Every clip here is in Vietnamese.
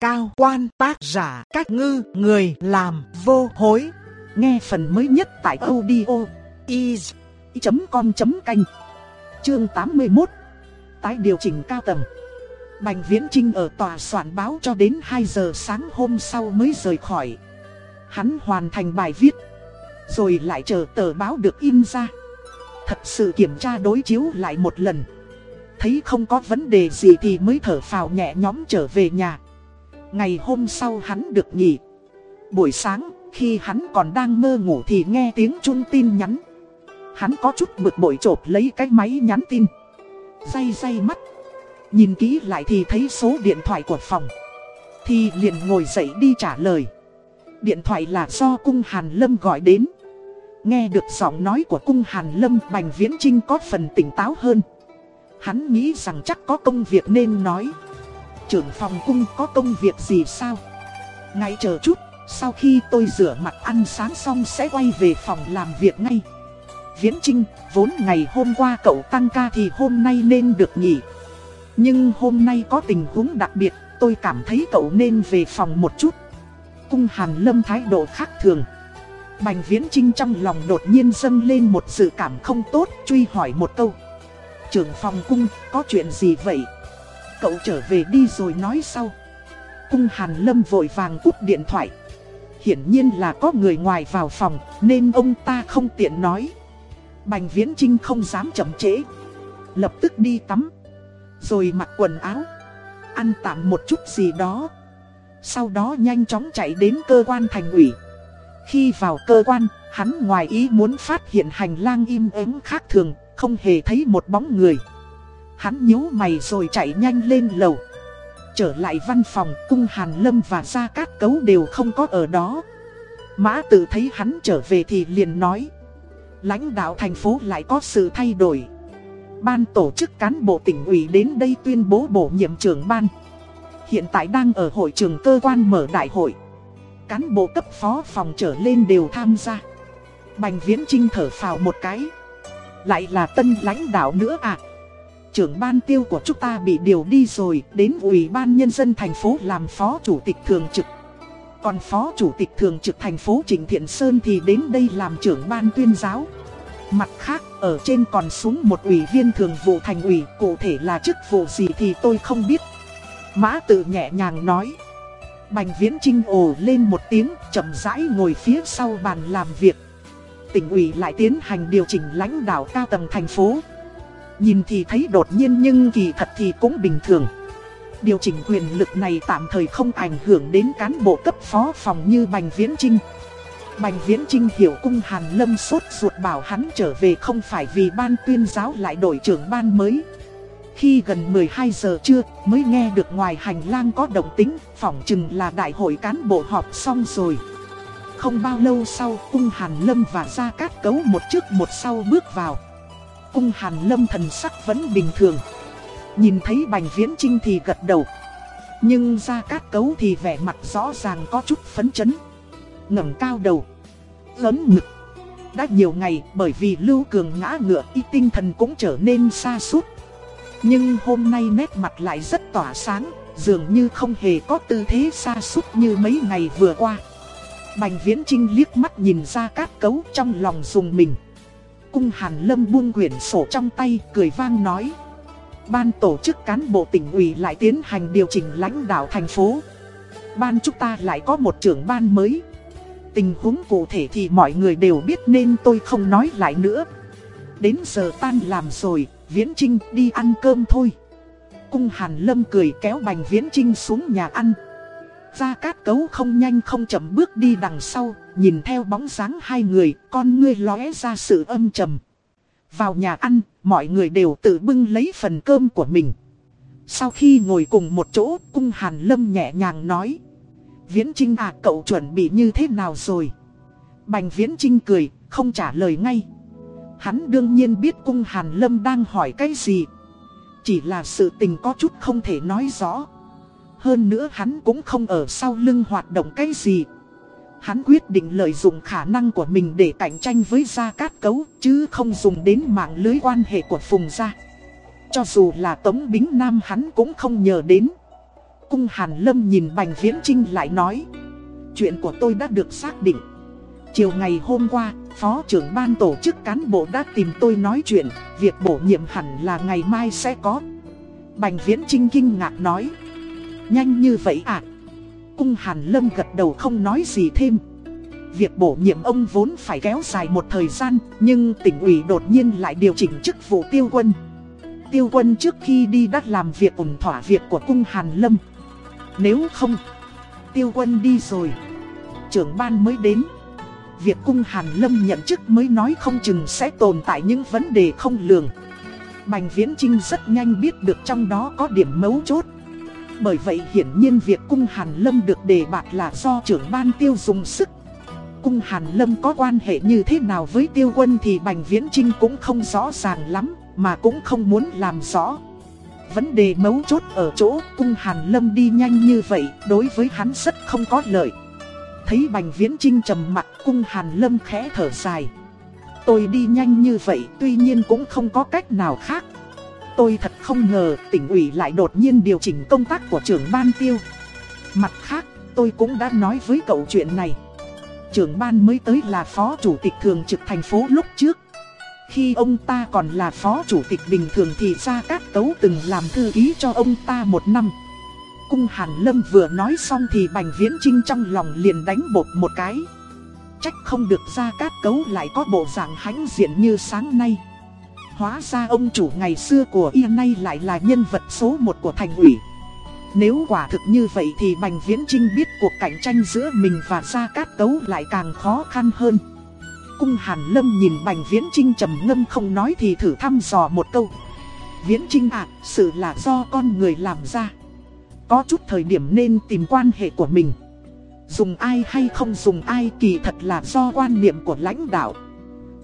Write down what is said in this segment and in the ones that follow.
cao quan tác giả cách ngư người làm vô hối. Nghe phần mới nhất tại audio is.com.canh Chương 81 Tái điều chỉnh cao tầng Bành Viễn Trinh ở tòa soạn báo cho đến 2 giờ sáng hôm sau mới rời khỏi. Hắn hoàn thành bài viết, rồi lại chờ tờ báo được in ra. Thật sự kiểm tra đối chiếu lại một lần. Thấy không có vấn đề gì thì mới thở phào nhẹ nhõm trở về nhà. Ngày hôm sau hắn được nghỉ. Buổi sáng, khi hắn còn đang mơ ngủ thì nghe tiếng chung tin nhắn. Hắn có chút bực bội chộp lấy cái máy nhắn tin. Day day mắt. Nhìn kỹ lại thì thấy số điện thoại của phòng. Thì liền ngồi dậy đi trả lời. Điện thoại là do cung Hàn Lâm gọi đến. Nghe được giọng nói của cung Hàn Lâm Bành Viễn Trinh có phần tỉnh táo hơn. Hắn nghĩ rằng chắc có công việc nên nói. Trưởng phòng cung có công việc gì sao? Ngay chờ chút, sau khi tôi rửa mặt ăn sáng xong sẽ quay về phòng làm việc ngay. Viễn Trinh, vốn ngày hôm qua cậu tăng ca thì hôm nay nên được nghỉ. Nhưng hôm nay có tình huống đặc biệt, tôi cảm thấy cậu nên về phòng một chút. Cung Hàn Lâm thái độ khác thường. Bành Viễn Trinh trong lòng đột nhiên dâng lên một sự cảm không tốt, truy hỏi một câu. Trưởng phòng cung, có chuyện gì vậy? Cậu trở về đi rồi nói sau. Cung Hàn Lâm vội vàng cút điện thoại. Hiển nhiên là có người ngoài vào phòng, nên ông ta không tiện nói. Bành Viễn Trinh không dám chậm trễ. Lập tức đi tắm. Rồi mặc quần áo. Ăn tạm một chút gì đó. Sau đó nhanh chóng chạy đến cơ quan thành ủy. Khi vào cơ quan, hắn ngoài ý muốn phát hiện hành lang im ắng khác thường, không hề thấy một bóng người. Hắn nhíu mày rồi chạy nhanh lên lầu. Trở lại văn phòng, cung Hàn Lâm và Gia Cát Cấu đều không có ở đó. Mã tự thấy hắn trở về thì liền nói. Lãnh đạo thành phố lại có sự thay đổi. Ban tổ chức cán bộ tỉnh ủy đến đây tuyên bố bổ nhiệm trưởng ban. Hiện tại đang ở hội trường cơ quan mở đại hội. Cán bộ cấp phó phòng trở lên đều tham gia. Bành Viễn Trinh thở phào một cái. Lại là tân lãnh đạo nữa à. Trưởng ban tiêu của chúng ta bị điều đi rồi, đến ủy ban nhân dân thành phố làm phó chủ tịch thường trực. Còn phó chủ tịch thường trực thành phố Trịnh Thiện Sơn thì đến đây làm trưởng ban tuyên giáo. Mặt khác, ở trên còn xuống một ủy viên thường vụ thành ủy, cụ thể là chức vụ gì thì tôi không biết. Mã tự nhẹ nhàng nói. Bành viễn trinh ồ lên một tiếng, chậm rãi ngồi phía sau bàn làm việc. Tỉnh ủy lại tiến hành điều chỉnh lãnh đạo cao tầng thành phố. Nhìn thì thấy đột nhiên nhưng kỳ thật thì cũng bình thường. Điều chỉnh quyền lực này tạm thời không ảnh hưởng đến cán bộ cấp phó phòng như Bành Viễn Trinh. Bành Viễn Trinh hiểu cung Hàn Lâm sốt ruột bảo hắn trở về không phải vì ban tuyên giáo lại đổi trưởng ban mới. Khi gần 12 giờ trưa mới nghe được ngoài hành lang có động tính, phỏng chừng là đại hội cán bộ họp xong rồi. Không bao lâu sau, cung Hàn Lâm và Gia Cát Cấu một trước một sau bước vào. Cung Hàn Lâm thần sắc vẫn bình thường. Nhìn thấy Bành Viễn Trinh thì gật đầu. Nhưng Gia Cát Cấu thì vẻ mặt rõ ràng có chút phấn chấn. ngẩng cao đầu. Lớn ngực. Đã nhiều ngày bởi vì Lưu Cường ngã ngựa y tinh thần cũng trở nên xa suốt. Nhưng hôm nay nét mặt lại rất tỏa sáng, dường như không hề có tư thế xa suốt như mấy ngày vừa qua. Bành Viễn Trinh liếc mắt nhìn ra cát cấu trong lòng dùng mình. Cung Hàn Lâm buông quyển sổ trong tay, cười vang nói. Ban tổ chức cán bộ tỉnh ủy lại tiến hành điều chỉnh lãnh đạo thành phố. Ban chúng ta lại có một trưởng ban mới. Tình huống cụ thể thì mọi người đều biết nên tôi không nói lại nữa. Đến giờ tan làm rồi, Viễn Trinh đi ăn cơm thôi. Cung Hàn Lâm cười kéo Bành Viễn Trinh xuống nhà ăn. Gia Cát Cấu không nhanh không chậm bước đi đằng sau, nhìn theo bóng dáng hai người, con ngươi lóe ra sự âm trầm. Vào nhà ăn, mọi người đều tự bưng lấy phần cơm của mình. Sau khi ngồi cùng một chỗ, Cung Hàn Lâm nhẹ nhàng nói. Viễn Trinh à cậu chuẩn bị như thế nào rồi? Bành Viễn Trinh cười, không trả lời ngay. Hắn đương nhiên biết cung Hàn Lâm đang hỏi cái gì. Chỉ là sự tình có chút không thể nói rõ. Hơn nữa hắn cũng không ở sau lưng hoạt động cái gì. Hắn quyết định lợi dụng khả năng của mình để cạnh tranh với Gia Cát Cấu, chứ không dùng đến mạng lưới quan hệ của Phùng Gia. Cho dù là Tống Bính Nam hắn cũng không nhờ đến. Cung Hàn Lâm nhìn Bành Viễn Trinh lại nói Chuyện của tôi đã được xác định Chiều ngày hôm qua, Phó trưởng ban tổ chức cán bộ đã tìm tôi nói chuyện Việc bổ nhiệm hẳn là ngày mai sẽ có Bành Viễn Trinh kinh ngạc nói Nhanh như vậy à? Cung Hàn Lâm gật đầu không nói gì thêm. Việc bổ nhiệm ông vốn phải kéo dài một thời gian, Nhưng tỉnh ủy đột nhiên lại điều chỉnh chức vụ tiêu quân. Tiêu quân trước khi đi đã làm việc ủng thỏa việc của cung Hàn Lâm. Nếu không, Tiêu quân đi rồi. Trưởng ban mới đến. Việc cung Hàn Lâm nhận chức mới nói không chừng sẽ tồn tại những vấn đề không lường. Bành Viễn Trinh rất nhanh biết được trong đó có điểm mấu chốt. Bởi vậy hiển nhiên việc cung Hàn Lâm được đề bạt là do trưởng ban tiêu dùng sức. Cung Hàn Lâm có quan hệ như thế nào với tiêu quân thì Bành Viễn Trinh cũng không rõ ràng lắm, Mà cũng không muốn làm rõ. Vấn đề mấu chốt ở chỗ cung Hàn Lâm đi nhanh như vậy, đối với hắn rất không có lợi. Thấy Bành Viễn Trinh trầm mặt cung Hàn Lâm khẽ thở dài. Tôi đi nhanh như vậy, tuy nhiên cũng không có cách nào khác. Tôi thật không ngờ tỉnh ủy lại đột nhiên điều chỉnh công tác của trưởng ban tiêu. Mặt khác, tôi cũng đã nói với cậu chuyện này. Trưởng ban mới tới là phó chủ tịch thường trực thành phố lúc trước. Khi ông ta còn là phó chủ tịch bình thường thì Gia Cát Tấu từng làm thư ký cho ông ta một năm. Cung Hàn Lâm vừa nói xong thì Bành Viễn Trinh trong lòng liền đánh bột một cái. Trách không được Gia Cát Cấu lại có bộ dạng hãnh diện như sáng nay. Hóa ra ông chủ ngày xưa của y nay lại là nhân vật số một của thành ủy. Nếu quả thực như vậy thì Bành Viễn Trinh biết cuộc cạnh tranh giữa mình và Gia Cát Cấu lại càng khó khăn hơn. Cung Hàn Lâm nhìn Bành Viễn Trinh trầm ngâm không nói thì thử thăm dò một câu. Viễn Trinh ạ, à, sự là do con người làm ra. Có chút thời điểm nên tìm quan hệ của mình. Dùng ai hay không dùng ai kỳ thật là do quan niệm của lãnh đạo.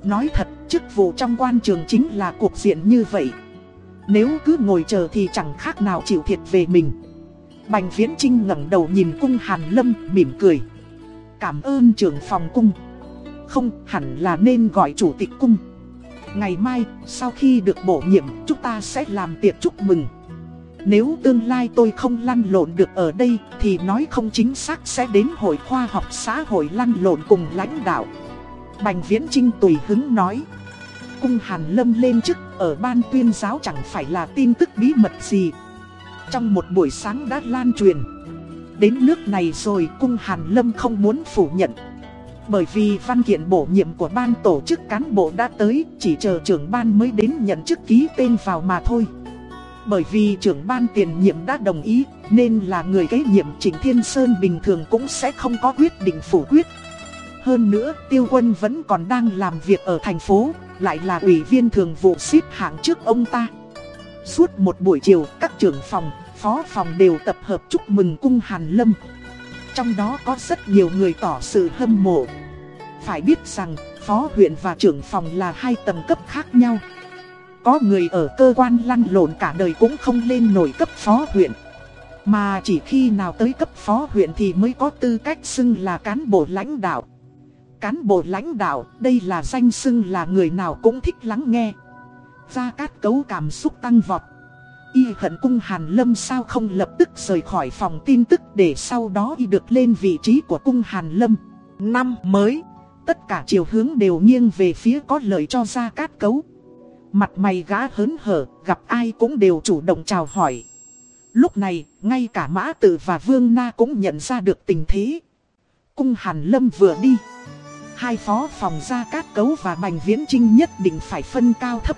Nói thật, chức vụ trong quan trường chính là cuộc diện như vậy. Nếu cứ ngồi chờ thì chẳng khác nào chịu thiệt về mình. Bành Viễn Trinh ngẩng đầu nhìn cung Hàn Lâm mỉm cười. Cảm ơn trưởng phòng cung. Không hẳn là nên gọi chủ tịch cung. Ngày mai, sau khi được bổ nhiệm, chúng ta sẽ làm tiệc chúc mừng. Nếu tương lai tôi không lăn lộn được ở đây thì nói không chính xác sẽ đến hội khoa học xã hội lăn lộn cùng lãnh đạo. Bành Viễn Trinh tùy hứng nói. Cung Hàn Lâm lên chức ở ban tuyên giáo chẳng phải là tin tức bí mật gì. Trong một buổi sáng đã lan truyền. Đến nước này rồi cung Hàn Lâm không muốn phủ nhận. Bởi vì văn kiện bổ nhiệm của ban tổ chức cán bộ đã tới, chỉ chờ trưởng ban mới đến nhận chức ký tên vào mà thôi. Bởi vì trưởng ban tiền nhiệm đã đồng ý, nên là người kế nhiệm Trịnh Thiên Sơn bình thường cũng sẽ không có quyết định phủ quyết. Hơn nữa, Tiêu Quân vẫn còn đang làm việc ở thành phố, lại là ủy viên thường vụ xếp hạng trước ông ta. Suốt một buổi chiều, các trưởng phòng, phó phòng đều tập hợp chúc mừng cung Hàn Lâm. Trong đó có rất nhiều người tỏ sự hâm mộ. Phải biết rằng, phó huyện và trưởng phòng là hai tầng cấp khác nhau. Có người ở cơ quan lăn lộn cả đời cũng không lên nổi cấp phó huyện. Mà chỉ khi nào tới cấp phó huyện thì mới có tư cách xưng là cán bộ lãnh đạo. Cán bộ lãnh đạo, đây là danh xưng là người nào cũng thích lắng nghe. Gia Cát Cấu cảm xúc tăng vọt. Y hận cung Hàn Lâm sao không lập tức rời khỏi phòng tin tức để sau đó y được lên vị trí của cung Hàn Lâm. Năm mới, tất cả chiều hướng đều nghiêng về phía có lợi cho Gia Cát Cấu. Mặt mày gã hớn hở, gặp ai cũng đều chủ động chào hỏi. Lúc này, ngay cả Mã Tử và Vương Na cũng nhận ra được tình thế. Cung Hàn Lâm vừa đi. Hai phó phòng gia cát cấu và Bành Viễn Trinh nhất định phải phân cao thấp.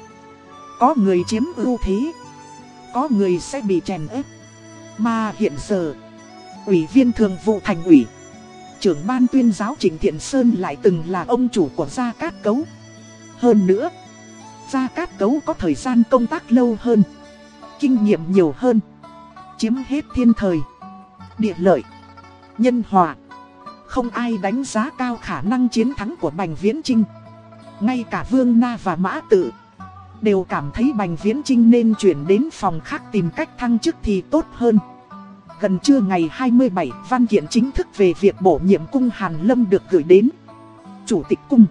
Có người chiếm ưu thế. Có người sẽ bị chèn ép. Mà hiện giờ, Ủy viên thường vụ thành ủy, trưởng ban tuyên giáo Trịnh Thiện Sơn lại từng là ông chủ của Gia Cát Cấu. Hơn nữa, Gia Cát Cấu có thời gian công tác lâu hơn, kinh nghiệm nhiều hơn, chiếm hết thiên thời, địa lợi, nhân hòa. Không ai đánh giá cao khả năng chiến thắng của Bành Viễn Trinh. Ngay cả Vương Na và Mã Tự đều cảm thấy Bành Viễn Trinh nên chuyển đến phòng khác tìm cách thăng chức thì tốt hơn. Gần trưa ngày 27, văn kiện chính thức về việc bổ nhiệm cung Hàn Lâm được gửi đến. Chủ tịch cung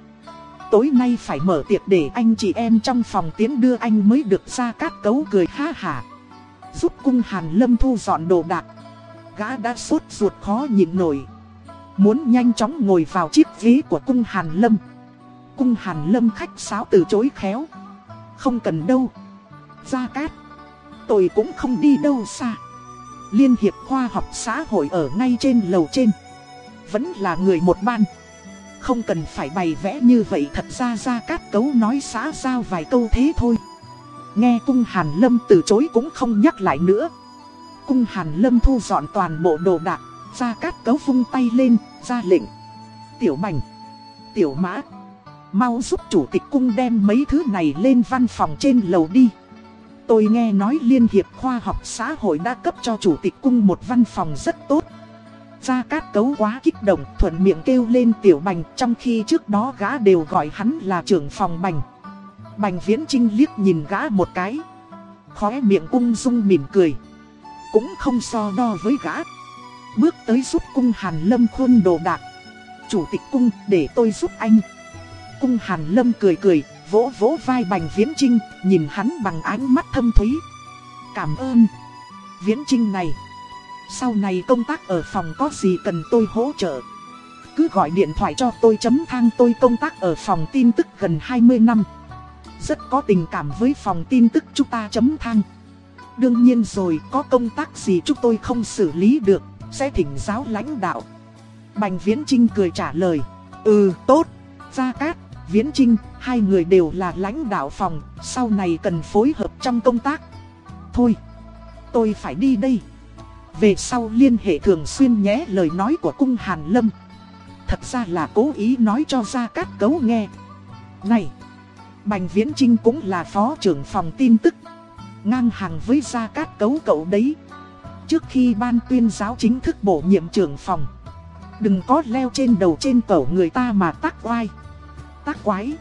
tối nay phải mở tiệc để anh chị em trong phòng tiến đưa anh mới được ra cát cấu cười ha hả. Giúp cung Hàn Lâm thu dọn đồ đạc. Gã đã sốt ruột khó nhịn nổi Muốn nhanh chóng ngồi vào chiếc ghế của cung Hàn Lâm. Cung Hàn Lâm khách sáo từ chối khéo. Không cần đâu. Gia Cát, Tôi cũng không đi đâu xa. Liên hiệp khoa học xã hội ở ngay trên lầu trên. Vẫn là người một ban. Không cần phải bày vẽ như vậy Thật ra Gia Cát Cấu nói xã giao vài câu thế thôi. Nghe cung Hàn Lâm từ chối cũng không nhắc lại nữa. Cung Hàn Lâm thu dọn toàn bộ đồ đạc. Gia Cát Cấu vung tay lên, ra lệnh. Tiểu Bành Tiểu Mã Mau giúp chủ tịch cung đem mấy thứ này lên văn phòng trên lầu đi. Tôi nghe nói Liên hiệp khoa học xã hội đã cấp cho chủ tịch cung một văn phòng rất tốt. Gia Cát Cấu quá kích động thuận miệng kêu lên tiểu bành Trong khi trước đó gã đều gọi hắn là trưởng phòng bành. Bành viễn trinh liếc nhìn gã một cái. Khóe miệng cung dung mỉm cười. Cũng không so đo với gã. Bước tới giúp cung Hàn Lâm khuôn đồ đạc. Chủ tịch cung, để tôi giúp anh. Cung Hàn Lâm cười cười, Vỗ vỗ vai Bành Viễn Trinh Nhìn hắn bằng ánh mắt thâm thúy. Cảm ơn. Viễn Trinh này, Sau này công tác ở phòng có gì cần tôi hỗ trợ? Cứ gọi điện thoại cho tôi chấm thang tôi công tác ở phòng tin tức gần 20 năm. Rất có tình cảm với phòng tin tức chúng ta chấm thang. Đương nhiên rồi, có công tác gì chúng tôi không xử lý được. Sẽ thỉnh giáo lãnh đạo Bành Viễn Trinh cười trả lời Ừ tốt Gia Cát Viễn Trinh, hai người đều là lãnh đạo phòng, sau này cần phối hợp trong công tác. Thôi, tôi phải đi đây. Về sau liên hệ thường xuyên nhé lời nói của cung Hàn Lâm. Thật ra là cố ý nói cho Gia Cát Cấu nghe. Này, Bành Viễn Trinh cũng là phó trưởng phòng tin tức. Ngang hàng với Gia Cát Cấu cậu đấy. Trước khi ban tuyên giáo chính thức bổ nhiệm trưởng phòng. Đừng có leo trên đầu trên cẩu người ta mà tác oai. Tác quái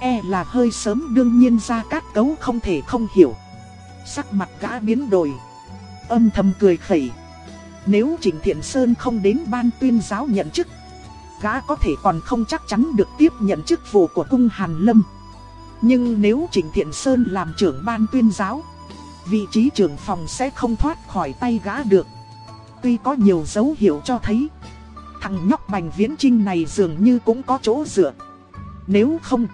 E là hơi sớm đương nhiên ra cát cấu không thể không hiểu. Sắc mặt gã biến đổi, Âm thầm cười khẩy. Nếu Trịnh Thiện Sơn không đến ban tuyên giáo nhận chức, Gã có thể còn không chắc chắn được tiếp nhận chức vụ của cung Hàn Lâm. Nhưng nếu Trịnh Thiện Sơn làm trưởng ban tuyên giáo Vị trí trưởng phòng sẽ không thoát khỏi tay gã được Tuy có nhiều dấu hiệu cho thấy Thằng nhóc Bành Viễn Trinh này dường như cũng có chỗ dựa nếu không,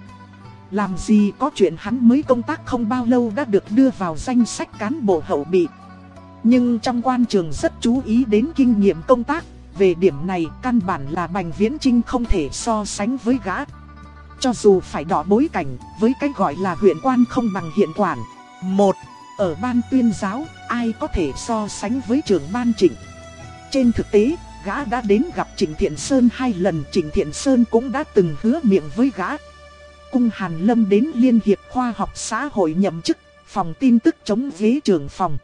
làm gì có chuyện hắn mới công tác không bao lâu đã được đưa vào danh sách cán bộ hậu bị. Nhưng trong quan trường rất chú ý đến kinh nghiệm công tác, về điểm này căn bản là Bành Viễn Trinh không thể so sánh với gã. Cho dù phải đỏ bối cảnh, với cái gọi là huyện quan không bằng hiện quản. Một, ở ban tuyên giáo, ai có thể so sánh với trưởng ban trịnh. Trên thực tế, Gã đã đến gặp Trịnh Thiện Sơn hai lần Trịnh Thiện Sơn cũng đã từng hứa miệng với gã. Cung Hàn Lâm đến Liên hiệp Khoa học xã hội nhậm chức Phòng tin tức chống ghế trưởng phòng.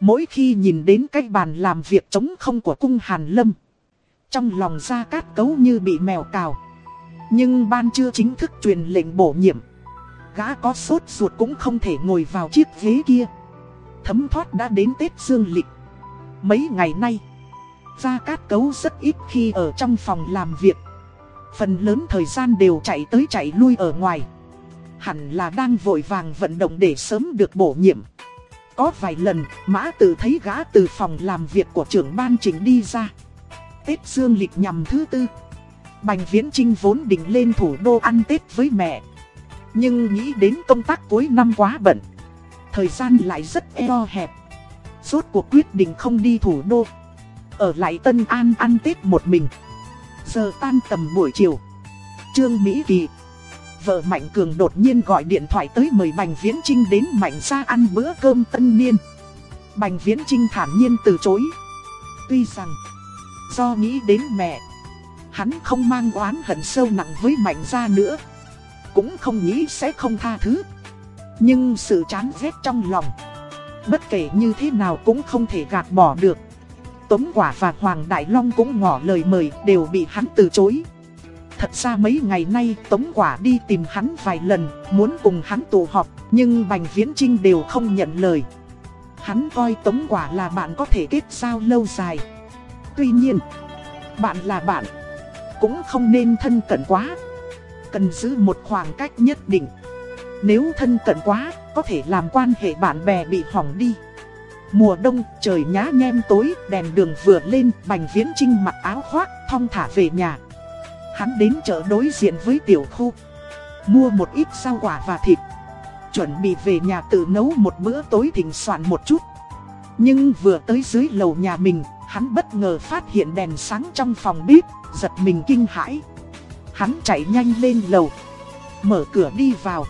Mỗi khi nhìn đến cái bàn làm việc chống không của cung Hàn Lâm Trong lòng ra cát cấu như bị mèo cào. Nhưng ban chưa chính thức truyền lệnh bổ nhiệm Gã có sốt ruột cũng không thể ngồi vào chiếc ghế kia Thấm thoát đã đến Tết Dương Lịch Mấy ngày nay Gia Cát Cấu rất ít khi ở trong phòng làm việc. Phần lớn thời gian đều chạy tới chạy lui ở ngoài. Hẳn là đang vội vàng vận động để sớm được bổ nhiệm. Có vài lần, Mã Tử thấy gã từ phòng làm việc của trưởng ban chính đi ra. Tết Dương lịch nhằm thứ tư. Bành Viễn Trinh vốn định lên thủ đô ăn Tết với mẹ. Nhưng nghĩ đến công tác cuối năm quá bận. Thời gian lại rất eo hẹp. Rốt cuộc quyết định không đi thủ đô. Ở lại Tân An ăn Tết một mình Giờ tan tầm buổi chiều Trương Mỹ Kỳ, Vợ Mạnh Cường đột nhiên gọi điện thoại tới mời Bành Viễn Trinh đến Mạnh ra ăn bữa cơm tân niên Bành Viễn Trinh thản nhiên từ chối Tuy rằng, Do nghĩ đến mẹ, Hắn không mang oán hận sâu nặng với Mạnh ra nữa cũng không nghĩ sẽ không tha thứ Nhưng sự chán ghét trong lòng Bất kể như thế nào cũng không thể gạt bỏ được Tống Quả và Hoàng Đại Long cũng ngỏ lời mời đều bị hắn từ chối. Thật ra mấy ngày nay Tống Quả đi tìm hắn vài lần, muốn cùng hắn tụ họp, nhưng Bành Viễn Trinh đều không nhận lời. Hắn coi Tống Quả là bạn có thể kết giao lâu dài. Tuy nhiên, bạn là bạn, cũng không nên thân cận quá. Cần giữ một khoảng cách nhất định. Nếu thân cận quá, có thể làm quan hệ bạn bè bị hỏng đi. Mùa đông trời nhá nhem tối đèn đường vừa lên Bành Viễn Trinh mặc áo khoác thong thả về nhà. Hắn đến chợ đối diện với tiểu khu. Mua một ít rau quả và thịt. Chuẩn bị về nhà tự nấu một bữa tối thỉnh soạn một chút. Nhưng vừa tới dưới lầu nhà mình Hắn bất ngờ phát hiện đèn sáng trong phòng bếp Giật mình kinh hãi. Hắn chạy nhanh lên lầu. Mở cửa đi vào.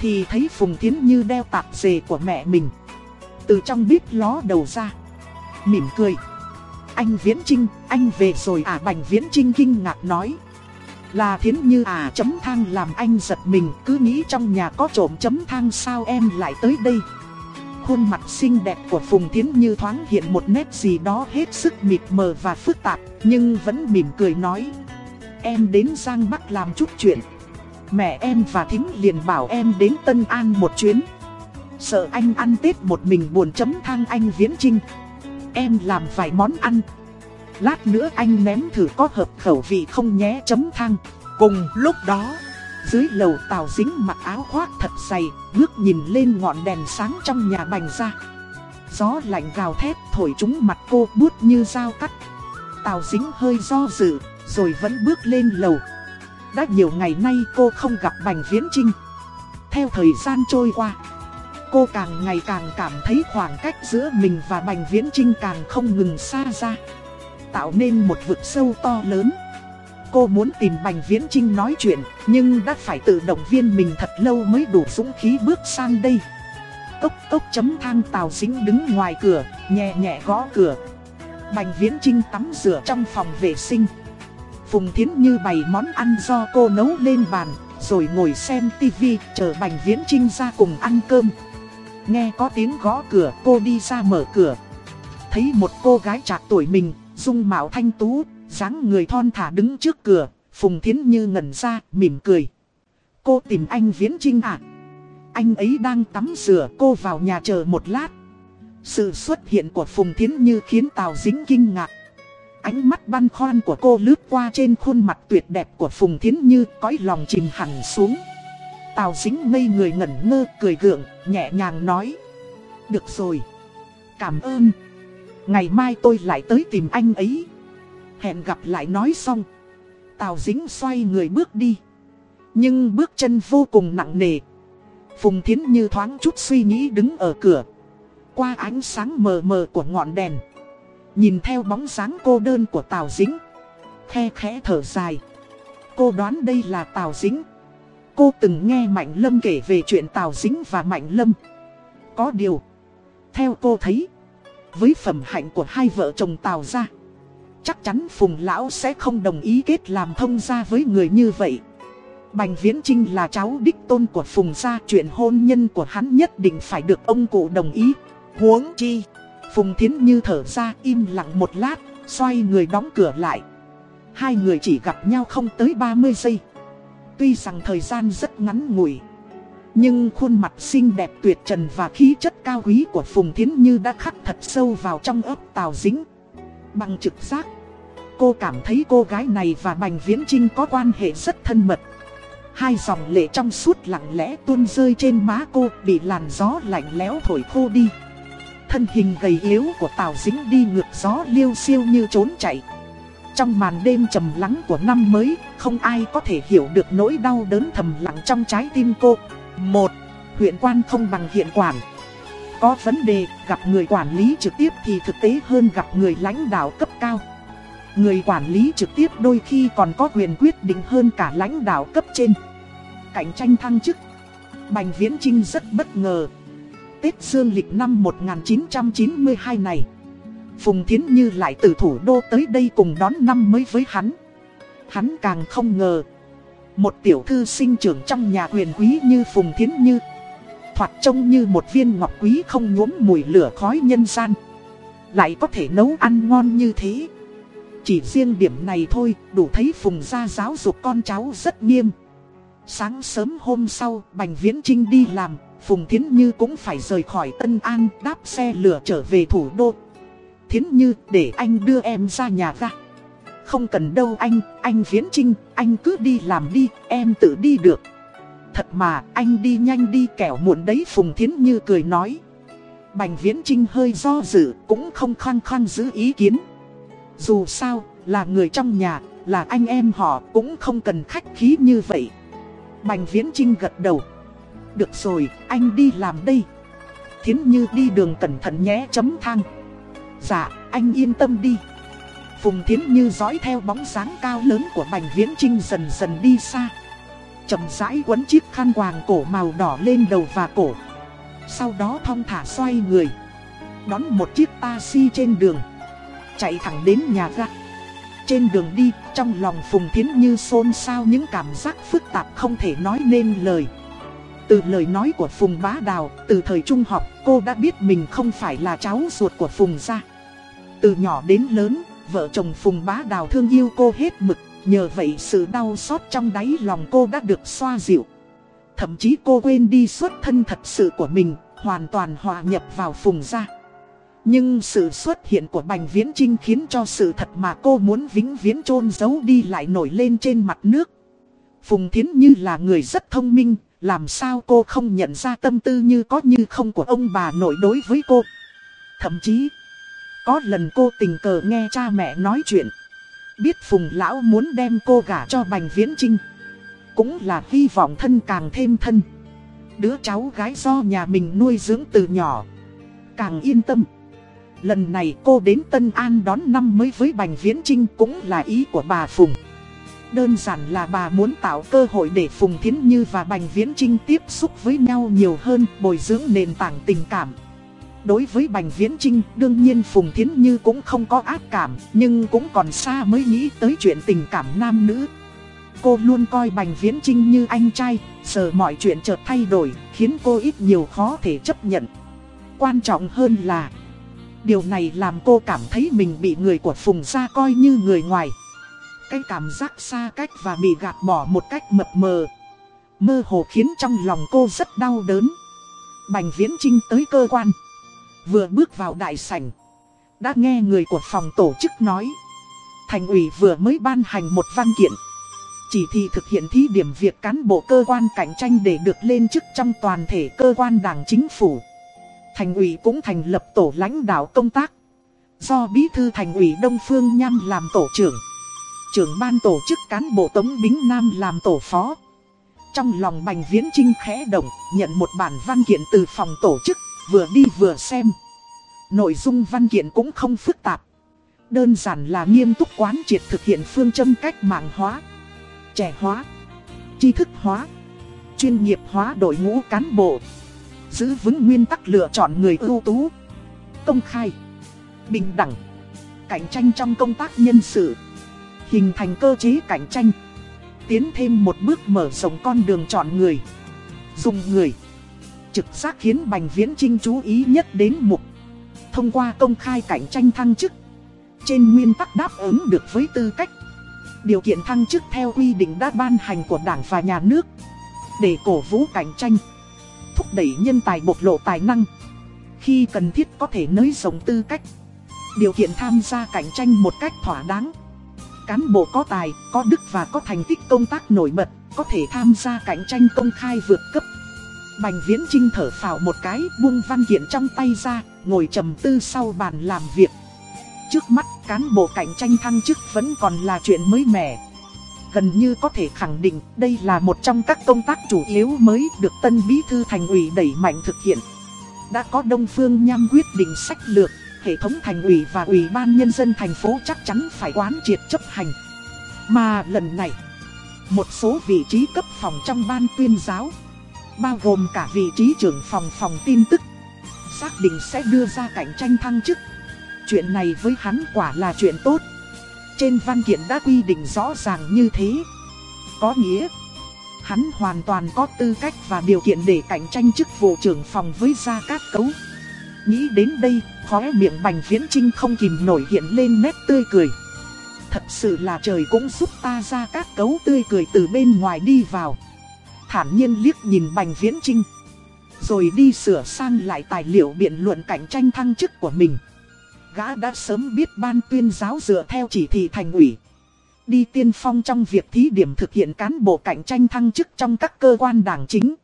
Thì thấy Phùng Thiến Như đeo tạp dề của mẹ mình. Từ trong bếp ló đầu ra. Mỉm cười. Anh Viễn Trinh, anh về rồi à? Bành Viễn Trinh kinh ngạc nói. Là Thiến Như à? Chấm thang làm anh giật mình. Cứ nghĩ trong nhà có trộm chấm thang sao em lại tới đây? Khuôn mặt xinh đẹp của Phùng Thiến Như thoáng hiện một nét gì đó hết sức mịt mờ và phức tạp Nhưng vẫn mỉm cười nói. Em đến Giang Bắc làm chút chuyện. Mẹ em và Thính liền bảo em đến Tân An một chuyến. Sợ anh ăn Tết một mình buồn chấm thang anh Viễn Trinh Em làm vài món ăn. Lát nữa anh ném thử có hợp khẩu vị không nhé chấm thang. Cùng lúc đó, Dưới lầu tàu Dính mặc áo khoác thật dày, Ngước nhìn lên ngọn đèn sáng trong nhà bành ra. Gió lạnh gào thét thổi trúng mặt cô bút như dao cắt. Tào Dính hơi do dự. Rồi vẫn bước lên lầu. Đã nhiều ngày nay cô không gặp Bành Viễn Trinh Theo thời gian trôi qua, Cô càng ngày càng cảm thấy khoảng cách giữa mình và Bành Viễn Trinh càng không ngừng xa ra, Tạo nên một vực sâu to lớn. Cô muốn tìm Bành Viễn Trinh nói chuyện, Nhưng đã phải tự động viên mình thật lâu mới đủ dũng khí bước sang đây. Cốc cốc chấm thang tàu dính đứng ngoài cửa, Nhẹ nhẹ gõ cửa. Bành Viễn Trinh tắm rửa trong phòng vệ sinh. Phùng Thiến Như bày món ăn do cô nấu lên bàn, rồi ngồi xem tivi chờ Bành Viễn Trinh ra cùng ăn cơm. Nghe có tiếng gõ cửa, cô đi ra mở cửa. Thấy một cô gái trạc tuổi mình, dung mạo thanh tú, dáng người thon thả đứng trước cửa, Phùng Thiến Như ngẩn ra, mỉm cười. Cô tìm anh Viễn Trinh à? Anh ấy đang tắm rửa, cô vào nhà chờ một lát. Sự xuất hiện của Phùng Thiến Như khiến Tào Dính kinh ngạc. Ánh mắt băn khoăn của cô lướt qua trên khuôn mặt tuyệt đẹp của Phùng Thiến Như cõi lòng chìm hẳn xuống. Tào dính ngây người ngẩn ngơ cười gượng, nhẹ nhàng nói. Được rồi, cảm ơn. Ngày mai tôi lại tới tìm anh ấy. Hẹn gặp lại nói xong. Tào dính xoay người bước đi. Nhưng bước chân vô cùng nặng nề. Phùng Thiến Như thoáng chút suy nghĩ đứng ở cửa. Qua ánh sáng mờ mờ của ngọn đèn. Nhìn theo bóng dáng cô đơn của Tào Dính. Khe khẽ thở dài. Cô đoán đây là Tào Dính. Cô từng nghe Mạnh Lâm kể về chuyện Tào Dính và Mạnh Lâm. Có điều, Theo cô thấy, Với phẩm hạnh của hai vợ chồng Tào ra Chắc chắn Phùng Lão sẽ không đồng ý kết làm thông gia với người như vậy. Bành Viễn Trinh là cháu đích tôn của Phùng gia, Chuyện hôn nhân của hắn nhất định phải được ông cụ đồng ý. Huống chi Phùng Thiến Như thở ra im lặng một lát, xoay người đóng cửa lại. Hai người chỉ gặp nhau không tới 30 giây. Tuy rằng thời gian rất ngắn ngủi. Nhưng khuôn mặt xinh đẹp tuyệt trần và khí chất cao quý của Phùng Thiến Như đã khắc thật sâu vào trong ấp Tào Dính. Bằng trực giác, cô cảm thấy cô gái này và Bành Viễn Trinh có quan hệ rất thân mật. Hai dòng lệ trong suốt lặng lẽ tuôn rơi trên má cô bị làn gió lạnh lẽo thổi khô đi. Thân hình gầy yếu của Tào Dính đi ngược gió liêu siêu như trốn chạy. Trong màn đêm trầm lắng của năm mới, Không ai có thể hiểu được nỗi đau đớn thầm lặng trong trái tim cô. Một, Huyện quan không bằng hiện quản. Có vấn đề, gặp người quản lý trực tiếp thì thực tế hơn gặp người lãnh đạo cấp cao. Người quản lý trực tiếp đôi khi còn có quyền quyết định hơn cả lãnh đạo cấp trên. Cạnh tranh thăng chức. Bành Viễn Trinh rất bất ngờ. Tết Dương lịch năm 1992 này. Phùng Thiến Như lại từ thủ đô tới đây cùng đón năm mới với hắn. Hắn càng không ngờ, Một tiểu thư sinh trưởng trong nhà quyền quý như Phùng Thiến Như, Thoạt trông như một viên ngọc quý không nhuốm mùi lửa khói nhân gian, Lại có thể nấu ăn ngon như thế. Chỉ riêng điểm này thôi, đủ thấy Phùng gia giáo dục con cháu rất nghiêm. Sáng sớm hôm sau, Bành Viễn Trinh đi làm Phùng Thiến Như cũng phải rời khỏi Tân An đáp xe lửa trở về thủ đô. Thiến Như để anh đưa em ra nhà ra. Không cần đâu anh, anh Viễn Trinh, anh cứ đi làm đi, em tự đi được. Thật mà, anh đi nhanh đi kẻo muộn đấy Phùng Thiến Như cười nói. Bành Viễn Trinh hơi do dự cũng không khăng khăng giữ ý kiến. Dù sao, là người trong nhà, là anh em họ cũng không cần khách khí như vậy. Bành Viễn Trinh gật đầu. Được rồi, anh đi làm đây. Thiến Như đi đường cẩn thận nhé chấm thang. Dạ, anh yên tâm đi. Phùng Thiến Như dõi theo bóng dáng cao lớn của Bành Viễn Trinh dần dần đi xa. chậm rãi quấn chiếc khăn quàng cổ màu đỏ lên đầu và cổ. Sau đó thong thả xoay người. Đón một chiếc taxi trên đường. Chạy thẳng đến nhà ga. Trên đường đi, trong lòng Phùng Thiến Như xôn xao những cảm giác phức tạp không thể nói nên lời. Từ lời nói của Phùng Bá Đào, từ thời trung học, cô đã biết mình không phải là cháu ruột của Phùng gia. Từ nhỏ đến lớn, vợ chồng Phùng Bá Đào thương yêu cô hết mực, nhờ vậy sự đau xót trong đáy lòng cô đã được xoa dịu. Thậm chí cô quên đi xuất thân thật sự của mình, hoàn toàn hòa nhập vào Phùng gia. Nhưng sự xuất hiện của Bành Viễn Trinh khiến cho sự thật mà cô muốn vĩnh viễn chôn giấu đi lại nổi lên trên mặt nước. Phùng Thiến Như là người rất thông minh, làm sao cô không nhận ra tâm tư như có như không của ông bà nội đối với cô. Thậm chí, có lần cô tình cờ nghe cha mẹ nói chuyện. Biết Phùng Lão muốn đem cô gả cho Bành Viễn Trinh. Cũng là hy vọng thân càng thêm thân. Đứa cháu gái do nhà mình nuôi dưỡng từ nhỏ. Càng yên tâm. Lần này cô đến Tân An đón năm mới với Bành Viễn Trinh cũng là ý của bà Phùng. Đơn giản là bà muốn tạo cơ hội để Phùng Thiến Như và Bành Viễn Trinh tiếp xúc với nhau nhiều hơn, bồi dưỡng nền tảng tình cảm. Đối với Bành Viễn Trinh, đương nhiên Phùng Thiến Như cũng không có ác cảm, nhưng cũng còn xa mới nghĩ tới chuyện tình cảm nam nữ. Cô luôn coi Bành Viễn Trinh như anh trai, giờ mọi chuyện chợt thay đổi, khiến cô ít nhiều khó thể chấp nhận. Quan trọng hơn là, điều này làm cô cảm thấy mình bị người của Phùng gia coi như người ngoài. Cái cảm giác xa cách và bị gạt bỏ một cách mập mờ. Mơ hồ khiến trong lòng cô rất đau đớn. Bành Viễn Trinh tới cơ quan. Vừa bước vào đại sảnh. Đã nghe người của phòng tổ chức nói. Thành ủy vừa mới ban hành một văn kiện. Chỉ thị thực hiện thí điểm việc cán bộ cơ quan cạnh tranh để được lên chức trong toàn thể cơ quan đảng chính phủ. Thành ủy cũng thành lập tổ lãnh đạo công tác. Do bí thư thành ủy Đông Phương Nham làm tổ trưởng. Trưởng ban tổ chức cán bộ Tống Bính Nam làm tổ phó. Trong lòng Bành Viễn Trinh khẽ động, nhận một bản văn kiện từ phòng tổ chức, vừa đi vừa xem. Nội dung văn kiện cũng không phức tạp. Đơn giản là nghiêm túc quán triệt thực hiện phương châm cách mạng hóa, trẻ hóa, tri thức hóa, chuyên nghiệp hóa đội ngũ cán bộ. Giữ vững nguyên tắc lựa chọn người ưu tú, công khai, bình đẳng, cạnh tranh trong công tác nhân sự hình thành cơ chế cạnh tranh. Tiến thêm một bước mở rộng con đường chọn người. Dùng người. Trực giác khiến Bành Viễn Trinh chú ý nhất đến mục. Thông qua công khai cạnh tranh thăng chức. Trên nguyên tắc đáp ứng được với tư cách. Điều kiện thăng chức theo quy định đã ban hành của Đảng và Nhà nước. Để cổ vũ cạnh tranh. Thúc đẩy nhân tài bộc lộ tài năng. Khi cần thiết có thể nới rộng tư cách. Điều kiện tham gia cạnh tranh một cách thỏa đáng cán bộ có tài, có đức và có thành tích công tác nổi bật, có thể tham gia cạnh tranh công khai vượt cấp. Bành Viễn Trinh thở phào một cái, buông văn kiện trong tay ra, ngồi trầm tư sau bàn làm việc. Trước mắt, cán bộ cạnh tranh thăng chức vẫn còn là chuyện mới mẻ. Gần như có thể khẳng định đây là một trong các công tác chủ yếu mới được tân bí thư thành ủy đẩy mạnh thực hiện. Đã có Đông Phương Nham quyết định sách lược, hệ thống thành ủy và ủy ban nhân dân thành phố chắc chắn phải quán triệt chấp hành. Mà lần này, một số vị trí cấp phòng trong ban tuyên giáo, bao gồm cả vị trí trưởng phòng phòng tin tức, xác định sẽ đưa ra cạnh tranh thăng chức. Chuyện này với hắn quả là chuyện tốt. Trên văn kiện đã quy định rõ ràng như thế. Có nghĩa, hắn hoàn toàn có tư cách và điều kiện để cạnh tranh chức vụ trưởng phòng với Gia Cát Cấu. Nghĩ đến đây, khóe miệng Bành Viễn Trinh không kìm nổi hiện lên nét tươi cười. Thật sự là trời cũng giúp ta ra các cấu tươi cười từ bên ngoài đi vào. Thản nhiên liếc nhìn Bành Viễn Trinh. Rồi đi sửa sang lại tài liệu biện luận cạnh tranh thăng chức của mình. Gã đã sớm biết ban tuyên giáo dựa theo chỉ thị thành ủy. Đi tiên phong trong việc thí điểm thực hiện cán bộ cạnh tranh thăng chức trong các cơ quan đảng chính.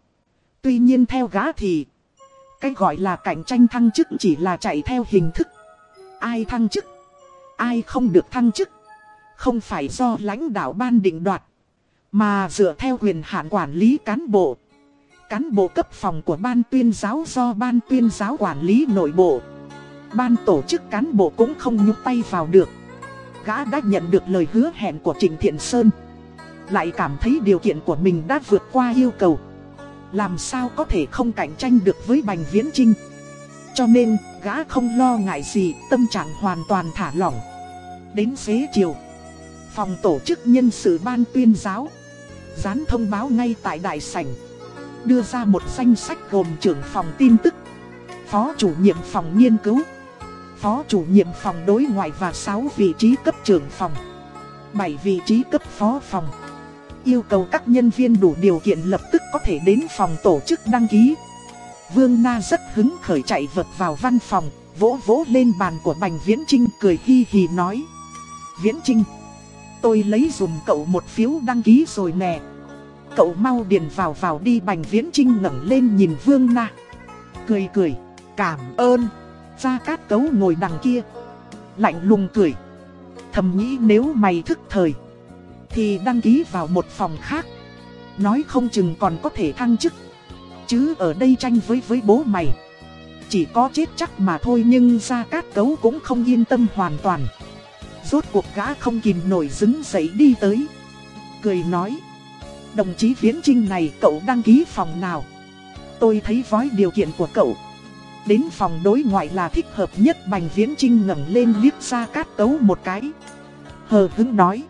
Tuy nhiên theo gã thì cái gọi là cạnh tranh thăng chức chỉ là chạy theo hình thức. Ai thăng chức, ai không được thăng chức. Không phải do lãnh đạo ban định đoạt, mà dựa theo quyền hạn quản lý cán bộ. Cán bộ cấp phòng của ban tuyên giáo do ban tuyên giáo quản lý nội bộ. Ban tổ chức cán bộ cũng không nhúc tay vào được. Gã đã nhận được lời hứa hẹn của Trịnh Thiện Sơn. Lại cảm thấy điều kiện của mình đã vượt qua yêu cầu. Làm sao có thể không cạnh tranh được với Bành Viễn Trinh. Cho nên, gã không lo ngại gì, tâm trạng hoàn toàn thả lỏng. Đến xế chiều, phòng tổ chức nhân sự ban tuyên giáo, dán thông báo ngay tại đại sảnh. Đưa ra một danh sách gồm trưởng phòng tin tức, phó chủ nhiệm phòng nghiên cứu, phó chủ nhiệm phòng đối ngoại và 6 vị trí cấp trưởng phòng, 7 vị trí cấp phó phòng. Yêu cầu các nhân viên đủ điều kiện lập tức có thể đến phòng tổ chức đăng ký. Vương Na rất hứng khởi chạy vượt vào văn phòng, vỗ vỗ lên bàn của Bành Viễn Trinh cười hi hi nói. Viễn Trinh, tôi lấy dùm cậu một phiếu đăng ký rồi nè. Cậu mau điền vào vào đi Bành Viễn Trinh ngẩng lên nhìn Vương Na. Cười cười, cảm ơn. Gia Cát Cấu ngồi đằng kia. Lạnh lùng cười. Thầm nghĩ nếu mày thức thời. Thì đăng ký vào một phòng khác. Nói không chừng còn có thể thăng chức. Chứ ở đây tranh với với bố mày. Chỉ có chết chắc mà thôi nhưng Gia Cát Cấu cũng không yên tâm hoàn toàn. Rốt cuộc gã không kìm nổi dứng dậy đi tới. Cười nói. Đồng chí Viễn Trinh này, cậu đăng ký phòng nào? Tôi thấy vói điều kiện của cậu. Đến phòng đối ngoại là thích hợp nhất Bành Viễn Trinh ngẩng lên liếc ra cát cấu một cái. Hờ hứng nói.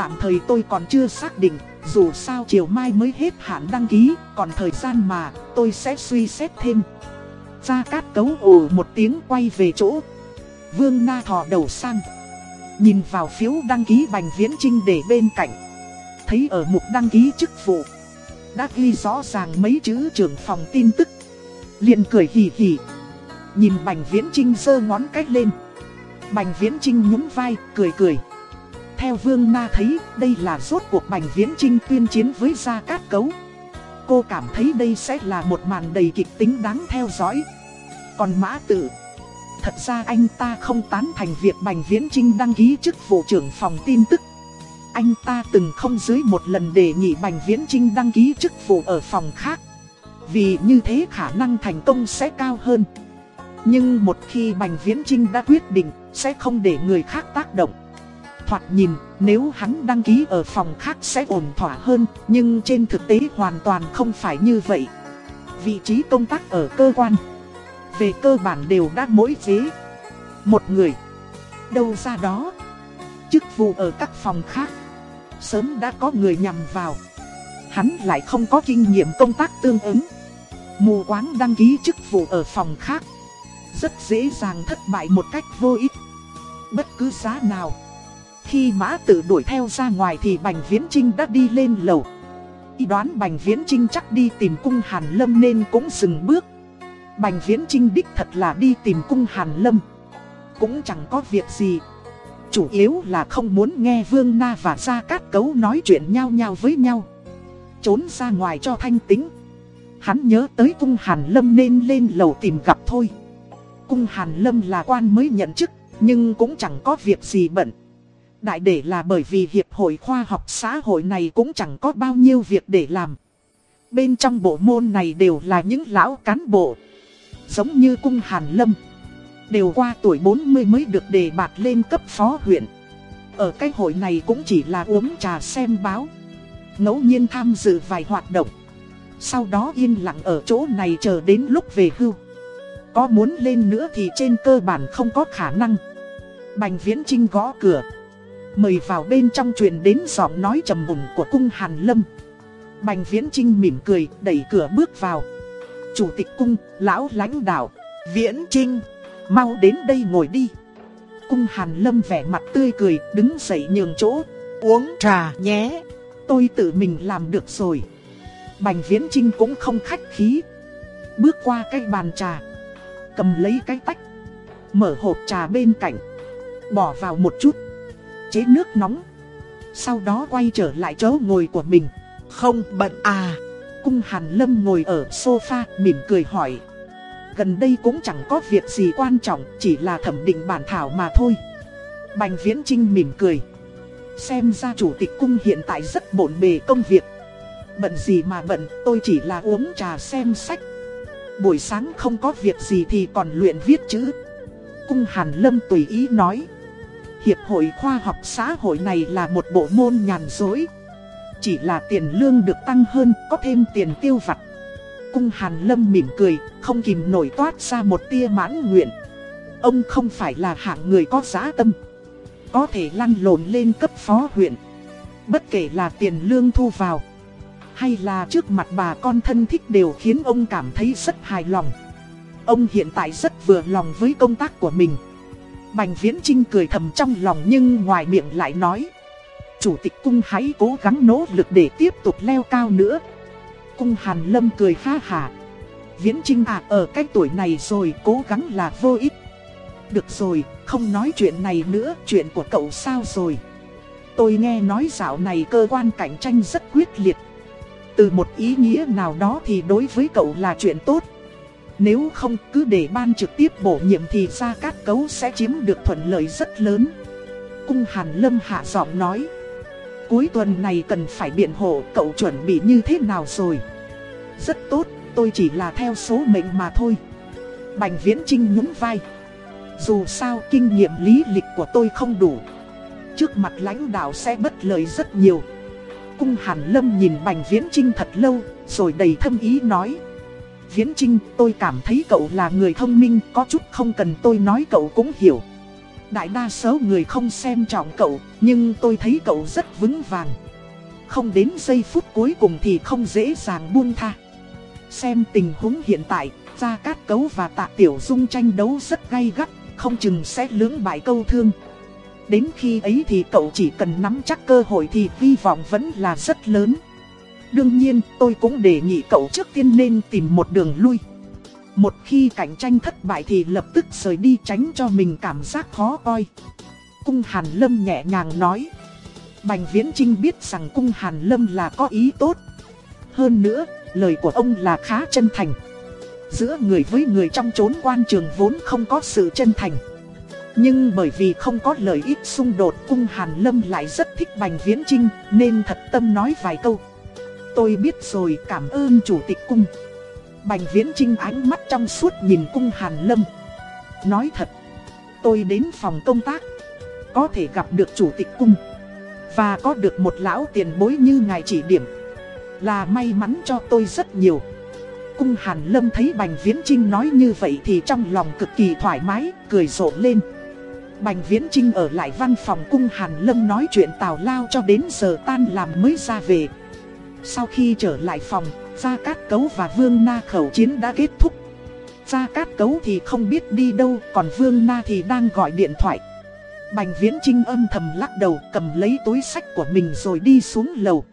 Tạm thời tôi còn chưa xác định, dù sao chiều mai mới hết hạn đăng ký, còn thời gian mà, tôi sẽ suy xét thêm. Gia Cát cấu ồ một tiếng quay về chỗ. Vương Na thò đầu sang. Nhìn vào phiếu đăng ký Bành Viễn Trinh để bên cạnh. Thấy ở mục đăng ký chức vụ. Đã ghi rõ ràng mấy chữ trưởng phòng tin tức liền cười hì hì Nhìn Bành Viễn Trinh giơ ngón cách lên Bành Viễn Trinh nhún vai, cười cười theo Vương Na thấy, đây là rốt cuộc Bành Viễn Trinh tuyên chiến với Gia Cát Cấu. Cô cảm thấy đây sẽ là một màn đầy kịch tính đáng theo dõi. Còn Mã Tử Thật ra anh ta không tán thành việc Bành Viễn Trinh đăng ký chức vụ trưởng phòng tin tức. Anh ta từng không dưới một lần đề nghị Bành Viễn Trinh đăng ký chức vụ ở phòng khác. Vì như thế khả năng thành công sẽ cao hơn. Nhưng một khi Bành Viễn Trinh đã quyết định Sẽ không để người khác tác động. Thoạt nhìn, nếu hắn đăng ký ở phòng khác sẽ ổn thỏa hơn, Nhưng trên thực tế hoàn toàn không phải như vậy. Vị trí công tác ở cơ quan, Về cơ bản đều đã mỗi vế. Một người, Đâu ra đó. Chức vụ ở các phòng khác, Sớm đã có người nhằm vào. Hắn lại không có kinh nghiệm công tác tương ứng. Mù quáng đăng ký chức vụ ở phòng khác, Rất dễ dàng thất bại một cách vô ích. Bất cứ giá nào. Khi mã tử đuổi theo ra ngoài thì Bành Viễn Trinh đã đi lên lầu. Y đoán Bành Viễn Trinh chắc đi tìm cung Hàn Lâm nên cũng dừng bước. Bành Viễn Trinh đích thật là đi tìm cung Hàn Lâm. Cũng chẳng có việc gì. Chủ yếu là không muốn nghe Vương Na và Gia Cát Cấu nói chuyện nhau nhau với nhau. Trốn ra ngoài cho thanh tính Hắn nhớ tới cung Hàn Lâm nên lên lầu tìm gặp thôi. Cung Hàn Lâm là quan mới nhận chức, nhưng cũng chẳng có việc gì bận. Đại để là bởi vì Hiệp hội Khoa học xã hội này cũng chẳng có bao nhiêu việc để làm. Bên trong bộ môn này đều là những lão cán bộ. Giống như cung Hàn Lâm. Đều qua tuổi 40 mới được đề bạt lên cấp phó huyện. Ở cái hội này cũng chỉ là uống trà xem báo. ngẫu nhiên tham dự vài hoạt động. Sau đó yên lặng ở chỗ này chờ đến lúc về hưu Có muốn lên nữa thì trên cơ bản không có khả năng Bành viễn trinh gõ cửa Mời vào bên trong truyền đến giọng nói trầm mùng của cung Hàn Lâm Bành viễn trinh mỉm cười đẩy cửa bước vào Chủ tịch cung, lão lãnh đạo, viễn trinh Mau đến đây ngồi đi Cung Hàn Lâm vẻ mặt tươi cười đứng dậy nhường chỗ Uống trà nhé Tôi tự mình làm được rồi Bành Viễn Trinh cũng không khách khí. Bước qua cái bàn trà. Cầm lấy cái tách. Mở hộp trà bên cạnh. Bỏ vào một chút. Chế nước nóng. Sau đó quay trở lại chỗ ngồi của mình. Không bận à. Cung Hàn Lâm ngồi ở sofa mỉm cười hỏi. gần đây cũng chẳng có việc gì quan trọng, chỉ là thẩm định bản thảo mà thôi. Bành Viễn Trinh mỉm cười. Xem ra chủ tịch cung hiện tại rất bộn bề công việc. Bận gì mà bận, tôi chỉ là uống trà xem sách. Buổi sáng không có việc gì thì còn luyện viết chữ. Cung Hàn Lâm tùy ý nói. Hiệp hội khoa học xã hội này là một bộ môn nhàn dối. Chỉ là tiền lương được tăng hơn, có thêm tiền tiêu vặt. Cung Hàn Lâm mỉm cười, không kìm nổi toát ra một tia mãn nguyện. Ông không phải là hạng người có giá tâm. Có thể lăn lộn lên cấp phó huyện. Bất kể là tiền lương thu vào, hay là trước mặt bà con thân thích đều khiến ông cảm thấy rất hài lòng. Ông hiện tại rất vừa lòng với công tác của mình. Bành Viễn Trinh cười thầm trong lòng nhưng ngoài miệng lại nói. Chủ tịch cung hãy cố gắng nỗ lực để tiếp tục leo cao nữa. Cung Hàn Lâm cười ha hà. Viễn Trinh à ở cái tuổi này rồi cố gắng là vô ích. Được rồi, không nói chuyện này nữa, chuyện của cậu sao rồi? Tôi nghe nói dạo này cơ quan cạnh tranh rất quyết liệt. Từ một ý nghĩa nào đó thì đối với cậu là chuyện tốt. Nếu không cứ để ban trực tiếp bổ nhiệm thì Gia Cát Cấu sẽ chiếm được thuận lợi rất lớn. Cung Hàn Lâm hạ giọng nói. Cuối tuần này cần phải biện hộ cậu chuẩn bị như thế nào rồi? Rất tốt, tôi chỉ là theo số mệnh mà thôi. Bành Viễn Trinh nhún vai. Dù sao kinh nghiệm lý lịch của tôi không đủ. Trước mặt lãnh đạo sẽ bất lợi rất nhiều. Cung Hàn Lâm nhìn Bành Viễn Trinh thật lâu, rồi đầy thâm ý nói. Viễn Trinh, tôi cảm thấy cậu là người thông minh, có chút không cần tôi nói cậu cũng hiểu. Đại đa số người không xem trọng cậu, nhưng tôi thấy cậu rất vững vàng. Không đến giây phút cuối cùng thì không dễ dàng buông tha. Xem tình huống hiện tại, Gia Cát Cấu và Tạ Tiểu Dung tranh đấu rất gay gắt, không chừng sẽ lưỡng bại câu thương. Đến khi ấy thì cậu chỉ cần nắm chắc cơ hội thì hy vọng vẫn là rất lớn. Đương nhiên tôi cũng đề nghị cậu trước tiên nên tìm một đường lui. Một khi cạnh tranh thất bại thì lập tức rời đi tránh cho mình cảm giác khó coi. Cung Hàn Lâm nhẹ nhàng nói. Bành Viễn Trinh biết rằng Cung Hàn Lâm là có ý tốt. Hơn nữa, lời của ông là khá chân thành. Giữa người với người trong chốn quan trường vốn không có sự chân thành. Nhưng bởi vì không có lợi ích xung đột Cung Hàn Lâm lại rất thích Bành Viễn Trinh nên thật tâm nói vài câu. Tôi biết rồi cảm ơn chủ tịch cung. Bành viễn trinh ánh mắt trong suốt nhìn cung hàn lâm. Nói thật, tôi đến phòng công tác, có thể gặp được chủ tịch cung. Và có được một lão tiền bối như ngài chỉ điểm. Là may mắn cho tôi rất nhiều. Cung hàn lâm thấy bành viễn trinh nói như vậy thì trong lòng cực kỳ thoải mái, cười rộ lên. Bành Viễn Trinh ở lại văn phòng cung Hàn Lâm nói chuyện tào lao cho đến giờ tan làm mới ra về. Sau khi trở lại phòng, Gia Cát Cấu và Vương Na khẩu chiến đã kết thúc. Gia Cát Cấu thì không biết đi đâu, còn Vương Na thì đang gọi điện thoại. Bành Viễn Trinh âm thầm lắc đầu cầm lấy túi sách của mình rồi đi xuống lầu.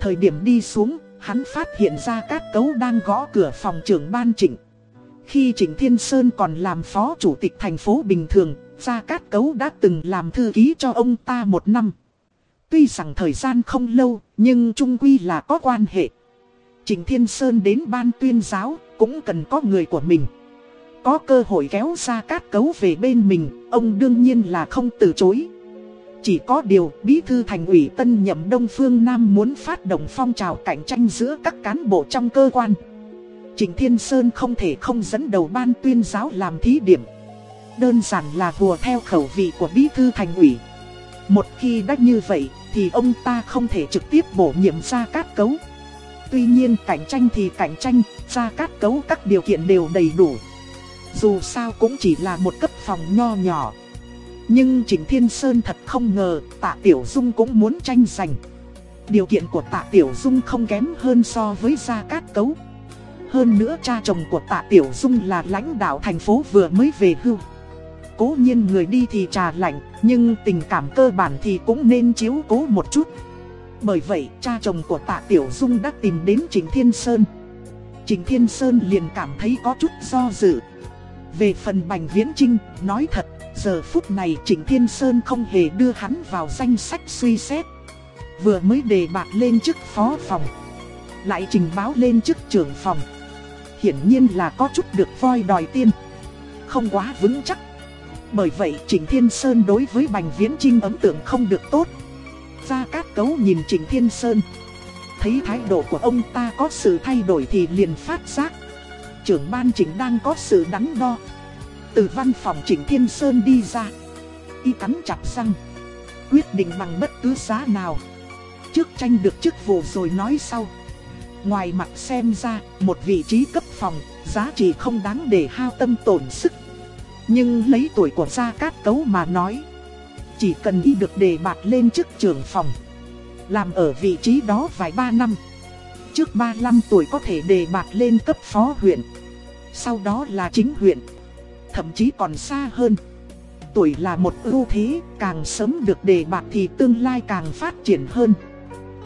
Thời điểm đi xuống, hắn phát hiện Gia Cát Cấu đang gõ cửa phòng trưởng ban trịnh. Khi Trịnh Thiên Sơn còn làm phó chủ tịch thành phố bình thường, Gia Cát Cấu đã từng làm thư ký cho ông ta một năm. Tuy rằng thời gian không lâu, nhưng trung quy là có quan hệ. Trình Thiên Sơn đến ban tuyên giáo, cũng cần có người của mình. Có cơ hội kéo ra cát cấu về bên mình, ông đương nhiên là không từ chối. Chỉ có điều, bí thư thành ủy tân nhậm Đông Phương Nam muốn phát động phong trào cạnh tranh giữa các cán bộ trong cơ quan. Trình Thiên Sơn không thể không dẫn đầu ban tuyên giáo làm thí điểm. Đơn giản là hùa theo khẩu vị của bí thư thành ủy. Một khi đã như vậy, thì ông ta không thể trực tiếp bổ nhiệm ra cát cấu. Tuy nhiên cạnh tranh thì cạnh tranh, ra cát cấu các điều kiện đều đầy đủ. Dù sao cũng chỉ là một cấp phòng nho nhỏ. Nhưng Trịnh Thiên Sơn thật không ngờ tạ Tiểu Dung cũng muốn tranh giành. Điều kiện của tạ Tiểu Dung không kém hơn so với Gia Cát Cấu. Hơn nữa cha chồng của tạ Tiểu Dung là lãnh đạo thành phố vừa mới về hưu cố nhiên người đi thì trà lạnh, nhưng tình cảm cơ bản thì cũng nên chiếu cố một chút. Bởi vậy, cha chồng của tạ Tiểu Dung đã tìm đến Trình Thiên Sơn. Trình Thiên Sơn liền cảm thấy có chút do dự. Về phần Bành Viễn Trinh, nói thật, giờ phút này Trình Thiên Sơn không hề đưa hắn vào danh sách suy xét. Vừa mới đề bạc lên chức phó phòng, lại trình báo lên chức trưởng phòng. hiển nhiên là có chút được voi đòi tiên. Không quá vững chắc. Bởi vậy Trịnh Thiên Sơn đối với Bành Viễn Trinh ấn tượng không được tốt. Gia Cát Cấu nhìn Trịnh Thiên Sơn. Thấy thái độ của ông ta có sự thay đổi thì liền phát giác. Trưởng ban Trịnh đang có sự đắn đo. Từ văn phòng Trịnh Thiên Sơn đi ra. Y cắn chặt răng. Quyết định bằng bất cứ giá nào. Trước tranh được chức vụ rồi nói sau. Ngoài mặt xem ra, một vị trí cấp phòng, giá trị không đáng để hao tâm tổn sức. Nhưng lấy tuổi của Gia Cát Cấu mà nói, chỉ cần y được đề bạt lên chức trưởng phòng, làm ở vị trí đó vài ba năm. Trước 35 tuổi có thể đề bạt lên cấp phó huyện, sau đó là chính huyện, thậm chí còn xa hơn. Tuổi là một ưu thế, càng sớm được đề bạt thì tương lai càng phát triển hơn.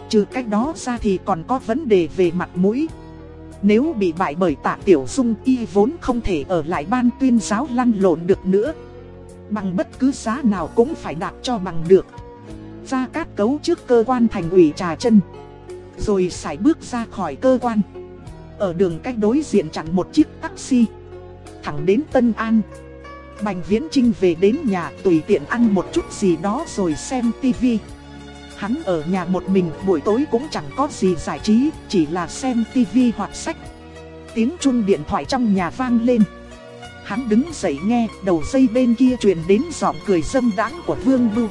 Trừ cách đó ra thì còn có vấn đề về mặt mũi. Nếu bị bại bởi tạ tiểu dung y vốn không thể ở lại ban tuyên giáo lăn lộn được nữa. Bằng bất cứ giá nào cũng phải đạt cho bằng được. Ra cát cấu trước cơ quan thành ủy trà chân. Rồi sải bước ra khỏi cơ quan. Ở đường cách đối diện chặn một chiếc taxi. Thẳng đến Tân An. Bành Viễn Trinh về đến nhà tùy tiện ăn một chút gì đó rồi xem tivi. Hắn ở nhà một mình buổi tối cũng chẳng có gì giải trí, chỉ là xem tivi hoặc sách. Tiếng chuông điện thoại trong nhà vang lên. Hắn đứng dậy nghe, đầu dây bên kia truyền đến giọng cười dâm đãng của Vương Bưu.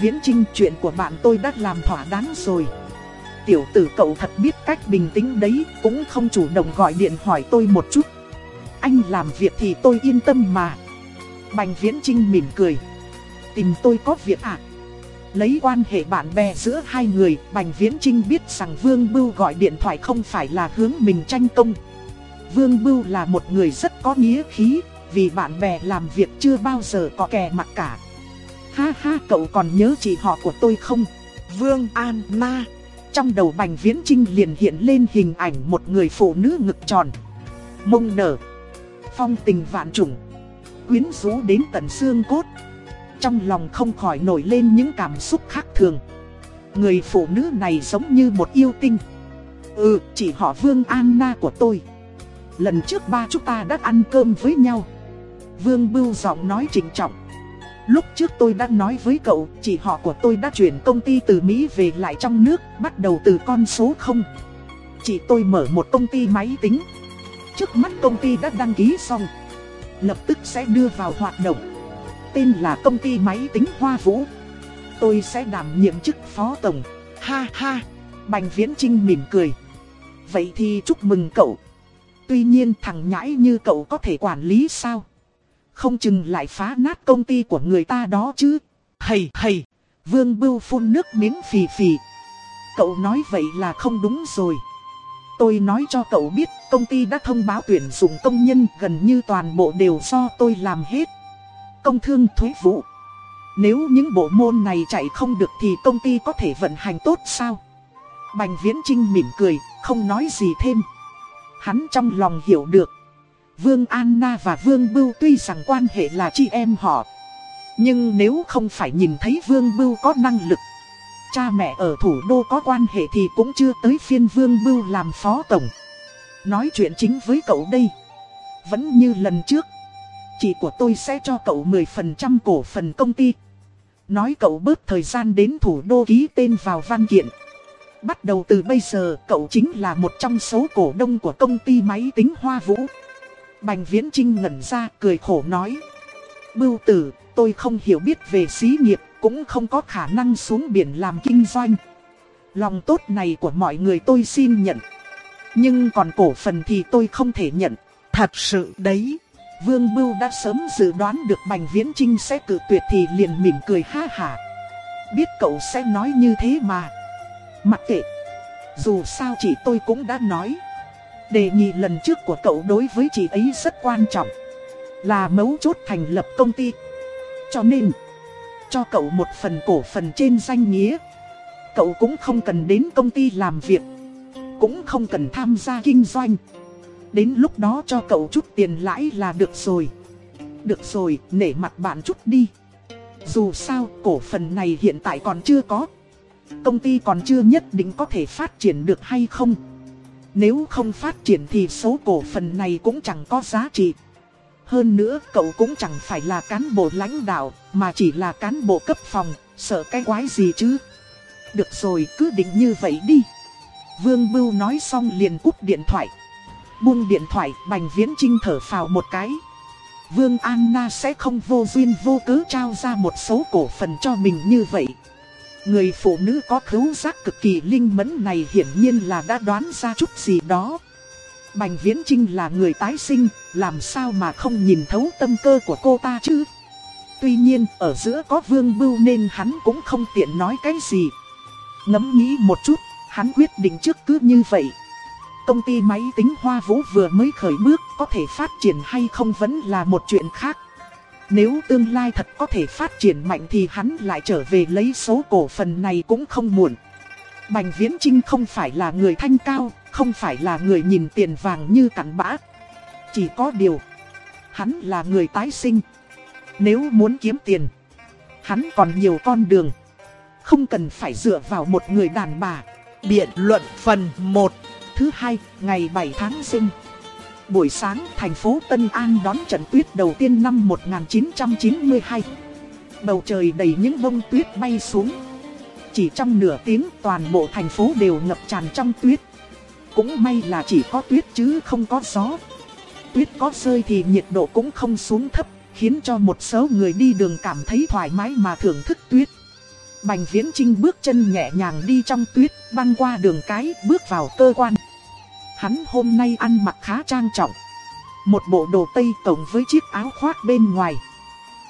Viễn Trinh chuyện của bạn tôi đã làm thỏa đáng rồi. Tiểu tử cậu thật biết cách bình tĩnh đấy, cũng không chủ động gọi điện hỏi tôi một chút. Anh làm việc thì tôi yên tâm mà. Bành Viễn Trinh mỉm cười. Tìm tôi có việc à? Lấy quan hệ bạn bè giữa hai người, Bành Viễn Trinh biết rằng Vương Bưu gọi điện thoại không phải là hướng mình tranh công. Vương Bưu là một người rất có nghĩa khí, vì bạn bè làm việc chưa bao giờ có kè mặt cả. Ha ha cậu còn nhớ chị họ của tôi không? Vương An Na. Trong đầu Bành Viễn Trinh liền hiện lên hình ảnh một người phụ nữ ngực tròn. Mông nở. Phong tình vạn trùng. Quyến rũ đến tận xương cốt. Trong lòng không khỏi nổi lên những cảm xúc khác thường Người phụ nữ này giống như một yêu tinh Ừ, chỉ họ Vương Anna của tôi Lần trước ba chúng ta đã ăn cơm với nhau Vương Bưu giọng nói trịnh trọng Lúc trước tôi đã nói với cậu, chỉ họ của tôi đã chuyển công ty từ Mỹ về lại trong nước, bắt đầu từ con số 0. Chị tôi mở một công ty máy tính. Trước mắt công ty đã đăng ký xong. Lập tức sẽ đưa vào hoạt động tên là công ty máy tính Hoa Vũ. Tôi sẽ đảm nhiệm chức phó tổng. Ha ha, Bành Viễn Trinh mỉm cười. Vậy thì chúc mừng cậu. Tuy nhiên thằng nhãi như cậu có thể quản lý sao? Không chừng lại phá nát công ty của người ta đó chứ. Hầy hầy, Vương Bưu phun nước miếng phì phì. Cậu nói vậy là không đúng rồi. Tôi nói cho cậu biết công ty đã thông báo tuyển dụng công nhân gần như toàn bộ đều do tôi làm hết công thương thuế vụ. Nếu những bộ môn này chạy không được thì công ty có thể vận hành tốt sao? Bành Viễn Trinh mỉm cười, không nói gì thêm. Hắn trong lòng hiểu được. Vương Anna và Vương Bưu tuy rằng quan hệ là chị em họ. Nhưng nếu không phải nhìn thấy Vương Bưu có năng lực. Cha mẹ ở thủ đô có quan hệ thì cũng chưa tới phiên Vương Bưu làm phó tổng. Nói chuyện chính với cậu đây. Vẫn như lần trước. Chị của tôi sẽ cho cậu 10% cổ phần công ty. Nói cậu bớt thời gian đến thủ đô ký tên vào văn kiện. Bắt đầu từ bây giờ cậu chính là một trong số cổ đông của công ty máy tính Hoa Vũ. Bành Viễn Trinh ngẩn ra cười khổ nói. Bưu tử, tôi không hiểu biết về xí nghiệp, cũng không có khả năng xuống biển làm kinh doanh. Lòng tốt này của mọi người tôi xin nhận. Nhưng còn cổ phần thì tôi không thể nhận. Thật sự đấy. Vương Bưu đã sớm dự đoán được Bành Viễn Trinh sẽ cự tuyệt thì liền mỉm cười ha hả. Biết cậu sẽ nói như thế mà. Mặc kệ. Dù sao chị tôi cũng đã nói. Đề nghị lần trước của cậu đối với chị ấy rất quan trọng. Là mấu chốt thành lập công ty. Cho nên, cho cậu một phần cổ phần trên danh nghĩa. Cậu cũng không cần đến công ty làm việc. Cũng không cần tham gia kinh doanh. Đến lúc đó cho cậu chút tiền lãi là được rồi Được rồi, nể mặt bạn chút đi Dù sao, cổ phần này hiện tại còn chưa có Công ty còn chưa nhất định có thể phát triển được hay không Nếu không phát triển thì số cổ phần này cũng chẳng có giá trị. Hơn nữa cậu cũng chẳng phải là cán bộ lãnh đạo, mà chỉ là cán bộ cấp phòng, sợ cái quái gì chứ. Được rồi, cứ định như vậy đi. Vương Bưu nói xong liền cúp điện thoại. Buông điện thoại, Bành Viễn Trinh thở phào một cái. Vương Anna sẽ không vô duyên vô cớ trao ra một số cổ phần cho mình như vậy. Người phụ nữ có khứu giác cực kỳ linh mẫn này hiển nhiên là đã đoán ra chút gì đó. Bành Viễn Trinh là người tái sinh, làm sao mà không nhìn thấu tâm cơ của cô ta chứ? Tuy nhiên, ở giữa có vương bưu nên hắn cũng không tiện nói cái gì. Ngẫm nghĩ một chút, hắn quyết định trước cứ như vậy. Công ty máy tính Hoa Vũ vừa mới khởi bước, có thể phát triển hay không vẫn là một chuyện khác. Nếu tương lai thật có thể phát triển mạnh thì hắn lại trở về lấy số cổ phần này cũng không muộn. Bành Viễn Trinh không phải là người thanh cao, không phải là người nhìn tiền vàng như cặn bã. Chỉ có điều, hắn là người tái sinh. Nếu muốn kiếm tiền, hắn còn nhiều con đường. Không cần phải dựa vào một người đàn bà. Biện luận phần 1 Thứ hai, ngày 7 tháng sinh. Buổi sáng, thành phố Tân An đón trận tuyết đầu tiên năm 1992 Bầu trời đầy những bông tuyết bay xuống. Chỉ trong nửa tiếng toàn bộ thành phố đều ngập tràn trong tuyết. Cũng may là chỉ có tuyết chứ không có gió. Tuyết có rơi thì nhiệt độ cũng không xuống thấp Khiến cho một số người đi đường cảm thấy thoải mái mà thưởng thức tuyết. Bành Viễn Trinh bước chân nhẹ nhàng đi trong tuyết, băng qua đường cái, bước vào cơ quan. Hắn hôm nay ăn mặc khá trang trọng. Một bộ đồ tây tổng với chiếc áo khoác bên ngoài.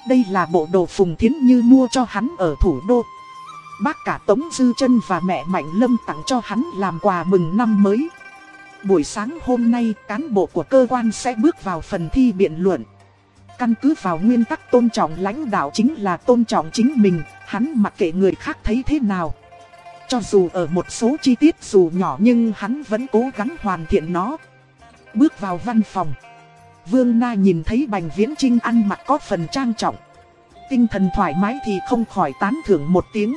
Đây là bộ đồ Phùng Thiến Như mua cho hắn ở thủ đô. Bác cả Tống Dư chân và mẹ Mạnh Lâm tặng cho hắn làm quà mừng năm mới. Buổi sáng hôm nay, cán bộ của cơ quan sẽ bước vào phần thi biện luận. Căn cứ vào nguyên tắc tôn trọng lãnh đạo chính là tôn trọng chính mình, hắn mặc kệ người khác thấy thế nào. Cho dù ở một số chi tiết dù nhỏ nhưng hắn vẫn cố gắng hoàn thiện nó. Bước vào văn phòng. Vương Na nhìn thấy Bành Viễn Trinh ăn mặc có phần trang trọng. Tinh thần thoải mái thì không khỏi tán thưởng một tiếng.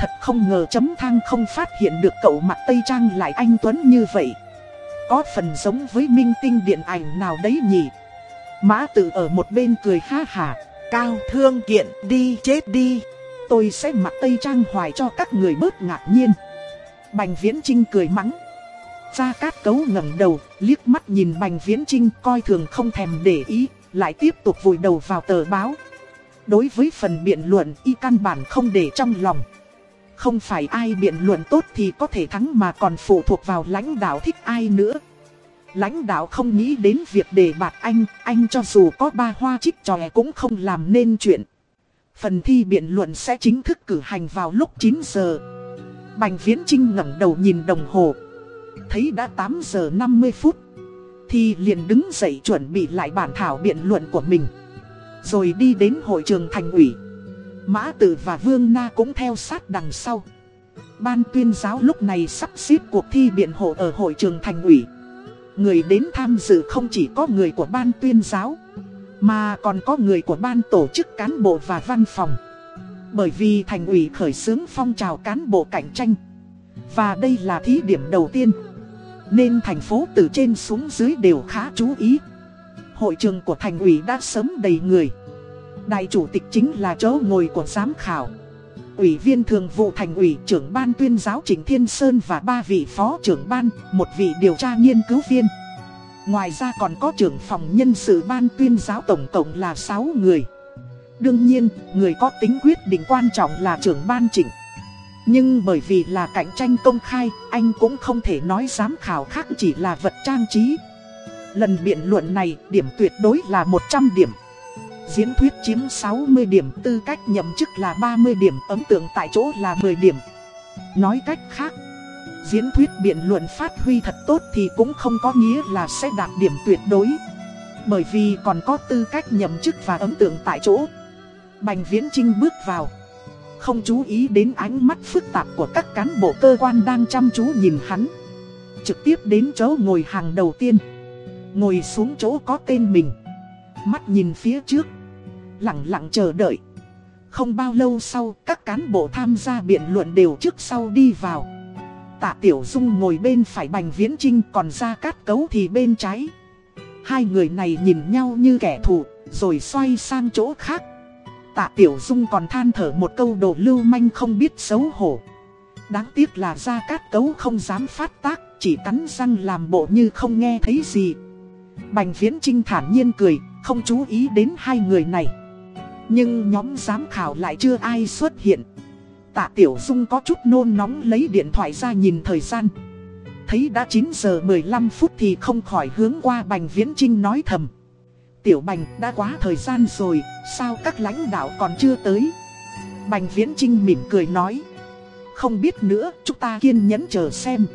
Thật không ngờ chấm thang không phát hiện được cậu mặc Tây Trang lại anh Tuấn như vậy. Có phần giống với minh tinh điện ảnh nào đấy nhỉ. Mã tự ở một bên cười ha hà. Cao thương kiện đi chết đi tôi sẽ mặc tây trang hoài cho các người bớt ngạc nhiên. Bành Viễn Trinh cười mắng. Gia Cát Cấu ngẩng đầu, liếc mắt nhìn Bành Viễn Trinh coi thường không thèm để ý, lại tiếp tục vùi đầu vào tờ báo. Đối với phần biện luận y căn bản không để trong lòng. Không phải ai biện luận tốt thì có thể thắng mà còn phụ thuộc vào lãnh đạo thích ai nữa. Lãnh đạo không nghĩ đến việc đề bạt anh, anh cho dù có ba hoa chích tròe cũng không làm nên chuyện. Phần thi biện luận sẽ chính thức cử hành vào lúc 9 giờ. Bành Viễn Trinh ngẩng đầu nhìn đồng hồ. Thấy đã 8 giờ 50 phút. Thì liền đứng dậy chuẩn bị lại bản thảo biện luận của mình. Rồi đi đến hội trường thành ủy. Mã Tử và Vương Na cũng theo sát đằng sau. Ban tuyên giáo lúc này sắp xếp cuộc thi biện hộ ở hội trường thành ủy. Người đến tham dự không chỉ có người của ban tuyên giáo, mà còn có người của ban tổ chức cán bộ và văn phòng. Bởi vì thành ủy khởi xướng phong trào cán bộ cạnh tranh, Và đây là thí điểm đầu tiên, Nên thành phố từ trên xuống dưới đều khá chú ý. Hội trường của thành ủy đã sớm đầy người. Đại chủ tịch chính là chỗ ngồi của giám khảo. Ủy viên thường vụ thành ủy trưởng ban tuyên giáo Trịnh Thiên Sơn và ba vị phó trưởng ban, một vị điều tra nghiên cứu viên Ngoài ra còn có trưởng phòng nhân sự ban tuyên giáo tổng cộng là 6 người. Đương nhiên, người có tính quyết định quan trọng là trưởng ban chỉnh. Nhưng bởi vì là cạnh tranh công khai, anh cũng không thể nói giám khảo khác chỉ là vật trang trí. Lần biện luận này, điểm tuyệt đối là 100 điểm. Diễn thuyết chiếm 60 điểm, tư cách nhậm chức là 30 điểm, ấn tượng tại chỗ là 10 điểm. Nói cách khác, diễn thuyết biện luận phát huy thật tốt thì cũng không có nghĩa là sẽ đạt điểm tuyệt đối. Bởi vì còn có tư cách nhậm chức và ấn tượng tại chỗ. Bành Viễn Trinh bước vào. Không chú ý đến ánh mắt phức tạp của các cán bộ cơ quan đang chăm chú nhìn hắn. Trực tiếp đến chỗ ngồi hàng đầu tiên. Ngồi xuống chỗ có tên mình. Mắt nhìn phía trước. Lặng lặng chờ đợi. Không bao lâu sau, các cán bộ tham gia biện luận đều trước sau đi vào. Tạ Tiểu Dung ngồi bên phải Bành Viễn Trinh còn ra cát cấu thì bên trái. Hai người này nhìn nhau như kẻ thù, rồi xoay sang chỗ khác. Tạ Tiểu Dung còn than thở một câu đồ lưu manh không biết xấu hổ. Đáng tiếc là ra cát cấu không dám phát tác, chỉ cắn răng làm bộ như không nghe thấy gì. Bành Viễn Trinh thản nhiên cười, không chú ý đến hai người này. Nhưng nhóm giám khảo lại chưa ai xuất hiện. Tạ Tiểu Dung có chút nôn nóng lấy điện thoại ra nhìn thời gian. Thấy đã 9 giờ 15 phút thì không khỏi hướng qua Bành Viễn Trinh nói thầm. Tiểu Bành đã quá thời gian rồi, sao các lãnh đạo còn chưa tới? Bành Viễn Trinh mỉm cười nói. Không biết nữa, chúng ta kiên nhẫn chờ xem.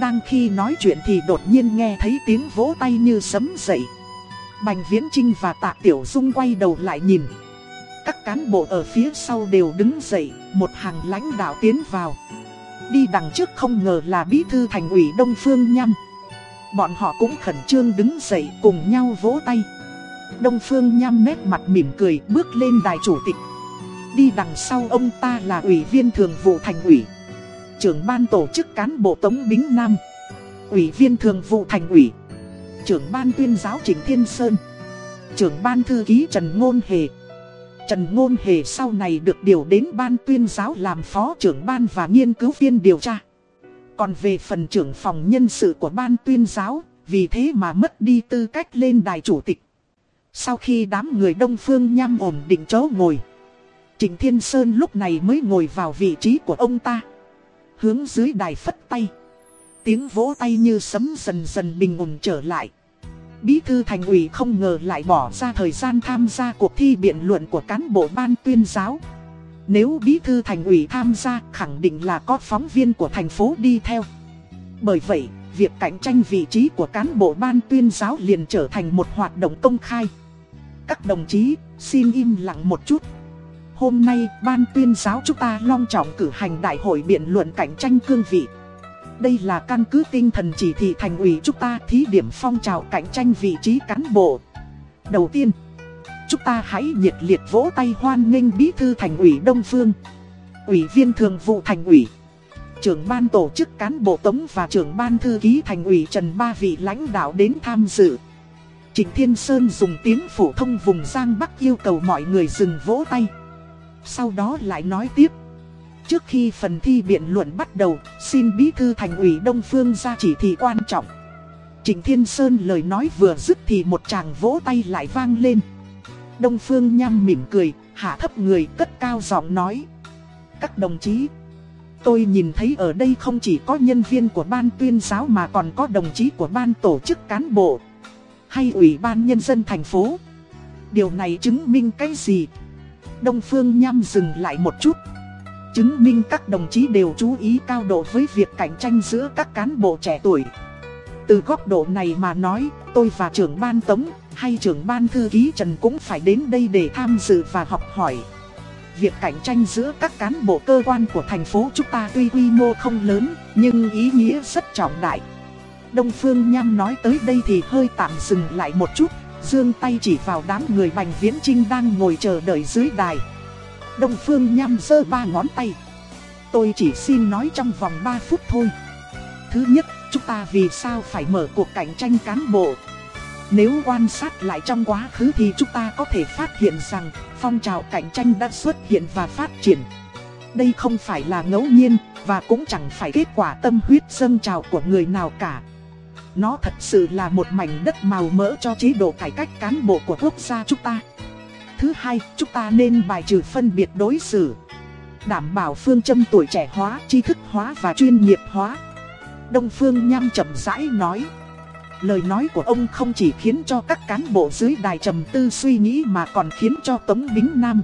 Đang khi nói chuyện thì đột nhiên nghe thấy tiếng vỗ tay như sấm dậy. Bành Viễn Trinh và Tạ Tiểu Dung quay đầu lại nhìn. Các cán bộ ở phía sau đều đứng dậy, một hàng lãnh đạo tiến vào. Đi đằng trước không ngờ là bí thư thành ủy Đông Phương Nhâm. Bọn họ cũng khẩn trương đứng dậy cùng nhau vỗ tay. Đông Phương Nhâm nét mặt mỉm cười bước lên đài chủ tịch. Đi đằng sau ông ta là ủy viên thường vụ thành ủy. Trưởng ban tổ chức cán bộ Tống Bính Nam. Ủy viên thường vụ thành ủy. Trưởng ban tuyên giáo Trịnh Thiên Sơn. Trưởng ban thư ký Trần Ngôn Hề. Trần Ngôn Hề sau này được điều đến ban tuyên giáo làm phó trưởng ban và nghiên cứu viên điều tra. Còn về phần trưởng phòng nhân sự của ban tuyên giáo, vì thế mà mất đi tư cách lên đài chủ tịch. Sau khi đám người Đông Phương nhăm ổn định chỗ ngồi, Trịnh Thiên Sơn lúc này mới ngồi vào vị trí của ông ta. Hướng dưới đài phất tay. Tiếng vỗ tay như sấm dần dần bình ổn trở lại. Bí thư thành ủy không ngờ lại bỏ ra thời gian tham gia cuộc thi biện luận của cán bộ ban tuyên giáo. Nếu bí thư thành ủy tham gia khẳng định là có phóng viên của thành phố đi theo. Bởi vậy, việc cạnh tranh vị trí của cán bộ ban tuyên giáo liền trở thành một hoạt động công khai. Các đồng chí, xin im lặng một chút. Hôm nay, ban tuyên giáo chúng ta long trọng cử hành đại hội biện luận cạnh tranh cương vị. Đây là căn cứ tinh thần chỉ thị thành ủy chúng ta thí điểm phong trào cạnh tranh vị trí cán bộ. Đầu tiên, chúng ta hãy nhiệt liệt vỗ tay hoan nghênh bí thư thành ủy Đông Phương, ủy viên thường vụ thành ủy, trưởng ban tổ chức cán bộ tống và trưởng ban thư ký thành ủy Trần Ba vị lãnh đạo đến tham dự. Trịnh Thiên Sơn dùng tiếng phổ thông vùng Giang Bắc yêu cầu mọi người dừng vỗ tay. Sau đó lại nói tiếp. Trước khi phần thi biện luận bắt đầu, xin bí thư thành ủy Đông Phương ra chỉ thị quan trọng. Trịnh Thiên Sơn lời nói vừa dứt thì một chàng vỗ tay lại vang lên. Đông Phương nhăm mỉm cười, hạ thấp người cất cao giọng nói. Các đồng chí, tôi nhìn thấy ở đây không chỉ có nhân viên của ban tuyên giáo mà còn có đồng chí của ban tổ chức cán bộ hay ủy ban nhân dân thành phố. Điều này chứng minh cái gì? Đông Phương nhăm dừng lại một chút. Chứng minh các đồng chí đều chú ý cao độ với việc cạnh tranh giữa các cán bộ trẻ tuổi. Từ góc độ này mà nói, tôi và trưởng ban tống hay trưởng ban thư ký Trần cũng phải đến đây để tham dự và học hỏi. Việc cạnh tranh giữa các cán bộ cơ quan của thành phố chúng ta tuy quy mô không lớn, nhưng ý nghĩa rất trọng đại. Đông Phương Nham nói tới đây thì hơi tạm dừng lại một chút, dương tay chỉ vào đám người Bành Viễn Trinh đang ngồi chờ đợi dưới đài. Đông Phương Nham giơ ba ngón tay. Tôi chỉ xin nói trong vòng 3 phút thôi. Thứ nhất, chúng ta vì sao phải mở cuộc cạnh tranh cán bộ? Nếu quan sát lại trong quá khứ thì chúng ta có thể phát hiện rằng phong trào cạnh tranh đã xuất hiện và phát triển. Đây không phải là ngẫu nhiên và cũng chẳng phải kết quả tâm huyết dâng trào của người nào cả. Nó thật sự là một mảnh đất màu mỡ cho chế độ cải cách cán bộ của quốc gia chúng ta. Thứ hai, chúng ta nên bài trừ phân biệt đối xử. Đảm bảo phương châm tuổi trẻ hóa, tri thức hóa và chuyên nghiệp hóa. Đông Phương Nham chậm rãi nói. Lời nói của ông không chỉ khiến cho các cán bộ dưới đài trầm tư suy nghĩ mà còn khiến cho Tống Bính Nam,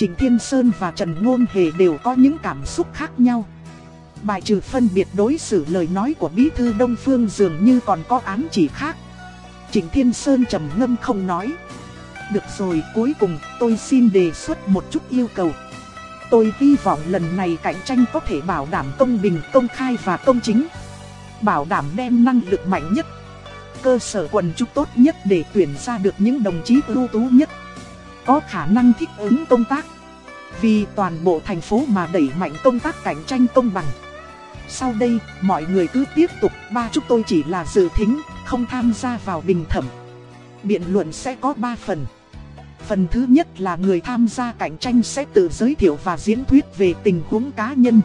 Trình Thiên Sơn và Trần Ngôn Hề đều có những cảm xúc khác nhau. Bài trừ phân biệt đối xử lời nói của Bí Thư Đông Phương dường như còn có ám chỉ khác. Trình Thiên Sơn trầm ngâm không nói. Được rồi, cuối cùng tôi xin đề xuất một chút yêu cầu. Tôi hy vọng lần này cạnh tranh có thể bảo đảm công bình, công khai và công chính. Bảo đảm đem năng lực mạnh nhất, cơ sở quần chúng tốt nhất để tuyển ra được những đồng chí ưu tú nhất. Có khả năng thích ứng công tác. Vì toàn bộ thành phố mà đẩy mạnh công tác cạnh tranh công bằng. Sau đây, mọi người cứ tiếp tục, ba chúng tôi chỉ là dự thính, không tham gia vào bình thẩm. Biện luận sẽ có 3 phần. Phần thứ nhất là người tham gia cạnh tranh sẽ tự giới thiệu và diễn thuyết về tình huống cá nhân.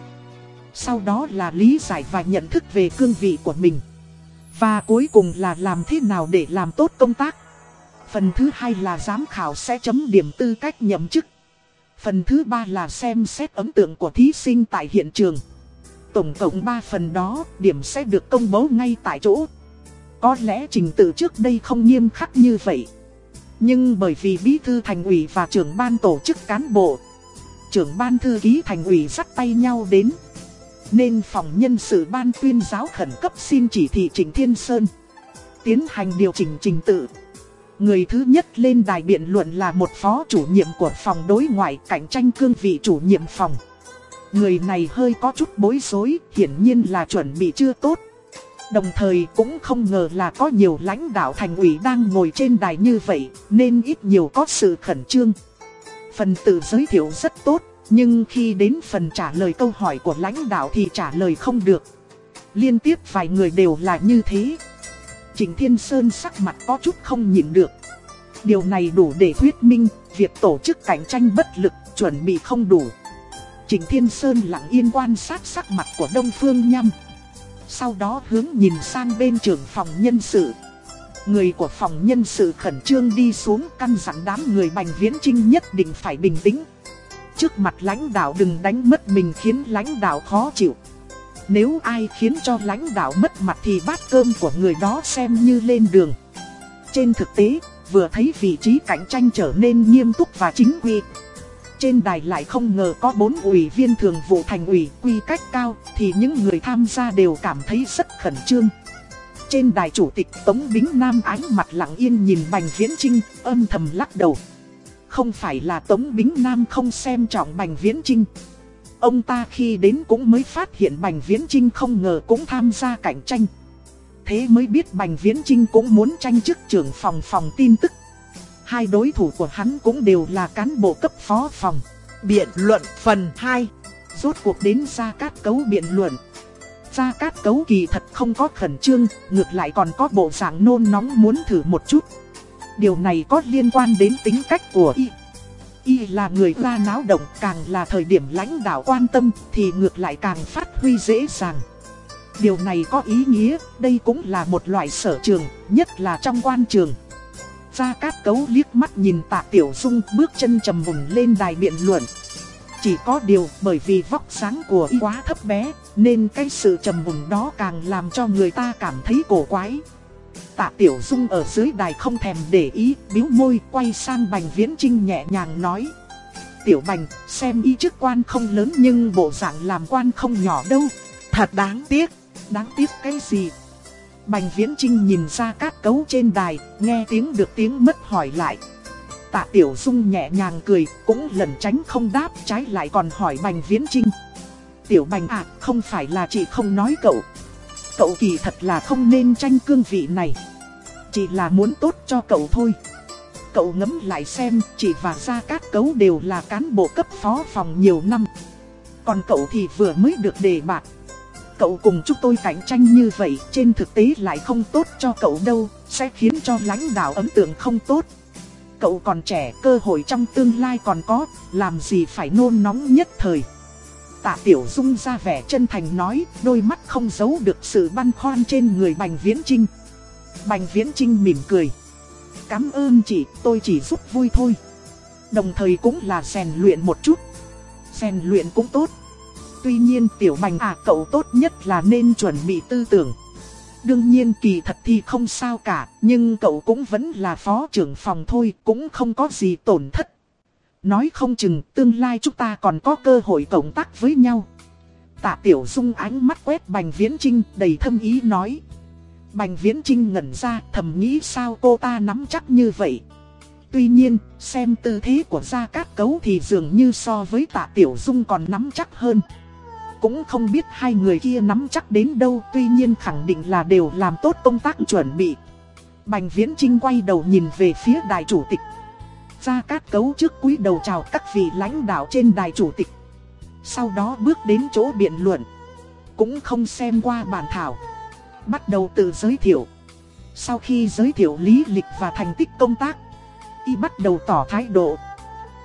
Sau đó là lý giải và nhận thức về cương vị của mình. Và cuối cùng là làm thế nào để làm tốt công tác. Phần thứ hai là giám khảo sẽ chấm điểm tư cách nhậm chức. Phần thứ ba là xem xét ấn tượng của thí sinh tại hiện trường. Tổng cộng 3 phần đó, điểm sẽ được công bố ngay tại chỗ. Có lẽ trình tự trước đây không nghiêm khắc như vậy. Nhưng bởi vì bí thư thành ủy và trưởng ban tổ chức cán bộ, trưởng ban thư ký thành ủy dắt tay nhau đến. Nên phòng nhân sự ban tuyên giáo khẩn cấp xin chỉ thị Trình Thiên Sơn. Tiến hành điều chỉnh trình tự. Người thứ nhất lên đài biện luận là một phó chủ nhiệm của phòng đối ngoại cạnh tranh cương vị chủ nhiệm phòng. Người này hơi có chút bối rối, hiển nhiên là chuẩn bị chưa tốt. Đồng thời cũng không ngờ là có nhiều lãnh đạo thành ủy đang ngồi trên đài như vậy Nên ít nhiều có sự khẩn trương Phần tự giới thiệu rất tốt nhưng khi đến phần trả lời câu hỏi của lãnh đạo thì trả lời không được. Liên tiếp vài người đều là như thế. Trình Thiên Sơn sắc mặt có chút không nhìn được. Điều này đủ để thuyết minh, việc tổ chức cạnh tranh bất lực, chuẩn bị không đủ. Trình Thiên Sơn lặng yên quan sát sắc mặt của Đông Phương Nhâm. Sau đó hướng nhìn sang bên trưởng phòng nhân sự. Người của phòng nhân sự khẩn trương đi xuống căn dặn đám người Bành Viễn Trinh nhất định phải bình tĩnh. Trước mặt lãnh đạo đừng đánh mất mình khiến lãnh đạo khó chịu. Nếu ai khiến cho lãnh đạo mất mặt thì bát cơm của người đó xem như lên đường. Trên thực tế, vừa thấy vị trí cạnh tranh trở nên nghiêm túc và chính quy. Trên đài lại không ngờ có bốn ủy viên thường vụ thành ủy quy cách cao thì những người tham gia đều cảm thấy rất khẩn trương. Trên đài chủ tịch Tống Bính Nam ánh mặt lặng yên nhìn Bành Viễn Trinh, âm thầm lắc đầu. Không phải là Tống Bính Nam không xem trọng Bành Viễn Trinh. Ông ta khi đến cũng mới phát hiện Bành Viễn Trinh không ngờ cũng tham gia cạnh tranh. Thế mới biết Bành Viễn Trinh cũng muốn tranh chức trưởng phòng phòng tin tức. Hai đối thủ của hắn cũng đều là cán bộ cấp phó phòng. Biện luận phần 2. Rốt cuộc đến gia cát cấu biện luận. Gia Cát Cấu kỳ thật không có khẩn trương, ngược lại còn có bộ dạng nôn nóng muốn thử một chút. Điều này có liên quan đến tính cách của y. Y là người ra náo động càng là thời điểm lãnh đạo quan tâm thì ngược lại càng phát huy dễ dàng. Điều này có ý nghĩa, đây cũng là một loại sở trường, nhất là trong quan trường. Gia Cát Cấu liếc mắt nhìn tạ Tiểu Dung bước chân trầm vùng lên đài biện luận. Chỉ có điều bởi vì vóc sáng của y quá thấp bé, nên cái sự trầm vùng đó càng làm cho người ta cảm thấy cổ quái. Tạ Tiểu Dung ở dưới đài không thèm để ý, biếu môi quay sang Bành Viễn Trinh nhẹ nhàng nói. Tiểu Bành, xem y chức quan không lớn nhưng bộ dạng làm quan không nhỏ đâu. Thật đáng tiếc. Đáng tiếc cái gì? Bành Viễn Trinh nhìn ra các cấu trên đài, nghe tiếng được tiếng mất hỏi lại. Tạ Tiểu Dung nhẹ nhàng cười, cũng lẩn tránh không đáp, trái lại còn hỏi Bành Viễn Trinh. Tiểu Bành à, không phải là chị không nói cậu. Cậu kỳ thật là không nên tranh cương vị này. Chỉ là muốn tốt cho cậu thôi. Cậu ngẫm lại xem, chị và Gia Cát Cấu đều là cán bộ cấp phó phòng nhiều năm. Còn cậu thì vừa mới được đề bạc. Cậu cùng chúng tôi cạnh tranh như vậy, trên thực tế lại không tốt cho cậu đâu, sẽ khiến cho lãnh đạo ấn tượng không tốt. Cậu còn trẻ, cơ hội trong tương lai còn có, làm gì phải nôn nóng nhất thời. Tạ Tiểu Dung ra vẻ chân thành nói, đôi mắt không giấu được sự băn khoăn trên người Bành Viễn Trinh. Bành Viễn Trinh mỉm cười. Cảm ơn chị, tôi chỉ giúp vui thôi. Đồng thời cũng là rèn luyện một chút. Rèn luyện cũng tốt. Tuy nhiên Tiểu Bành à cậu tốt nhất là nên chuẩn bị tư tưởng. Đương nhiên kỳ thật thì không sao cả, nhưng cậu cũng vẫn là phó trưởng phòng thôi, cũng không có gì tổn thất. Nói không chừng tương lai chúng ta còn có cơ hội cộng tác với nhau. Tạ Tiểu Dung ánh mắt quét Bành Viễn Trinh đầy thâm ý nói. Bành Viễn Trinh ngẩn ra thầm nghĩ sao cô ta nắm chắc như vậy. Tuy nhiên, xem tư thế của Gia Cát Cấu thì dường như so với tạ Tiểu Dung còn nắm chắc hơn. Cũng không biết hai người kia nắm chắc đến đâu tuy nhiên khẳng định là đều làm tốt công tác chuẩn bị. Bành Viễn Trinh quay đầu nhìn về phía đài chủ tịch. Gia Cát Cấu trước cúi đầu chào các vị lãnh đạo trên đài chủ tịch. Sau đó bước đến chỗ biện luận. cũng không xem qua bản thảo. Bắt đầu tự giới thiệu. Sau khi giới thiệu lý lịch và thành tích công tác, y bắt đầu tỏ thái độ.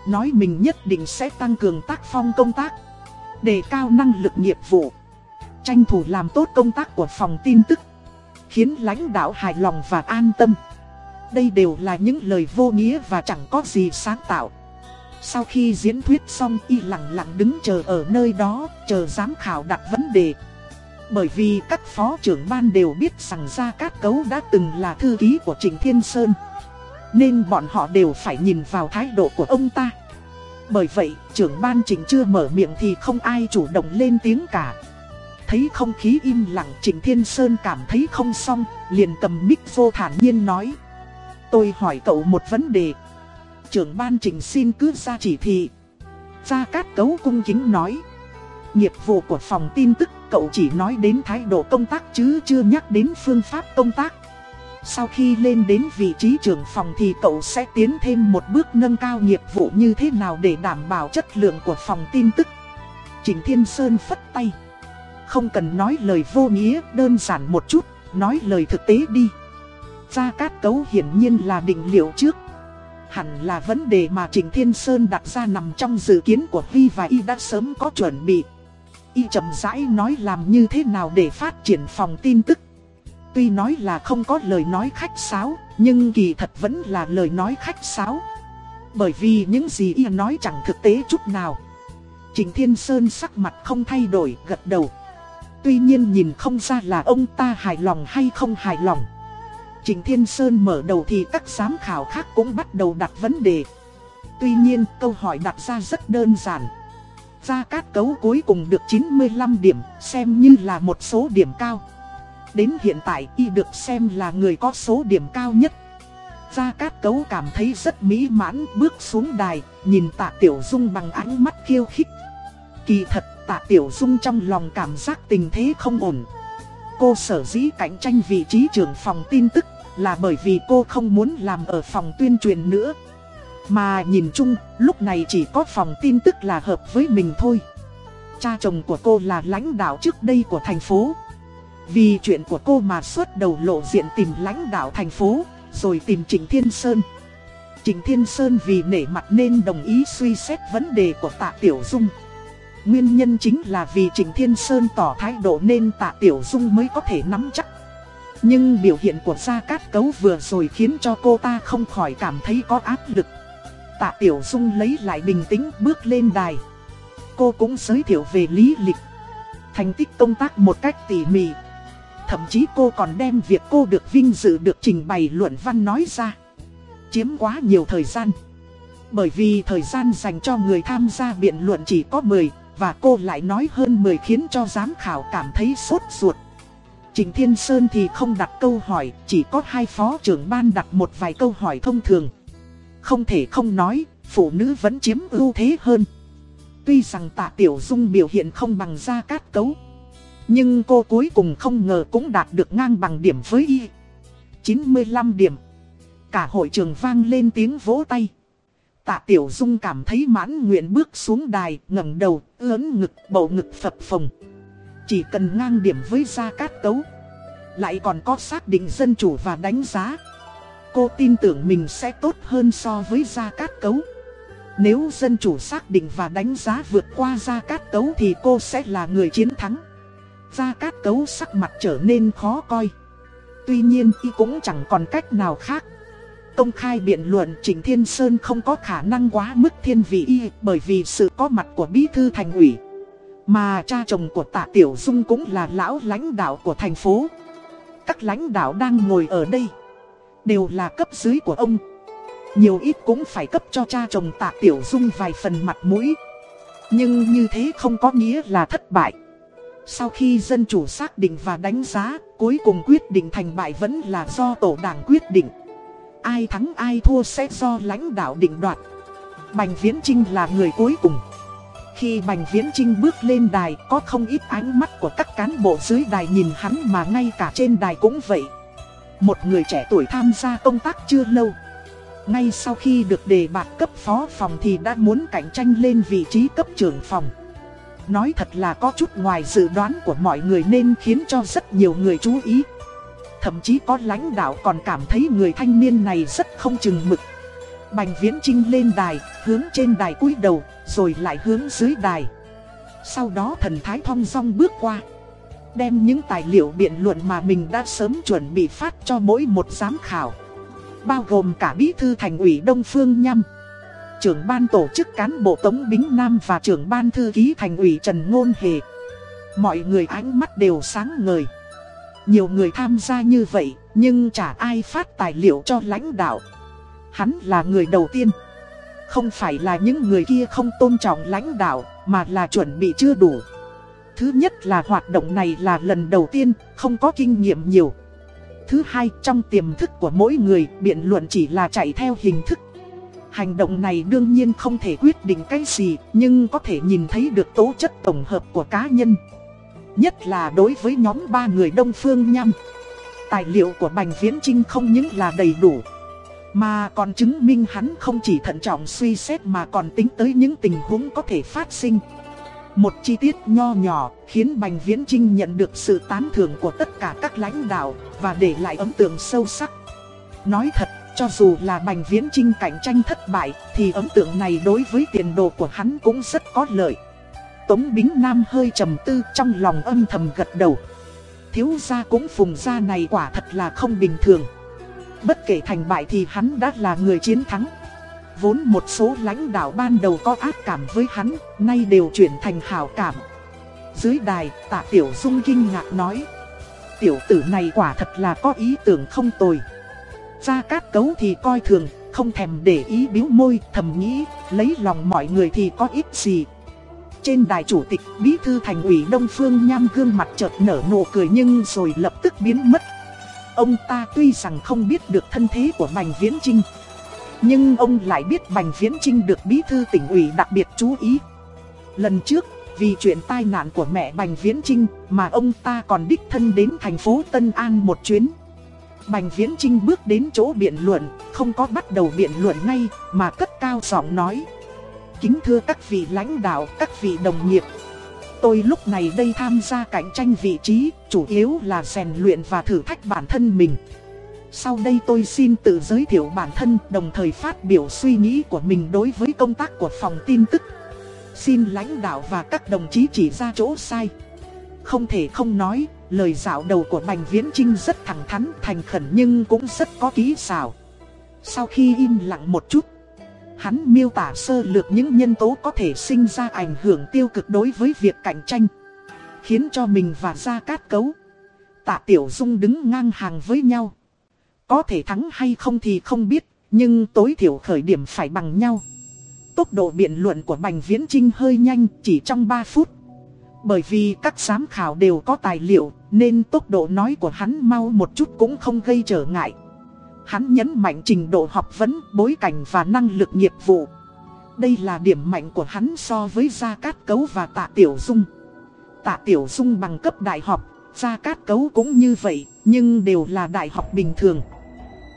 Nói mình nhất định sẽ tăng cường tác phong công tác, đề cao năng lực nghiệp vụ, tranh thủ làm tốt công tác của phòng tin tức, khiến lãnh đạo hài lòng và an tâm. Đây đều là những lời vô nghĩa và chẳng có gì sáng tạo. Sau khi diễn thuyết xong y lặng lặng đứng chờ ở nơi đó, chờ giám khảo đặt vấn đề. Bởi vì các phó trưởng ban đều biết rằng Gia Cát Cấu đã từng là thư ký của Trịnh Thiên Sơn. Nên bọn họ đều phải nhìn vào thái độ của ông ta. Bởi vậy, trưởng ban trình chưa mở miệng thì không ai chủ động lên tiếng cả. Thấy không khí im lặng Trịnh Thiên Sơn cảm thấy không xong, liền cầm mic vô thản nhiên nói. Tôi hỏi cậu một vấn đề. Trưởng ban trình xin cứ ra chỉ thị. Gia Cát Cấu cung kính nói. Nghiệp vụ của phòng tin tức cậu chỉ nói đến thái độ công tác chứ chưa nhắc đến phương pháp công tác. Sau khi lên đến vị trí trưởng phòng thì cậu sẽ tiến thêm một bước nâng cao nghiệp vụ như thế nào để đảm bảo chất lượng của phòng tin tức. Trình Thiên Sơn phất tay. Không cần nói lời vô nghĩa, đơn giản một chút, nói lời thực tế đi. Gia Cát Cấu hiển nhiên là định liệu trước. Hẳn là vấn đề mà Trình Thiên Sơn đặt ra nằm trong dự kiến của Vi và Y đã sớm có chuẩn bị. Y chậm rãi nói làm như thế nào để phát triển phòng tin tức. Tuy nói là không có lời nói khách sáo, nhưng kỳ thật vẫn là lời nói khách sáo. Bởi vì những gì Y nói chẳng thực tế chút nào. Trình Thiên Sơn sắc mặt không thay đổi, gật đầu. Tuy nhiên nhìn không ra là ông ta hài lòng hay không hài lòng. Trình Thiên Sơn mở đầu thì các giám khảo khác cũng bắt đầu đặt vấn đề. Tuy nhiên câu hỏi đặt ra rất đơn giản. Gia Cát Cấu cuối cùng được 95 điểm, xem như là một số điểm cao. Đến hiện tại y được xem là người có số điểm cao nhất. Gia Cát Cấu cảm thấy rất mỹ mãn bước xuống đài, nhìn tạ Tiểu Dung bằng ánh mắt khiêu khích. Kỳ thật tạ Tiểu Dung trong lòng cảm giác tình thế không ổn. Cô sở dĩ cạnh tranh vị trí trưởng phòng tin tức là bởi vì cô không muốn làm ở phòng tuyên truyền nữa. Mà nhìn chung, lúc này chỉ có phòng tin tức là hợp với mình thôi. Cha chồng của cô là lãnh đạo trước đây của thành phố. Vì chuyện của cô mà suốt đầu lộ diện tìm lãnh đạo thành phố, rồi tìm Trịnh Thiên Sơn. Trịnh Thiên Sơn vì nể mặt nên đồng ý suy xét vấn đề của tạ Tiểu Dung. Nguyên nhân chính là vì Trịnh Thiên Sơn tỏ thái độ nên tạ Tiểu Dung mới có thể nắm chắc. Nhưng biểu hiện của Gia Cát Cấu vừa rồi khiến cho cô ta không khỏi cảm thấy có áp lực. Tạ Tiểu Dung lấy lại bình tĩnh bước lên đài. Cô cũng giới thiệu về lý lịch, thành tích công tác một cách tỉ mỉ. Thậm chí cô còn đem việc cô được vinh dự được trình bày luận văn nói ra. Chiếm quá nhiều thời gian. Bởi vì thời gian dành cho người tham gia biện luận chỉ có 10, và cô lại nói hơn 10 khiến cho giám khảo cảm thấy sốt ruột. Trình Thiên Sơn thì không đặt câu hỏi, chỉ có hai phó trưởng ban đặt một vài câu hỏi thông thường. Không thể không nói, phụ nữ vẫn chiếm ưu thế hơn. Tuy rằng tạ Tiểu Dung biểu hiện không bằng ra cát cấu. Nhưng cô cuối cùng không ngờ cũng đạt được ngang bằng điểm với y. 95 điểm. Cả hội trường vang lên tiếng vỗ tay. Tạ Tiểu Dung cảm thấy mãn nguyện bước xuống đài, ngẩng đầu, lớn ngực, bầu ngực phập phồng. Chỉ cần ngang điểm với Gia Cát Cấu. Lại còn có xác định dân chủ và đánh giá. Cô tin tưởng mình sẽ tốt hơn so với Gia Cát Cấu. Nếu dân chủ xác định và đánh giá vượt qua Gia Cát Cấu thì cô sẽ là người chiến thắng. Gia Cát Cấu sắc mặt trở nên khó coi. Tuy nhiên y cũng chẳng còn cách nào khác. Công khai biện luận Trịnh Thiên Sơn không có khả năng quá mức thiên vị y bởi vì sự có mặt của bí thư thành ủy. Mà cha chồng của tạ Tiểu Dung cũng là lão lãnh đạo của thành phố. Các lãnh đạo đang ngồi ở đây đều là cấp dưới của ông. Nhiều ít cũng phải cấp cho cha chồng tạ Tiểu Dung vài phần mặt mũi. Nhưng như thế không có nghĩa là thất bại. Sau khi dân chủ xác định và đánh giá, cuối cùng quyết định thành bại vẫn là do tổ đảng quyết định. Ai thắng ai thua sẽ do lãnh đạo định đoạt. Bành Viễn Trinh là người cuối cùng. Khi Bành Viễn Trinh bước lên đài có không ít ánh mắt của các cán bộ dưới đài nhìn hắn mà ngay cả trên đài cũng vậy. Một người trẻ tuổi tham gia công tác chưa lâu. Ngay sau khi được đề bạt cấp phó phòng thì đã muốn cạnh tranh lên vị trí cấp trưởng phòng. Nói thật là có chút ngoài dự đoán của mọi người nên khiến cho rất nhiều người chú ý. Thậm chí có lãnh đạo còn cảm thấy người thanh niên này rất không chừng mực. Bành Viễn Trinh lên đài, hướng trên đài cúi đầu, rồi lại hướng dưới đài. Sau đó thần thái thong song bước qua. Đem những tài liệu biện luận mà mình đã sớm chuẩn bị phát cho mỗi một giám khảo. Bao gồm cả bí thư thành ủy Đông Phương Nhâm Trưởng ban tổ chức cán bộ Tống Bính Nam và trưởng ban thư ký thành ủy Trần Ngôn Hề. Mọi người ánh mắt đều sáng ngời. Nhiều người tham gia như vậy, Nhưng chả ai phát tài liệu cho lãnh đạo. Hắn là người đầu tiên. Không phải là những người kia không tôn trọng lãnh đạo, Mà là chuẩn bị chưa đủ. Thứ nhất là hoạt động này là lần đầu tiên, Không có kinh nghiệm nhiều. Thứ hai, trong tiềm thức của mỗi người, Biện luận chỉ là chạy theo hình thức Hành động này đương nhiên không thể quyết định cái gì, Nhưng có thể nhìn thấy được tố chất tổng hợp của cá nhân. Nhất là đối với nhóm ba người Đông Phương Nhâm Tài liệu của Bành Viễn Trinh không những là đầy đủ, Mà còn chứng minh hắn không chỉ thận trọng suy xét mà còn tính tới những tình huống có thể phát sinh. Một chi tiết nho nhỏ khiến Bành Viễn Trinh nhận được sự tán thưởng của tất cả các lãnh đạo Và để lại ấn tượng sâu sắc. Nói thật cho dù là Bành Viễn Trinh cạnh tranh thất bại, thì ấn tượng này đối với tiền đồ của hắn cũng rất có lợi. Tống Bính Nam hơi trầm tư trong lòng âm thầm gật đầu. Thiếu gia cũng phùng gia này quả thật là không bình thường. Bất kể thành bại thì hắn đã là người chiến thắng. Vốn một số lãnh đạo ban đầu có ác cảm với hắn, Nay đều chuyển thành hảo cảm. Dưới đài, tạ Tiểu Dung kinh ngạc nói, Tiểu tử này quả thật là có ý tưởng không tồi. Gia Cát Cấu thì coi thường, không thèm để ý biếu môi, thầm nghĩ, lấy lòng mọi người thì có ít gì. Trên đài chủ tịch, bí thư thành ủy Đông Phương Nham gương mặt chợt nở nụ cười nhưng rồi lập tức biến mất. Ông ta tuy rằng không biết được thân thế của Bành Viễn Trinh, nhưng ông lại biết Bành Viễn Trinh được bí thư tỉnh ủy đặc biệt chú ý. Lần trước, vì chuyện tai nạn của mẹ Bành Viễn Trinh mà ông ta còn đích thân đến thành phố Tân An một chuyến. Bành Viễn Trinh bước đến chỗ biện luận, không có bắt đầu biện luận ngay, mà cất cao giọng nói. Kính thưa các vị lãnh đạo, các vị đồng nghiệp. Tôi lúc này đây tham gia cạnh tranh vị trí, chủ yếu là rèn luyện và thử thách bản thân mình. Sau đây tôi xin tự giới thiệu bản thân, đồng thời phát biểu suy nghĩ của mình đối với công tác của phòng tin tức. Xin lãnh đạo và các đồng chí chỉ ra chỗ sai. Không thể không nói, Lời dạo đầu của Bành Viễn Trinh rất thẳng thắn, thành khẩn nhưng cũng rất có ký xảo. Sau khi im lặng một chút, hắn miêu tả sơ lược những nhân tố có thể sinh ra ảnh hưởng tiêu cực đối với việc cạnh tranh. Khiến cho mình và Gia Cát Cấu, tạ Tiểu Dung đứng ngang hàng với nhau. Có thể thắng hay không thì không biết, nhưng tối thiểu khởi điểm phải bằng nhau. Tốc độ biện luận của Bành Viễn Trinh hơi nhanh, chỉ trong 3 phút. Bởi vì các giám khảo đều có tài liệu, nên tốc độ nói của hắn mau một chút cũng không gây trở ngại. Hắn nhấn mạnh trình độ học vấn, bối cảnh và năng lực nghiệp vụ. Đây là điểm mạnh của hắn so với Gia Cát Cấu và Tạ Tiểu Dung. Tạ Tiểu Dung bằng cấp đại học, Gia Cát Cấu cũng như vậy, nhưng đều là đại học bình thường.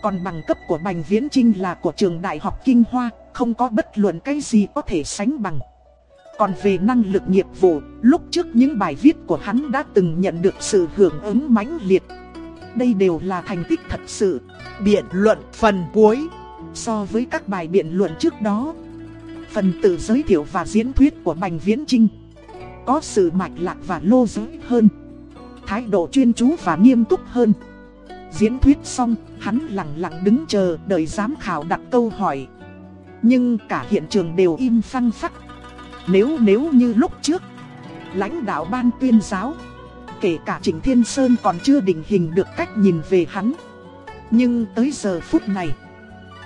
Còn bằng cấp của Bành Viễn Trinh là của trường Đại học Kinh Hoa, không có bất luận cái gì có thể sánh bằng. Còn về năng lực nghiệp vụ, lúc trước những bài viết của hắn đã từng nhận được sự hưởng ứng mãnh liệt. Đây đều là thành tích thật sự. Biện luận phần cuối. So với các bài biện luận trước đó, phần tự giới thiệu và diễn thuyết của Bành Viễn Trinh có sự mạch lạc và lô giới hơn. Thái độ chuyên chú và nghiêm túc hơn. Diễn thuyết xong, hắn lặng lặng đứng chờ đợi giám khảo đặt câu hỏi. Nhưng cả hiện trường đều im phăng phắc nếu nếu như lúc trước, lãnh đạo ban tuyên giáo, kể cả Trịnh Thiên Sơn còn chưa định hình được cách nhìn về hắn. Nhưng tới giờ phút này,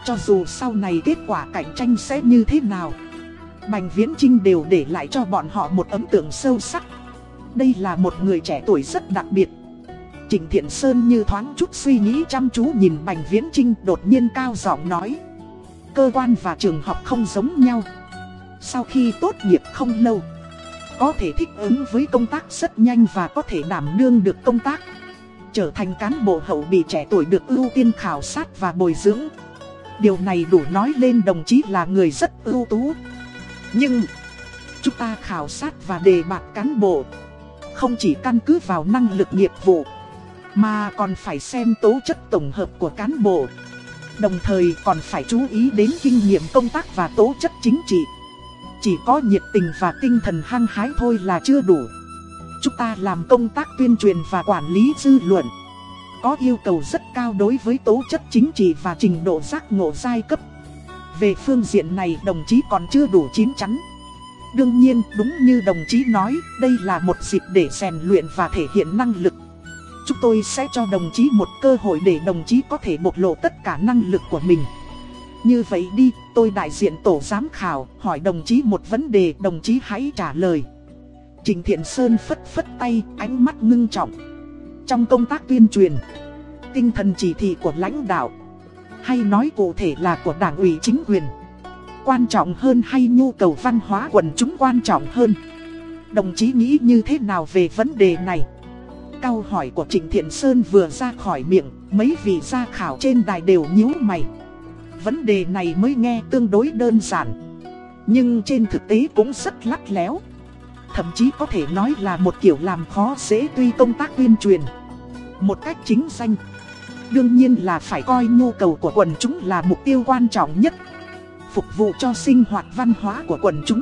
cho dù sau này kết quả cạnh tranh sẽ như thế nào, Bành Viễn Trinh đều để lại cho bọn họ một ấn tượng sâu sắc. Đây là một người trẻ tuổi rất đặc biệt. Trịnh Thiện Sơn như thoáng chút suy nghĩ chăm chú nhìn Bành Viễn Trinh đột nhiên cao giọng nói. Cơ quan và trường học không giống nhau. Sau khi tốt nghiệp không lâu, Có thể thích ứng với công tác rất nhanh và có thể đảm đương được công tác. Trở thành cán bộ hậu bị trẻ tuổi được ưu tiên khảo sát và bồi dưỡng. Điều này đủ nói lên đồng chí là người rất ưu tú. Nhưng, Chúng ta khảo sát và đề bạt cán bộ Không chỉ căn cứ vào năng lực nghiệp vụ, Mà còn phải xem tố chất tổng hợp của cán bộ. Đồng thời còn phải chú ý đến kinh nghiệm công tác và tố chất chính trị. Chỉ có nhiệt tình và tinh thần hăng hái thôi là chưa đủ. Chúng ta làm công tác tuyên truyền và quản lý dư luận. Có yêu cầu rất cao đối với tố chất chính trị và trình độ giác ngộ giai cấp. Về phương diện này đồng chí còn chưa đủ chín chắn. Đương nhiên, đúng như đồng chí nói, Đây là một dịp để rèn luyện và thể hiện năng lực. Chúng tôi sẽ cho đồng chí một cơ hội để đồng chí có thể bộc lộ tất cả năng lực của mình. Như vậy đi, tôi đại diện tổ giám khảo hỏi đồng chí một vấn đề đồng chí hãy trả lời Trình Thiện Sơn phất phất tay, ánh mắt ngưng trọng. Trong công tác tuyên truyền, tinh thần chỉ thị của lãnh đạo, hay nói cụ thể là của đảng ủy chính quyền, quan trọng hơn hay nhu cầu văn hóa quần chúng quan trọng hơn. Đồng chí nghĩ như thế nào về vấn đề này? Câu hỏi của Trịnh Thiện Sơn vừa ra khỏi miệng, mấy vị gia khảo trên đài đều nhíu mày. Vấn đề này mới nghe tương đối đơn giản, nhưng trên thực tế cũng rất lắt léo. Thậm chí có thể nói là một kiểu làm khó dễ tuy công tác tuyên truyền. Một cách chính danh. Đương nhiên là phải coi nhu cầu của quần chúng là mục tiêu quan trọng nhất. Phục vụ cho sinh hoạt văn hóa của quần chúng.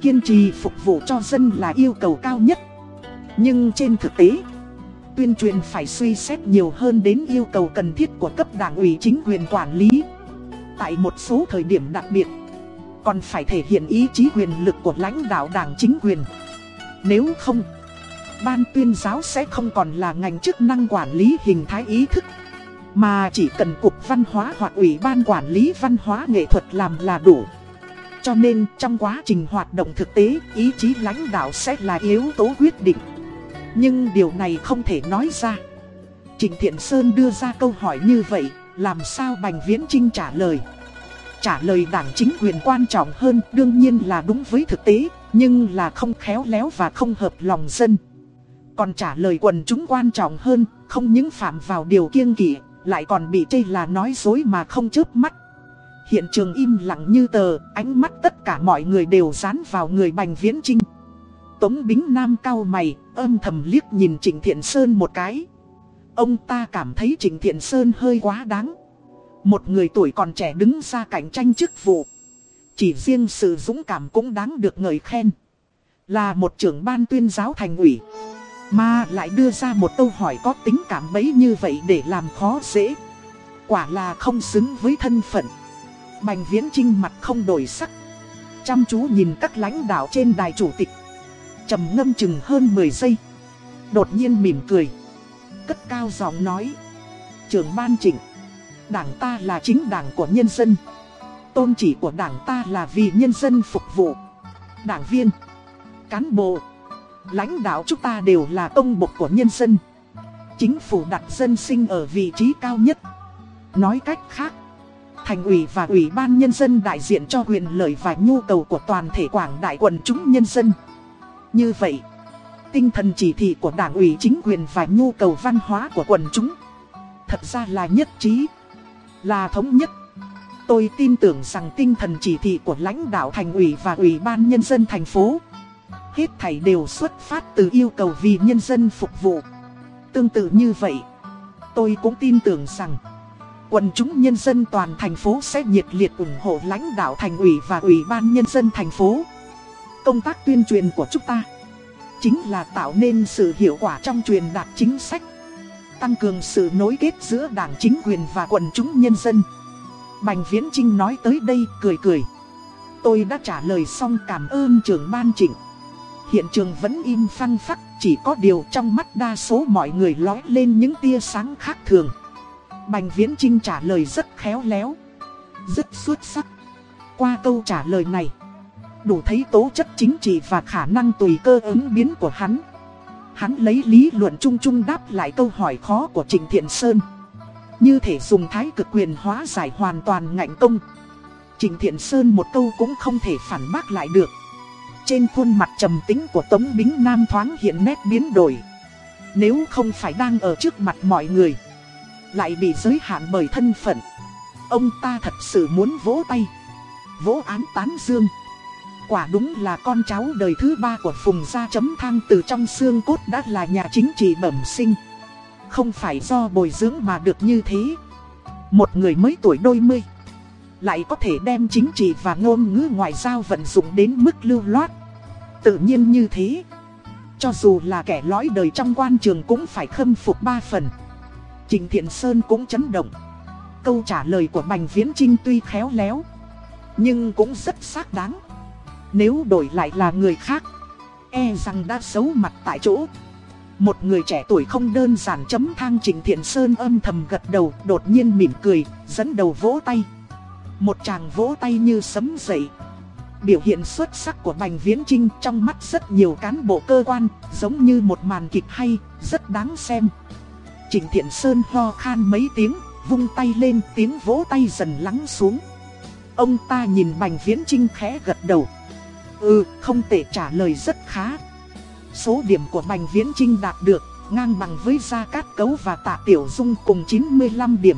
Kiên trì phục vụ cho dân là yêu cầu cao nhất. Nhưng trên thực tế Tuyên truyền phải suy xét nhiều hơn đến yêu cầu cần thiết của cấp đảng ủy chính quyền quản lý. Tại một số thời điểm đặc biệt còn phải thể hiện ý chí quyền lực của lãnh đạo đảng chính quyền. Nếu không, ban tuyên giáo sẽ không còn là ngành chức năng quản lý hình thái ý thức. Mà chỉ cần Cục Văn hóa hoặc Ủy ban Quản lý Văn hóa Nghệ thuật làm là đủ. Cho nên trong quá trình hoạt động thực tế, ý chí lãnh đạo sẽ là yếu tố quyết định. Nhưng điều này không thể nói ra. Trình Thiện Sơn đưa ra câu hỏi như vậy, làm sao Bành Viễn Trinh trả lời? Trả lời đảng chính quyền quan trọng hơn đương nhiên là đúng với thực tế, nhưng là không khéo léo và không hợp lòng dân. Còn trả lời quần chúng quan trọng hơn, không những phạm vào điều kiêng kỵ, lại còn bị chê là nói dối mà không chớp mắt. Hiện trường im lặng như tờ, ánh mắt tất cả mọi người đều dán vào người Bành Viễn Trinh. Tống Bính Nam cao mày, âm thầm liếc nhìn Trịnh Thiện Sơn một cái. Ông ta cảm thấy Trịnh Thiện Sơn hơi quá đáng. Một người tuổi còn trẻ đứng ra cạnh tranh chức vụ. Chỉ riêng sự dũng cảm cũng đáng được ngợi khen. Là một trưởng ban tuyên giáo thành ủy. Mà lại đưa ra một câu hỏi có tính cảm bấy như vậy để làm khó dễ. Quả là không xứng với thân phận. Bành viễn trinh mặt không đổi sắc. Chăm chú nhìn các lãnh đạo trên đài chủ tịch. trầm ngâm chừng hơn 10 giây. Đột nhiên mỉm cười. Cất cao giọng nói. Trưởng ban chỉnh. Đảng ta là chính đảng của nhân dân. Tôn chỉ của đảng ta là vì nhân dân phục vụ. Đảng viên, cán bộ, lãnh đạo chúng ta đều là công bộc của nhân dân. Chính phủ đặt dân sinh ở vị trí cao nhất. Nói cách khác, thành ủy và ủy ban nhân dân đại diện cho quyền lợi và nhu cầu của toàn thể quảng đại quần chúng nhân dân. Như vậy, tinh thần chỉ thị của đảng ủy chính quyền và nhu cầu văn hóa của quần chúng. Thật ra là nhất trí, là thống nhất. Tôi tin tưởng rằng tinh thần chỉ thị của lãnh đạo thành ủy và ủy ban nhân dân thành phố, Hết thảy đều xuất phát từ yêu cầu vì nhân dân phục vụ. Tương tự như vậy, Tôi cũng tin tưởng rằng Quần chúng nhân dân toàn thành phố sẽ nhiệt liệt ủng hộ lãnh đạo thành ủy và ủy ban nhân dân thành phố. Công tác tuyên truyền của chúng ta Chính là tạo nên sự hiệu quả trong truyền đạt chính sách, Tăng cường sự nối kết giữa đảng chính quyền và quần chúng nhân dân. Bành Viễn Trinh nói tới đây cười cười. Tôi đã trả lời xong cảm ơn trưởng ban chỉnh. Hiện trường vẫn im phăng phắc, Chỉ có điều trong mắt đa số mọi người lói lên những tia sáng khác thường. Bành Viễn Trinh trả lời rất khéo léo, Rất xuất sắc. Qua câu trả lời này Đủ thấy tố chất chính trị và khả năng tùy cơ ứng biến của hắn. Hắn lấy lý luận chung chung đáp lại câu hỏi khó của Trịnh Thiện Sơn. Như thể dùng thái cực quyền hóa giải hoàn toàn ngạnh công. Trịnh Thiện Sơn một câu cũng không thể phản bác lại được. Trên khuôn mặt trầm tính của Tống Bính Nam thoáng hiện nét biến đổi. Nếu không phải đang ở trước mặt mọi người, Lại bị giới hạn bởi thân phận, Ông ta thật sự muốn vỗ tay, Vỗ án tán dương. Quả đúng là con cháu đời thứ ba của Phùng Gia chấm thang từ trong xương cốt đã là nhà chính trị bẩm sinh. Không phải do bồi dưỡng mà được như thế. Một người mới tuổi đôi mươi lại có thể đem chính trị và ngôn ngữ ngoại giao vận dụng đến mức lưu loát. Tự nhiên như thế. Cho dù là kẻ lõi đời trong quan trường cũng phải khâm phục ba phần. Trình Thiện Sơn cũng chấn động. Câu trả lời của Bành Viễn Trinh tuy khéo léo, nhưng cũng rất xác đáng. Nếu đổi lại là người khác, e rằng đã xấu mặt tại chỗ. Một người trẻ tuổi không đơn giản chấm thang Trình Thiện Sơn âm thầm gật đầu, đột nhiên mỉm cười, dẫn đầu vỗ tay. Một chàng vỗ tay như sấm dậy. Biểu hiện xuất sắc của Bành Viễn Trinh trong mắt rất nhiều cán bộ cơ quan, giống như một màn kịch hay, rất đáng xem. Trịnh Thiện Sơn ho khan mấy tiếng, vung tay lên tiếng vỗ tay dần lắng xuống. Ông ta nhìn Bành Viễn Trinh khẽ gật đầu. Ừ, không tệ trả lời rất khá. Số điểm của Bành Viễn Trinh đạt được, ngang bằng với Gia Cát Cấu và Tạ Tiểu Dung cùng 95 điểm.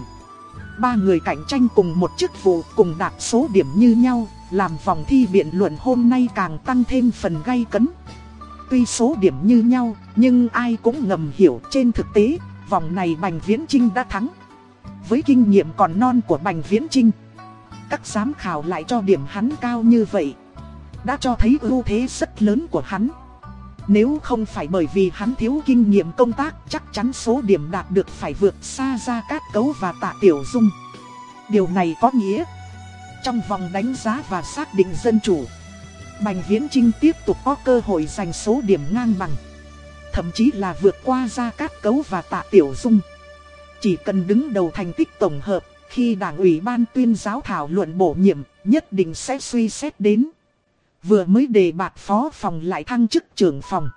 Ba người cạnh tranh cùng một chức vụ cùng đạt số điểm như nhau, làm vòng thi biện luận hôm nay càng tăng thêm phần gay cấn. Tuy số điểm như nhau, nhưng ai cũng ngầm hiểu trên thực tế, vòng này Bành Viễn Trinh đã thắng. Với kinh nghiệm còn non của Bành Viễn Trinh, các giám khảo lại cho điểm hắn cao như vậy. Đã cho thấy ưu thế rất lớn của hắn. Nếu không phải bởi vì hắn thiếu kinh nghiệm công tác, chắc chắn số điểm đạt được phải vượt xa ra cát cấu và tạ tiểu dung. Điều này có nghĩa, trong vòng đánh giá và xác định dân chủ, Bành Viễn Trinh tiếp tục có cơ hội giành số điểm ngang bằng. Thậm chí là vượt qua ra cát cấu và tạ tiểu dung. Chỉ cần đứng đầu thành tích tổng hợp, khi đảng ủy ban tuyên giáo thảo luận bổ nhiệm, nhất định sẽ suy xét đến. Vừa mới đề bạt phó phòng lại thăng chức trưởng phòng.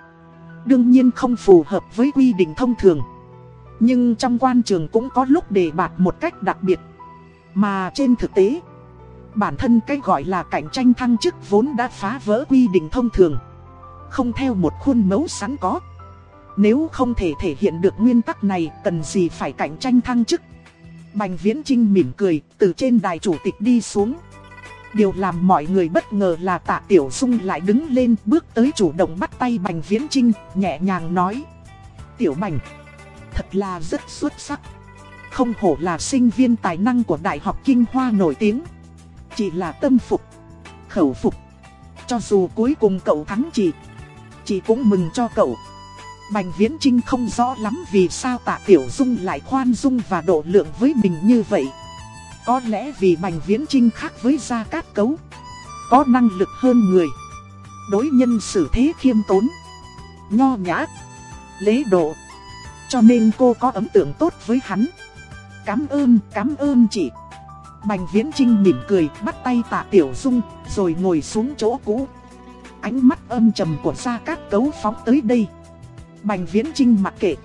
Đương nhiên không phù hợp với quy định thông thường. Nhưng trong quan trường cũng có lúc đề bạt một cách đặc biệt. Mà trên thực tế, bản thân cái gọi là cạnh tranh thăng chức vốn đã phá vỡ quy định thông thường. Không theo một khuôn mẫu sẵn có. Nếu không thể thể hiện được nguyên tắc này, cần gì phải cạnh tranh thăng chức. Bành Viễn Trinh mỉm cười, từ trên đài chủ tịch đi xuống. Điều làm mọi người bất ngờ là tạ Tiểu Dung lại đứng lên bước tới chủ động bắt tay Bành Viễn Trinh, nhẹ nhàng nói. Tiểu Bành, thật là rất xuất sắc. Không hổ là sinh viên tài năng của Đại học Kinh Hoa nổi tiếng. Chỉ là tâm phục, khẩu phục. Cho dù cuối cùng cậu thắng chị, chị cũng mừng cho cậu. Bành Viễn Trinh không rõ lắm vì sao tạ Tiểu Dung lại khoan dung và độ lượng với mình như vậy. Có lẽ vì Bành Viễn Trinh khác với Gia Cát Cấu. Có năng lực hơn người. Đối nhân xử thế khiêm tốn. Nho nhã. Lễ độ. Cho nên cô có ấn tượng tốt với hắn. Cám ơn, cám ơn chị. Bành Viễn Trinh mỉm cười, bắt tay tạ Tiểu Dung, rồi ngồi xuống chỗ cũ. Ánh mắt âm trầm của Gia Cát Cấu phóng tới đây. Bành Viễn Trinh mặc kệ.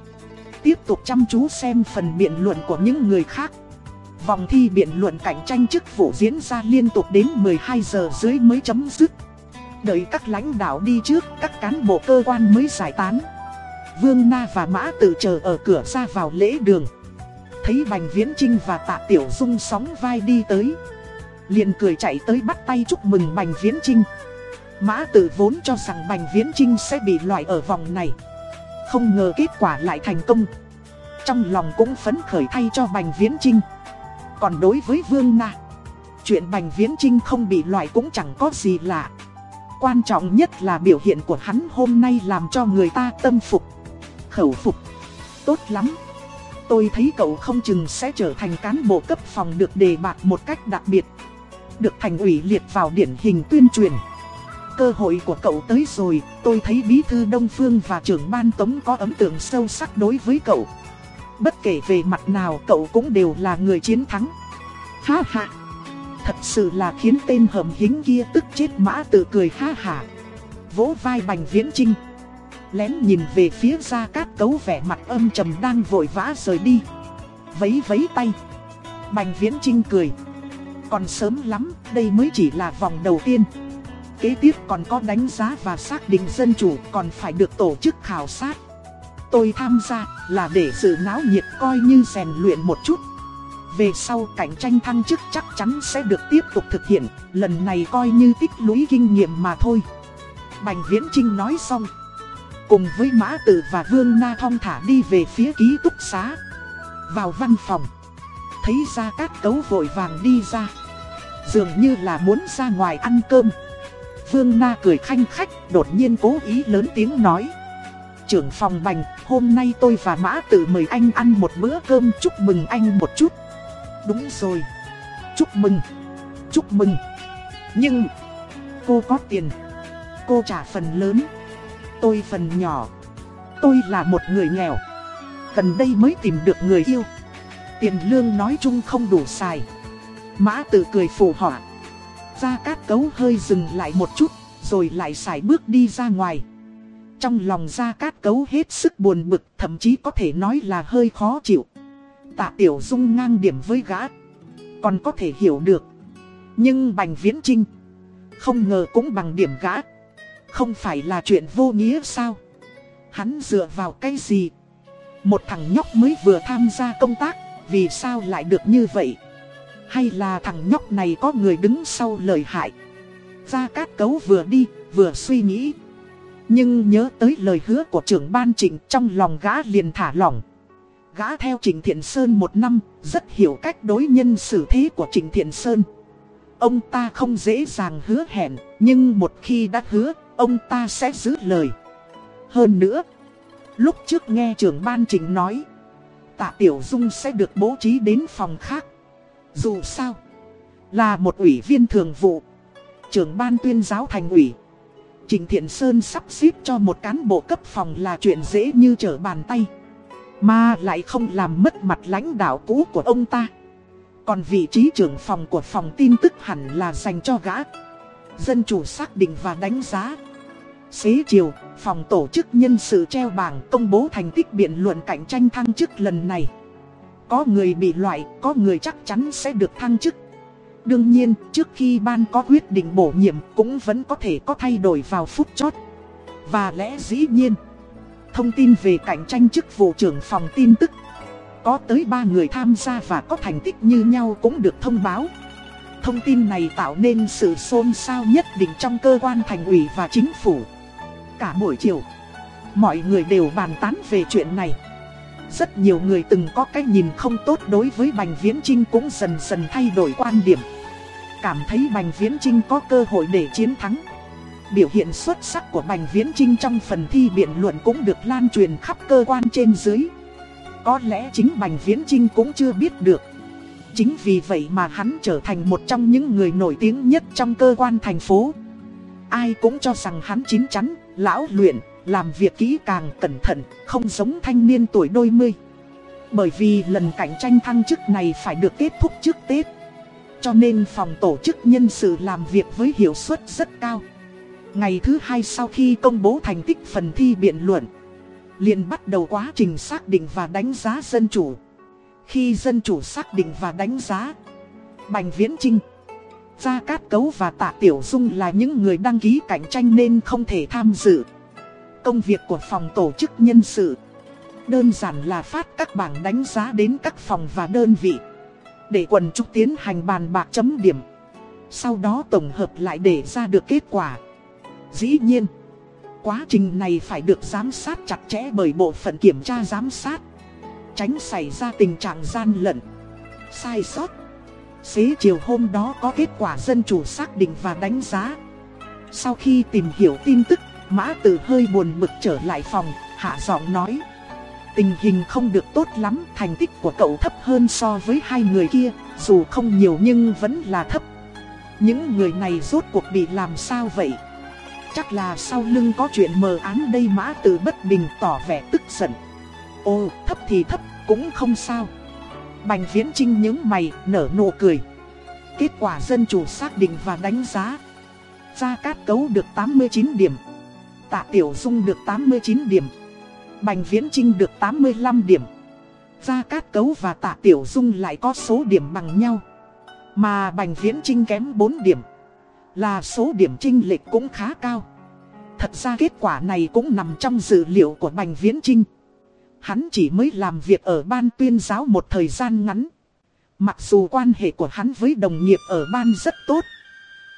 Tiếp tục chăm chú xem phần biện luận của những người khác. Vòng thi biện luận cạnh tranh chức vụ diễn ra liên tục đến 12 giờ dưới mới chấm dứt. Đợi các lãnh đạo đi trước, các cán bộ cơ quan mới giải tán. Vương Na và Mã tự chờ ở cửa ra vào lễ đường. Thấy Bành Viễn Trinh và Tạ Tiểu Dung sóng vai đi tới. liền cười chạy tới bắt tay chúc mừng Bành Viễn Trinh. Mã tự vốn cho rằng Bành Viễn Trinh sẽ bị loại ở vòng này. Không ngờ kết quả lại thành công. Trong lòng cũng phấn khởi thay cho Bành Viễn Trinh. Còn đối với Vương Na, chuyện Bành Viễn Trinh không bị loại cũng chẳng có gì lạ. Quan trọng nhất là biểu hiện của hắn hôm nay làm cho người ta tâm phục, khẩu phục. Tốt lắm. Tôi thấy cậu không chừng sẽ trở thành cán bộ cấp phòng được đề bạt một cách đặc biệt. Được thành ủy liệt vào điển hình tuyên truyền. Cơ hội của cậu tới rồi, tôi thấy bí thư Đông Phương và trưởng ban tống có ấn tượng sâu sắc đối với cậu. Bất kể về mặt nào cậu cũng đều là người chiến thắng. Ha ha! Thật sự là khiến tên hầm hính kia tức chết mã tự cười ha ha. Vỗ vai bành viễn trinh. Lén nhìn về phía ra cát cấu vẻ mặt âm trầm đang vội vã rời đi. Vấy vấy tay. Bành viễn trinh cười. Còn sớm lắm, đây mới chỉ là vòng đầu tiên. Kế tiếp còn có đánh giá và xác định dân chủ còn phải được tổ chức khảo sát. Tôi tham gia là để sự náo nhiệt coi như rèn luyện một chút. Về sau cạnh tranh thăng chức chắc chắn sẽ được tiếp tục thực hiện, lần này coi như tích lũy kinh nghiệm mà thôi. Bành Viễn Trinh nói xong. Cùng với Mã Tử và Vương Na thong thả đi về phía ký túc xá. Vào văn phòng. Thấy ra các cấu vội vàng đi ra. Dường như là muốn ra ngoài ăn cơm. Vương Na cười khanh khách, đột nhiên cố ý lớn tiếng nói. Trưởng phòng bành, hôm nay tôi và Mã Tử mời anh ăn một bữa cơm chúc mừng anh một chút. Đúng rồi. Chúc mừng. Chúc mừng. Nhưng, cô có tiền. Cô trả phần lớn. Tôi phần nhỏ. Tôi là một người nghèo. Gần đây mới tìm được người yêu. Tiền lương nói chung không đủ xài. Mã Tử cười phù họa. Gia Cát Cấu hơi dừng lại một chút, rồi lại xài bước đi ra ngoài. Trong lòng Gia Cát Cấu hết sức buồn bực, thậm chí có thể nói là hơi khó chịu. Tạ Tiểu Dung ngang điểm với gã. Còn có thể hiểu được. Nhưng Bành Viễn Trinh, không ngờ cũng bằng điểm gã. Không phải là chuyện vô nghĩa sao? Hắn dựa vào cái gì? Một thằng nhóc mới vừa tham gia công tác, vì sao lại được như vậy? Hay là thằng nhóc này có người đứng sau lời hại? Gia Cát Cấu vừa đi, vừa suy nghĩ. Nhưng nhớ tới lời hứa của trưởng ban trịnh trong lòng gã liền thả lỏng. Gã theo Trịnh Thiện Sơn một năm, rất hiểu cách đối nhân xử thế của Trịnh Thiện Sơn. Ông ta không dễ dàng hứa hẹn, nhưng một khi đã hứa, ông ta sẽ giữ lời. Hơn nữa, lúc trước nghe trưởng ban Trịnh nói, tạ Tiểu Dung sẽ được bố trí đến phòng khác. Dù sao, là một ủy viên thường vụ, trưởng ban tuyên giáo thành ủy. Trình Thiện Sơn sắp xếp cho một cán bộ cấp phòng là chuyện dễ như trở bàn tay. Mà lại không làm mất mặt lãnh đạo cũ của ông ta. Còn vị trí trưởng phòng của phòng tin tức hẳn là dành cho gã. Dân chủ xác định và đánh giá. Xế chiều, phòng tổ chức nhân sự treo bảng công bố thành tích biện luận cạnh tranh thăng chức lần này. Có người bị loại, có người chắc chắn sẽ được thăng chức. Đương nhiên, trước khi ban có quyết định bổ nhiệm cũng vẫn có thể có thay đổi vào phút chót. Và lẽ dĩ nhiên, thông tin về cạnh tranh chức vụ trưởng phòng tin tức. Có tới 3 người tham gia và có thành tích như nhau cũng được thông báo. Thông tin này tạo nên sự xôn xao nhất định trong cơ quan thành ủy và chính phủ. Cả buổi chiều, mọi người đều bàn tán về chuyện này. Rất nhiều người từng có cái nhìn không tốt đối với Bành Viễn Trinh cũng dần dần thay đổi quan điểm. Cảm thấy Bành Viễn Trinh có cơ hội để chiến thắng. Biểu hiện xuất sắc của Bành Viễn Trinh trong phần thi biện luận cũng được lan truyền khắp cơ quan trên dưới. Có lẽ chính Bành Viễn Trinh cũng chưa biết được. Chính vì vậy mà hắn trở thành một trong những người nổi tiếng nhất trong cơ quan thành phố. Ai cũng cho rằng hắn chín chắn, lão luyện, làm việc kỹ càng cẩn thận, không giống thanh niên tuổi đôi mươi. Bởi vì lần cạnh tranh thăng chức này phải được kết thúc trước Tết. Cho nên phòng tổ chức nhân sự làm việc với hiệu suất rất cao. Ngày thứ hai sau khi công bố thành tích phần thi biện luận, liền bắt đầu quá trình xác định và đánh giá dân chủ. Khi dân chủ xác định và đánh giá, Bành Viễn Trinh, Gia Cát Cấu và Tạ Tiểu Dung là những người đăng ký cạnh tranh nên không thể tham dự. Công việc của phòng tổ chức nhân sự Đơn giản là phát các bảng đánh giá đến các phòng và đơn vị để quần chúng tiến hành bàn bạc chấm điểm. Sau đó tổng hợp lại để ra được kết quả. Dĩ nhiên Quá trình này phải được giám sát chặt chẽ bởi bộ phận kiểm tra giám sát Tránh xảy ra tình trạng gian lận Sai sót. Xế chiều hôm đó có kết quả dân chủ xác định và đánh giá. Sau khi tìm hiểu tin tức Mã Tử hơi buồn bực trở lại phòng, hạ giọng nói. Tình hình không được tốt lắm, thành tích của cậu thấp hơn so với hai người kia, dù không nhiều nhưng vẫn là thấp. Những người này rốt cuộc bị làm sao vậy? Chắc là sau lưng có chuyện mờ án đây Mã Tử bất bình tỏ vẻ tức giận. Ồ, thấp thì thấp, cũng không sao. Bành Viễn Trinh những mày, nở nụ cười. Kết quả dân chủ xác định và đánh giá. Gia Cát Cấu được 89 điểm. Tạ Tiểu Dung được 89 điểm. Bành Viễn Trinh được 85 điểm. Gia Cát Cấu và Tạ Tiểu Dung lại có số điểm bằng nhau. Mà Bành Viễn Trinh kém 4 điểm. Là số điểm trinh lệch cũng khá cao. Thật ra kết quả này cũng nằm trong dữ liệu của Bành Viễn Trinh. Hắn chỉ mới làm việc ở ban tuyên giáo một thời gian ngắn. Mặc dù quan hệ của hắn với đồng nghiệp ở ban rất tốt,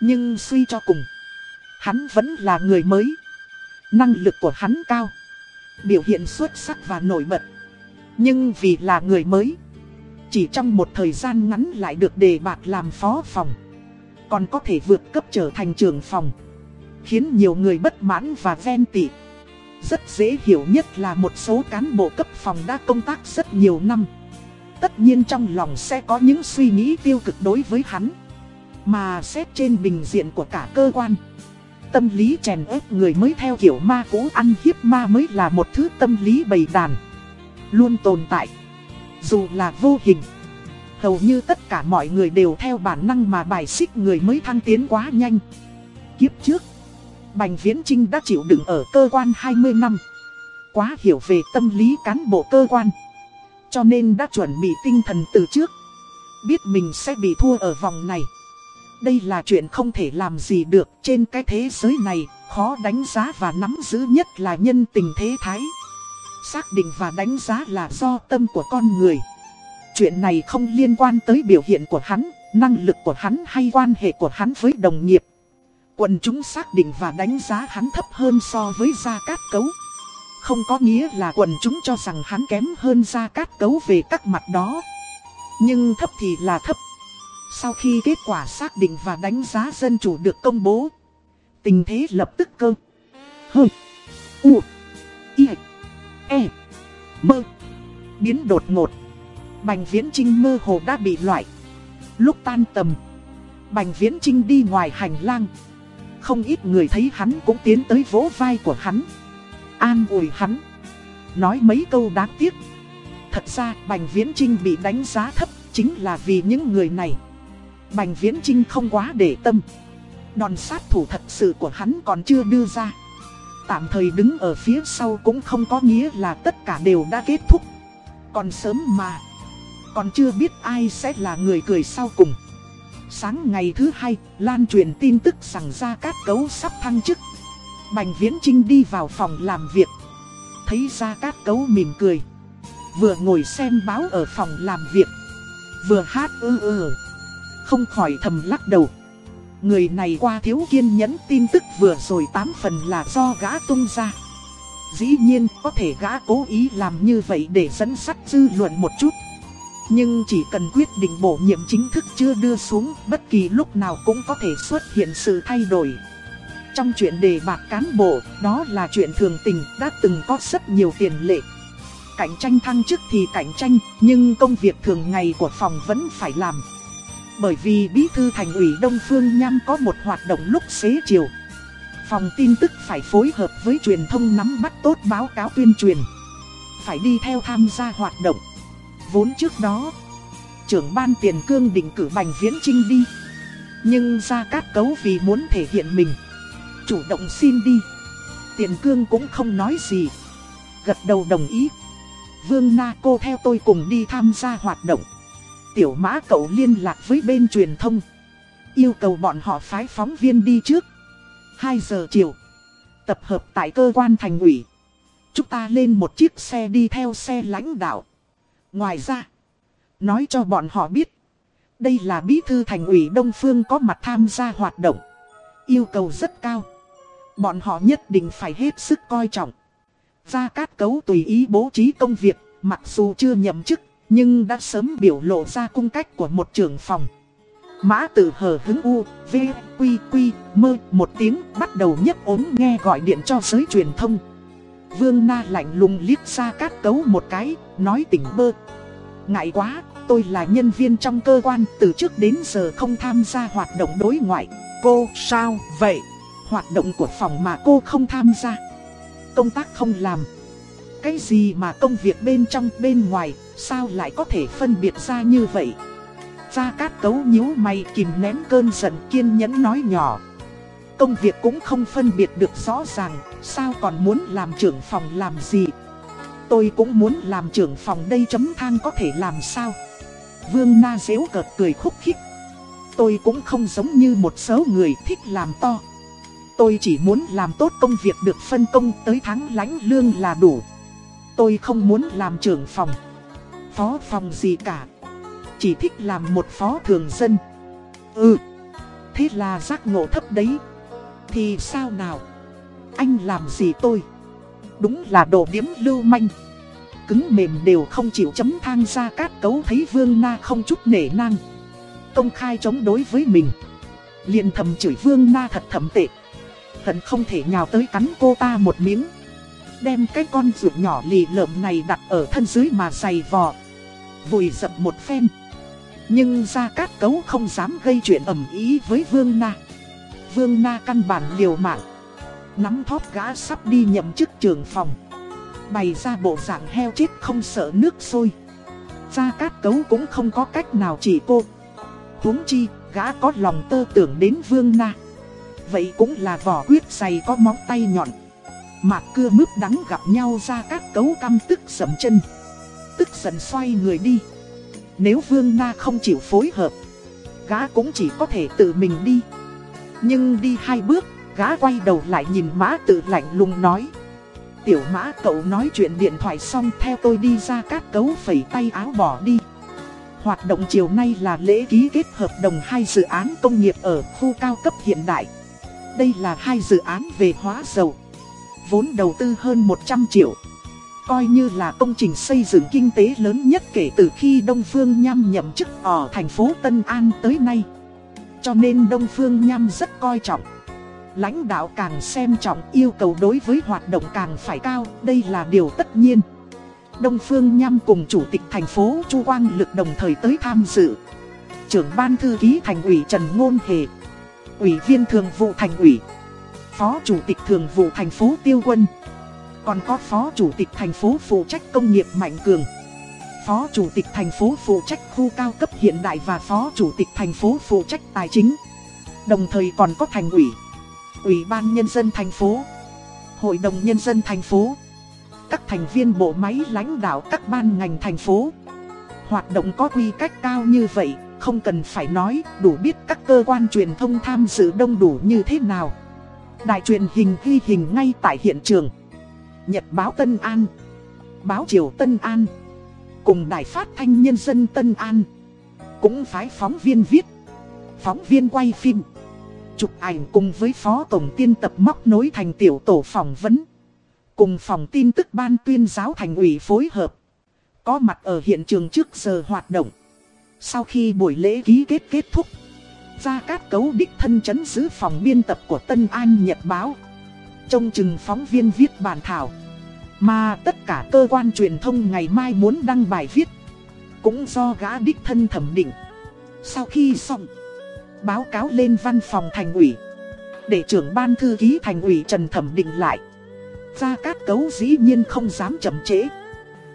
Nhưng suy cho cùng, Hắn vẫn là người mới Năng lực của hắn cao Biểu hiện xuất sắc và nổi bật. Nhưng vì là người mới, Chỉ trong một thời gian ngắn lại được đề bạt làm phó phòng, Còn có thể vượt cấp trở thành trưởng phòng, Khiến nhiều người bất mãn và ven tị. Rất dễ hiểu nhất là một số cán bộ cấp phòng đã công tác rất nhiều năm. Tất nhiên trong lòng sẽ có những suy nghĩ tiêu cực đối với hắn, Mà xét trên bình diện của cả cơ quan Tâm lý chèn ép người mới theo kiểu ma cũ, ăn hiếp ma mới là một thứ tâm lý bầy đàn, Luôn tồn tại, Dù là vô hình. Hầu như tất cả mọi người đều theo bản năng mà bài xích người mới thăng tiến quá nhanh. Kiếp trước, Bành Viễn Trinh đã chịu đựng ở cơ quan 20 năm, Quá hiểu về tâm lý cán bộ cơ quan, Cho nên đã chuẩn bị tinh thần từ trước, Biết mình sẽ bị thua ở vòng này đây là chuyện không thể làm gì được trên cái thế giới này, khó đánh giá và nắm giữ nhất là nhân tình thế thái. Xác định và đánh giá là do tâm của con người. Chuyện này không liên quan tới biểu hiện của hắn, năng lực của hắn hay quan hệ của hắn với đồng nghiệp. Quần chúng xác định và đánh giá hắn thấp hơn so với Gia Cát Cấu. Không có nghĩa là quần chúng cho rằng hắn kém hơn Gia Cát Cấu về các mặt đó. Nhưng thấp thì là thấp. Sau khi kết quả xác định và đánh giá dân chủ được công bố, tình thế lập tức cơ. Hơ. U. I. E. Mơ. Biến đột ngột. Bành Viễn Trinh mơ hồ đã bị loại. Lúc tan tầm, Bành Viễn Trinh đi ngoài hành lang. Không ít người thấy hắn cũng tiến tới vỗ vai của hắn. An ủi hắn. Nói mấy câu đáng tiếc. Thật ra Bành Viễn Trinh bị đánh giá thấp chính là vì những người này. Bành Viễn Trinh không quá để tâm. Đòn sát thủ thật sự của hắn còn chưa đưa ra. Tạm thời đứng ở phía sau cũng không có nghĩa là tất cả đều đã kết thúc. Còn sớm mà. Còn chưa biết ai sẽ là người cười sau cùng. Sáng ngày thứ hai, lan truyền tin tức rằng ra cát cấu sắp thăng chức. Bành Viễn Trinh đi vào phòng làm việc. Thấy ra cát cấu mỉm cười. Vừa ngồi xem báo ở phòng làm việc. Vừa hát ư ư không khỏi thầm lắc đầu. Người này qua thiếu kiên nhẫn tin tức vừa rồi tám phần là do gã tung ra. Dĩ nhiên có thể gã cố ý làm như vậy để dẫn sắt dư luận một chút. Nhưng chỉ cần quyết định bổ nhiệm chính thức chưa đưa xuống, bất kỳ lúc nào cũng có thể xuất hiện sự thay đổi. Trong chuyện đề bạc cán bộ, đó là chuyện thường tình, đã từng có rất nhiều tiền lệ. Cạnh tranh thăng chức thì cạnh tranh, nhưng công việc thường ngày của phòng vẫn phải làm. Bởi vì bí thư thành ủy Đông Phương Nham có một hoạt động lúc xế chiều. Phòng tin tức phải phối hợp với truyền thông nắm bắt tốt báo cáo tuyên truyền. Phải đi theo tham gia hoạt động. Vốn trước đó, trưởng ban tiền cương định cử Bành Viễn Trinh đi. Nhưng ra các cấu vì muốn thể hiện mình. Chủ động xin đi. Tiền cương cũng không nói gì. Gật đầu đồng ý. Vương Na cô theo tôi cùng đi tham gia hoạt động tiểu mã cậu liên lạc với bên truyền thông. Yêu cầu bọn họ phái phóng viên đi trước. 2 giờ chiều. Tập hợp tại cơ quan thành ủy. Chúng ta lên một chiếc xe đi theo xe lãnh đạo. Ngoài ra, nói cho bọn họ biết. Đây là bí thư thành ủy Đông Phương có mặt tham gia hoạt động. Yêu cầu rất cao. Bọn họ nhất định phải hết sức coi trọng. Gia Cát Cấu tùy ý bố trí công việc, mặc dù chưa nhậm chức, nhưng đã sớm biểu lộ ra cung cách của một trưởng phòng. Mã tử hờ hứng u, v, quy quy, mơ một tiếng bắt đầu nhấp ốm nghe gọi điện cho giới truyền thông. Vương Na lạnh lùng liếc ra cát cấu một cái, nói tỉnh bơ. Ngại quá, tôi là nhân viên trong cơ quan từ trước đến giờ không tham gia hoạt động đối ngoại. Cô sao vậy? Hoạt động của phòng mà cô không tham gia. Công tác không làm. Cái gì mà công việc bên trong bên ngoài? Sao lại có thể phân biệt ra như vậy? Gia Cát Cấu nhíu mày kìm nén cơn giận kiên nhẫn nói nhỏ. Công việc cũng không phân biệt được rõ ràng, sao còn muốn làm trưởng phòng làm gì? Tôi cũng muốn làm trưởng phòng đây chấm thang có thể làm sao? Vương Na dễu cợt cười khúc khích. Tôi cũng không giống như một số người thích làm to. Tôi chỉ muốn làm tốt công việc được phân công tới tháng lãnh lương là đủ. Tôi không muốn làm trưởng phòng phó phòng gì cả. chỉ thích làm một phó thường dân. Ừ, thế là giác ngộ thấp đấy. Thì sao nào? Anh làm gì tôi? Đúng là đồ điếm lưu manh. Cứng mềm đều không chịu chấm thang ra cát cấu thấy Vương Na không chút nể nang. Công khai chống đối với mình. liền thầm chửi Vương Na thật thầm tệ. Hận không thể nhào tới cắn cô ta một miếng. Đem cái con ruột nhỏ lì lợm này đặt ở thân dưới mà dày vò. Vùi dập một phen. Nhưng Gia Cát Cấu không dám gây chuyện ẩm ý với Vương Na. Vương Na căn bản liều mạng. Nắm thóp gã sắp đi nhậm chức trưởng phòng. Bày ra bộ dạng heo chết không sợ nước sôi. Gia Cát Cấu cũng không có cách nào chỉ cô. huống chi, gã có lòng tơ tưởng đến Vương Na. Vậy cũng là vỏ quyết dày có móng tay nhọn. Mạc cưa mướp đắng gặp nhau Gia Cát Cấu căm tức sầm chân. Tức giận xoay người đi. Nếu Vương Na không chịu phối hợp, gã cũng chỉ có thể tự mình đi. Nhưng đi hai bước, gã quay đầu lại nhìn mã tự lạnh lùng nói. Tiểu mã cậu nói chuyện điện thoại xong theo tôi đi ra các cấu phẩy tay áo bỏ đi. Hoạt động chiều nay là lễ ký kết hợp đồng hai dự án công nghiệp ở khu cao cấp hiện đại. Đây là hai dự án về hóa dầu. Vốn đầu tư hơn 100 triệu coi như là công trình xây dựng kinh tế lớn nhất kể từ khi Đông Phương Nham nhậm chức ở thành phố Tân An tới nay. Cho nên Đông Phương Nham rất coi trọng. Lãnh đạo càng xem trọng yêu cầu đối với hoạt động càng phải cao, đây là điều tất nhiên. Đông Phương Nham cùng Chủ tịch thành phố Chu Quang Lực đồng thời tới tham dự. Trưởng ban thư ký thành ủy Trần Ngôn Hề, Ủy viên thường vụ thành ủy, Phó Chủ tịch thường vụ thành phố Tiêu Quân. Còn có Phó Chủ tịch thành phố phụ trách công nghiệp Mạnh Cường. Phó Chủ tịch thành phố phụ trách khu cao cấp hiện đại và Phó Chủ tịch thành phố phụ trách tài chính. Đồng thời còn có thành ủy Ủy ban Nhân dân thành phố, Hội đồng Nhân dân thành phố, Các thành viên bộ máy lãnh đạo các ban ngành thành phố. Hoạt động có quy cách cao như vậy, Không cần phải nói đủ biết các cơ quan truyền thông tham dự đông đủ như thế nào. Đài truyền hình ghi hình ngay tại hiện trường. Nhật báo Tân An, báo Triều Tân An, cùng Đài Phát Thanh Nhân dân Tân An, cũng phái phóng viên viết, phóng viên quay phim, chụp ảnh cùng với phó tổng tiên tập móc nối thành tiểu tổ phỏng vấn, cùng phòng tin tức ban tuyên giáo thành ủy phối hợp, có mặt ở hiện trường trước giờ hoạt động. Sau khi buổi lễ ký kết kết thúc, Gia Cát Cấu đích thân chấn giữ phòng biên tập của Tân An Nhật Báo. Trông chừng phóng viên viết bản thảo. Mà tất cả cơ quan truyền thông ngày mai muốn đăng bài viết. Cũng do gã đích thân thẩm định. Sau khi xong, Báo cáo lên văn phòng thành ủy. Để trưởng ban thư ký thành ủy Trần thẩm định lại. Gia Cát Cấu dĩ nhiên không dám chậm trễ.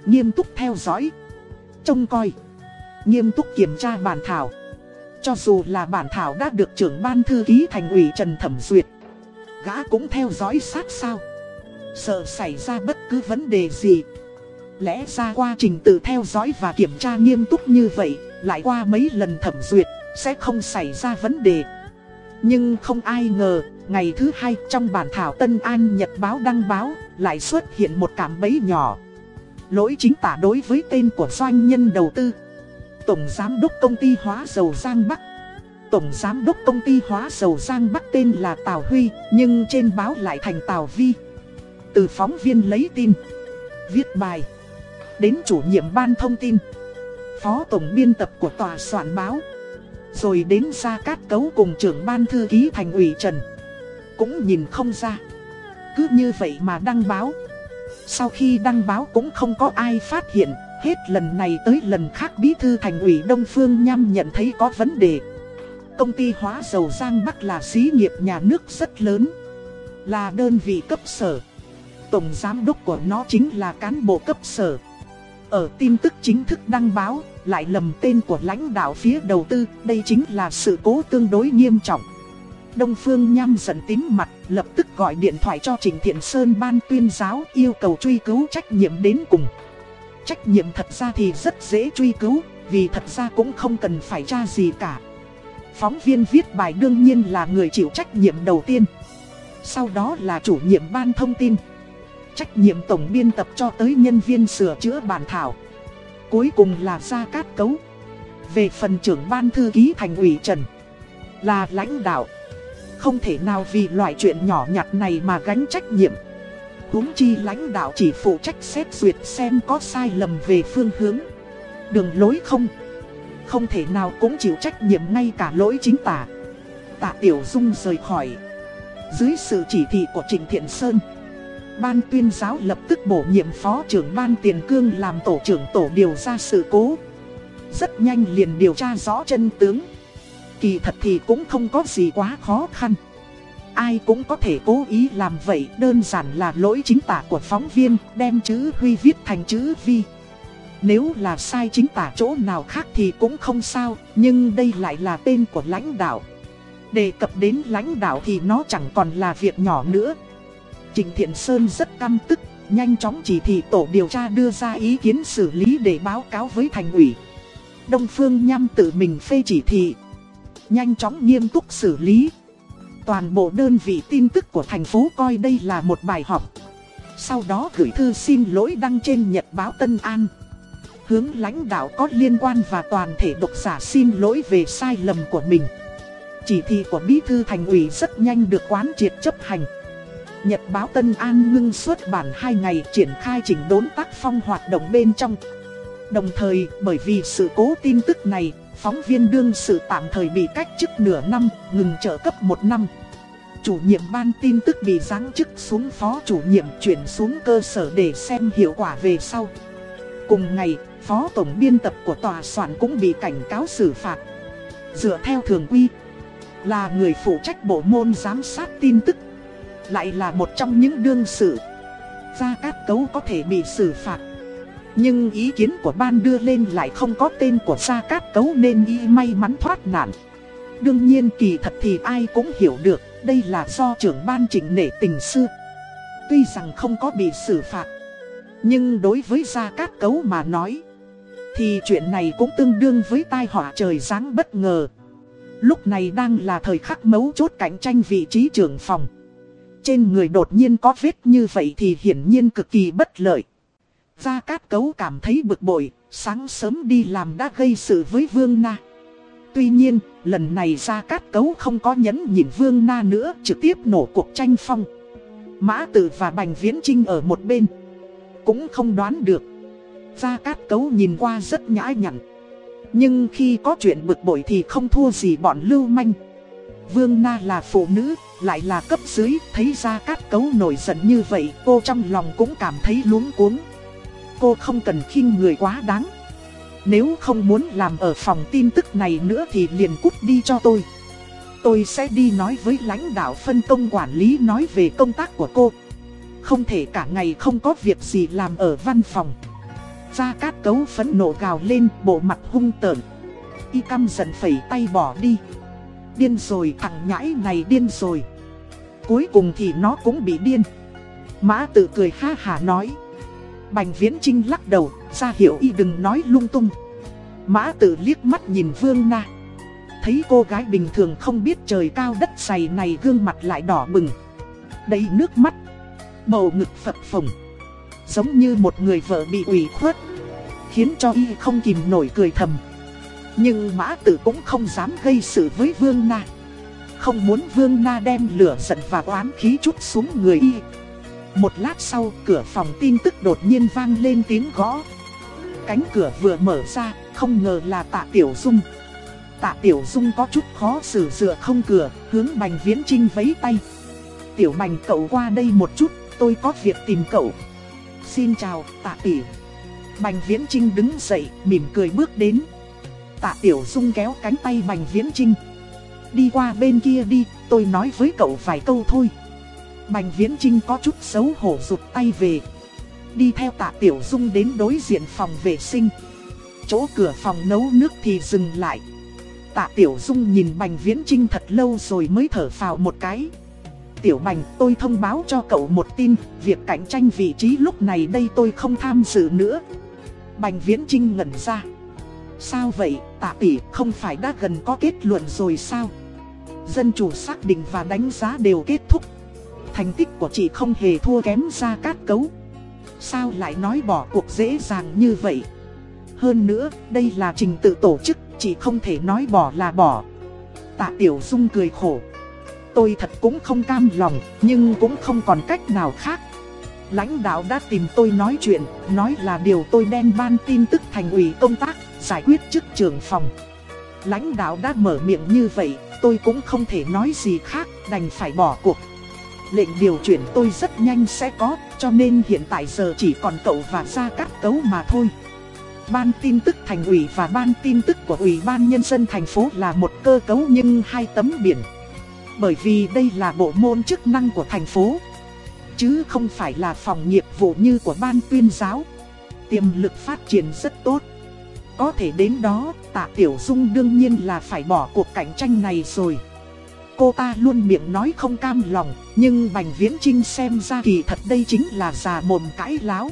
Nghiêm túc theo dõi. Trông coi. Nghiêm túc kiểm tra bản thảo. Cho dù là bản thảo đã được trưởng ban thư ký thành ủy Trần thẩm duyệt Gã cũng theo dõi sát sao? Sợ xảy ra bất cứ vấn đề gì? Lẽ ra qua trình tự theo dõi và kiểm tra nghiêm túc như vậy, Lại qua mấy lần thẩm duyệt, Sẽ không xảy ra vấn đề. Nhưng không ai ngờ, Ngày thứ hai trong bản thảo Tân An Nhật Báo đăng báo, Lại xuất hiện một cảm bấy nhỏ. Lỗi chính tả đối với tên của doanh nhân đầu tư. Tổng Giám đốc Công ty Hóa Dầu Giang Bắc. Tổng Giám đốc công ty hóa dầu Giang Bắc tên là Tào Huy, nhưng trên báo lại thành Tào Vi. Từ phóng viên lấy tin, viết bài, đến chủ nhiệm ban thông tin, phó tổng biên tập của tòa soạn báo, rồi đến ra cát cấu cùng trưởng ban thư ký thành ủy Trần. Cũng nhìn không ra. Cứ như vậy mà đăng báo. Sau khi đăng báo cũng không có ai phát hiện, hết lần này tới lần khác bí thư thành ủy Đông Phương Nham nhận thấy có vấn đề. Công ty hóa dầu Giang Bắc là xí nghiệp nhà nước rất lớn, là đơn vị cấp sở. Tổng giám đốc của nó chính là cán bộ cấp sở. Ở tin tức chính thức đăng báo, lại lầm tên của lãnh đạo phía đầu tư, đây chính là sự cố tương đối nghiêm trọng. Đông Phương Nham giận tím mặt, lập tức gọi điện thoại cho Trình Thiện Sơn ban tuyên giáo yêu cầu truy cứu trách nhiệm đến cùng. Trách nhiệm thật ra thì rất dễ truy cứu, vì thật ra cũng không cần phải tra gì cả. Phóng viên viết bài đương nhiên là người chịu trách nhiệm đầu tiên. Sau đó là chủ nhiệm ban thông tin. Trách nhiệm tổng biên tập cho tới nhân viên sửa chữa bản thảo. Cuối cùng là ra cát cấu. Về phần trưởng ban thư ký thành ủy Trần, Là lãnh đạo. Không thể nào vì loại chuyện nhỏ nhặt này mà gánh trách nhiệm. Huống chi lãnh đạo chỉ phụ trách xét duyệt xem có sai lầm về phương hướng. Đường lối không. Không thể nào cũng chịu trách nhiệm ngay cả lỗi chính tả. Tạ Tiểu Dung rời khỏi. Dưới sự chỉ thị của Trịnh Thiện Sơn, Ban tuyên giáo lập tức bổ nhiệm phó trưởng ban tiền cương làm tổ trưởng tổ điều ra sự cố. Rất nhanh liền điều tra rõ chân tướng. Kỳ thật thì cũng không có gì quá khó khăn. Ai cũng có thể cố ý làm vậy, Đơn giản là lỗi chính tả của phóng viên, Đem chữ Huy viết thành chữ Vi. Nếu là sai chính tả chỗ nào khác thì cũng không sao, Nhưng đây lại là tên của lãnh đạo. Đề cập đến lãnh đạo thì nó chẳng còn là việc nhỏ nữa. Trịnh Thiện Sơn rất căm tức, Nhanh chóng chỉ thị tổ điều tra đưa ra ý kiến xử lý để báo cáo với thành ủy. Đông Phương Nham tự mình phê chỉ thị. Nhanh chóng nghiêm túc xử lý. Toàn bộ đơn vị tin tức của thành phố coi đây là một bài học. Sau đó gửi thư xin lỗi đăng trên Nhật báo Tân An. Hướng lãnh đạo có liên quan và toàn thể độc giả xin lỗi về sai lầm của mình. Chỉ thị của Bí thư thành ủy rất nhanh được quán triệt chấp hành. Nhật báo Tân An ngưng xuất bản 2 ngày triển khai chỉnh đốn tác phong hoạt động bên trong. Đồng thời, bởi vì sự cố tin tức này, phóng viên đương sự tạm thời bị cách chức nửa năm, ngừng trợ cấp một năm. Chủ nhiệm ban tin tức bị giáng chức xuống phó chủ nhiệm chuyển xuống cơ sở để xem hiệu quả về sau. Cùng ngày, phó tổng biên tập của tòa soạn cũng bị cảnh cáo xử phạt. Dựa theo thường quy, là người phụ trách bộ môn giám sát tin tức, lại là một trong những đương sự. Gia Cát Cấu có thể bị xử phạt. Nhưng ý kiến của ban đưa lên lại không có tên của Gia Cát Cấu nên y may mắn thoát nạn. Đương nhiên kỳ thật thì ai cũng hiểu được đây là do trưởng ban chỉnh nể tình xưa. Tuy rằng không có bị xử phạt, nhưng đối với Gia Cát Cấu mà nói, thì chuyện này cũng tương đương với tai họa trời giáng bất ngờ. Lúc này đang là thời khắc mấu chốt cạnh tranh vị trí trưởng phòng. Trên người đột nhiên có vết như vậy thì hiển nhiên cực kỳ bất lợi. Gia Cát Cấu cảm thấy bực bội, sáng sớm đi làm đã gây sự với Vương Na. Tuy nhiên, lần này Gia Cát Cấu không có nhấn nhìn Vương Na nữa, trực tiếp nổ cuộc tranh phong. Mã Tử và Bành Viễn Trinh ở một bên. Cũng không đoán được. Gia Cát Cấu nhìn qua rất nhã nhặn. Nhưng khi có chuyện bực bội thì không thua gì bọn lưu manh. Vương Na là phụ nữ, lại là cấp dưới, thấy Gia Cát Cấu nổi giận như vậy, cô trong lòng cũng cảm thấy luống cuống cô không cần khinh người quá đáng. Nếu không muốn làm ở phòng tin tức này nữa thì liền cút đi cho tôi. Tôi sẽ đi nói với lãnh đạo phân công quản lý nói về công tác của cô. Không thể cả ngày không có việc gì làm ở văn phòng. Gia Cát Cấu phấn nộ gào lên bộ mặt hung tợn. Y căm giận phẩy tay bỏ đi. Điên rồi thằng nhãi này điên rồi. Cuối cùng thì nó cũng bị điên. Mã tự cười ha hà nói. Bành Viễn Trinh lắc đầu, ra hiệu y đừng nói lung tung. Mã tử liếc mắt nhìn Vương Na. Thấy cô gái bình thường không biết trời cao đất dày này gương mặt lại đỏ bừng. Đầy nước mắt. Bầu ngực phập phồng. Giống như một người vợ bị ủy khuất. Khiến cho y không kìm nổi cười thầm. Nhưng mã tử cũng không dám gây sự với Vương Na. Không muốn Vương Na đem lửa giận và oán khí chút xuống người y. Một lát sau, cửa phòng tin tức đột nhiên vang lên tiếng gõ. Cánh cửa vừa mở ra, không ngờ là tạ Tiểu Dung. Tạ Tiểu Dung có chút khó xử dựa không cửa, hướng Bành Viễn Trinh vấy tay. Tiểu Bành cậu qua đây một chút, tôi có việc tìm cậu. Xin chào, tạ tỷ. Bành Viễn Trinh đứng dậy, mỉm cười bước đến. Tạ Tiểu Dung kéo cánh tay Bành Viễn Trinh. Đi qua bên kia đi, tôi nói với cậu vài câu thôi. Bành Viễn Trinh có chút xấu hổ rụt tay về. Đi theo tạ Tiểu Dung đến đối diện phòng vệ sinh. Chỗ cửa phòng nấu nước thì dừng lại. Tạ Tiểu Dung nhìn Bành Viễn Trinh thật lâu rồi mới thở phào một cái. Tiểu Bành, tôi thông báo cho cậu một tin, việc cạnh tranh vị trí lúc này đây tôi không tham dự nữa. Bành Viễn Trinh ngẩn ra. Sao vậy, tạ tỷ không phải đã gần có kết luận rồi sao? Dân chủ xác định và đánh giá đều kết thúc. Thành tích của chị không hề thua kém ra cát cấu Sao lại nói bỏ cuộc dễ dàng như vậy Hơn nữa đây là trình tự tổ chức chị không thể nói bỏ là bỏ. Tạ Tiểu Dung cười khổ. Tôi thật cũng không cam lòng, nhưng cũng không còn cách nào khác. Lãnh đạo đã tìm tôi nói chuyện, nói là điều tôi đem ban tin tức thành ủy công tác, giải quyết chức trưởng phòng. Lãnh đạo đã mở miệng như vậy, tôi cũng không thể nói gì khác, đành phải bỏ cuộc. Lệnh điều chuyển tôi rất nhanh sẽ có, cho nên hiện tại giờ chỉ còn cậu và Gia Cát Cấu mà thôi. Ban tin tức thành ủy và ban tin tức của Ủy ban Nhân dân thành phố là một cơ cấu nhưng hai tấm biển. Bởi vì đây là bộ môn chức năng của thành phố, chứ không phải là phòng nghiệp vụ như của ban tuyên giáo. Tiềm lực phát triển rất tốt. Có thể đến đó, tạ Tiểu Dung đương nhiên là phải bỏ cuộc cạnh tranh này rồi. Cô ta luôn miệng nói không cam lòng, nhưng Bành Viễn Trinh xem ra kỳ thật đây chính là già mồm cãi láo.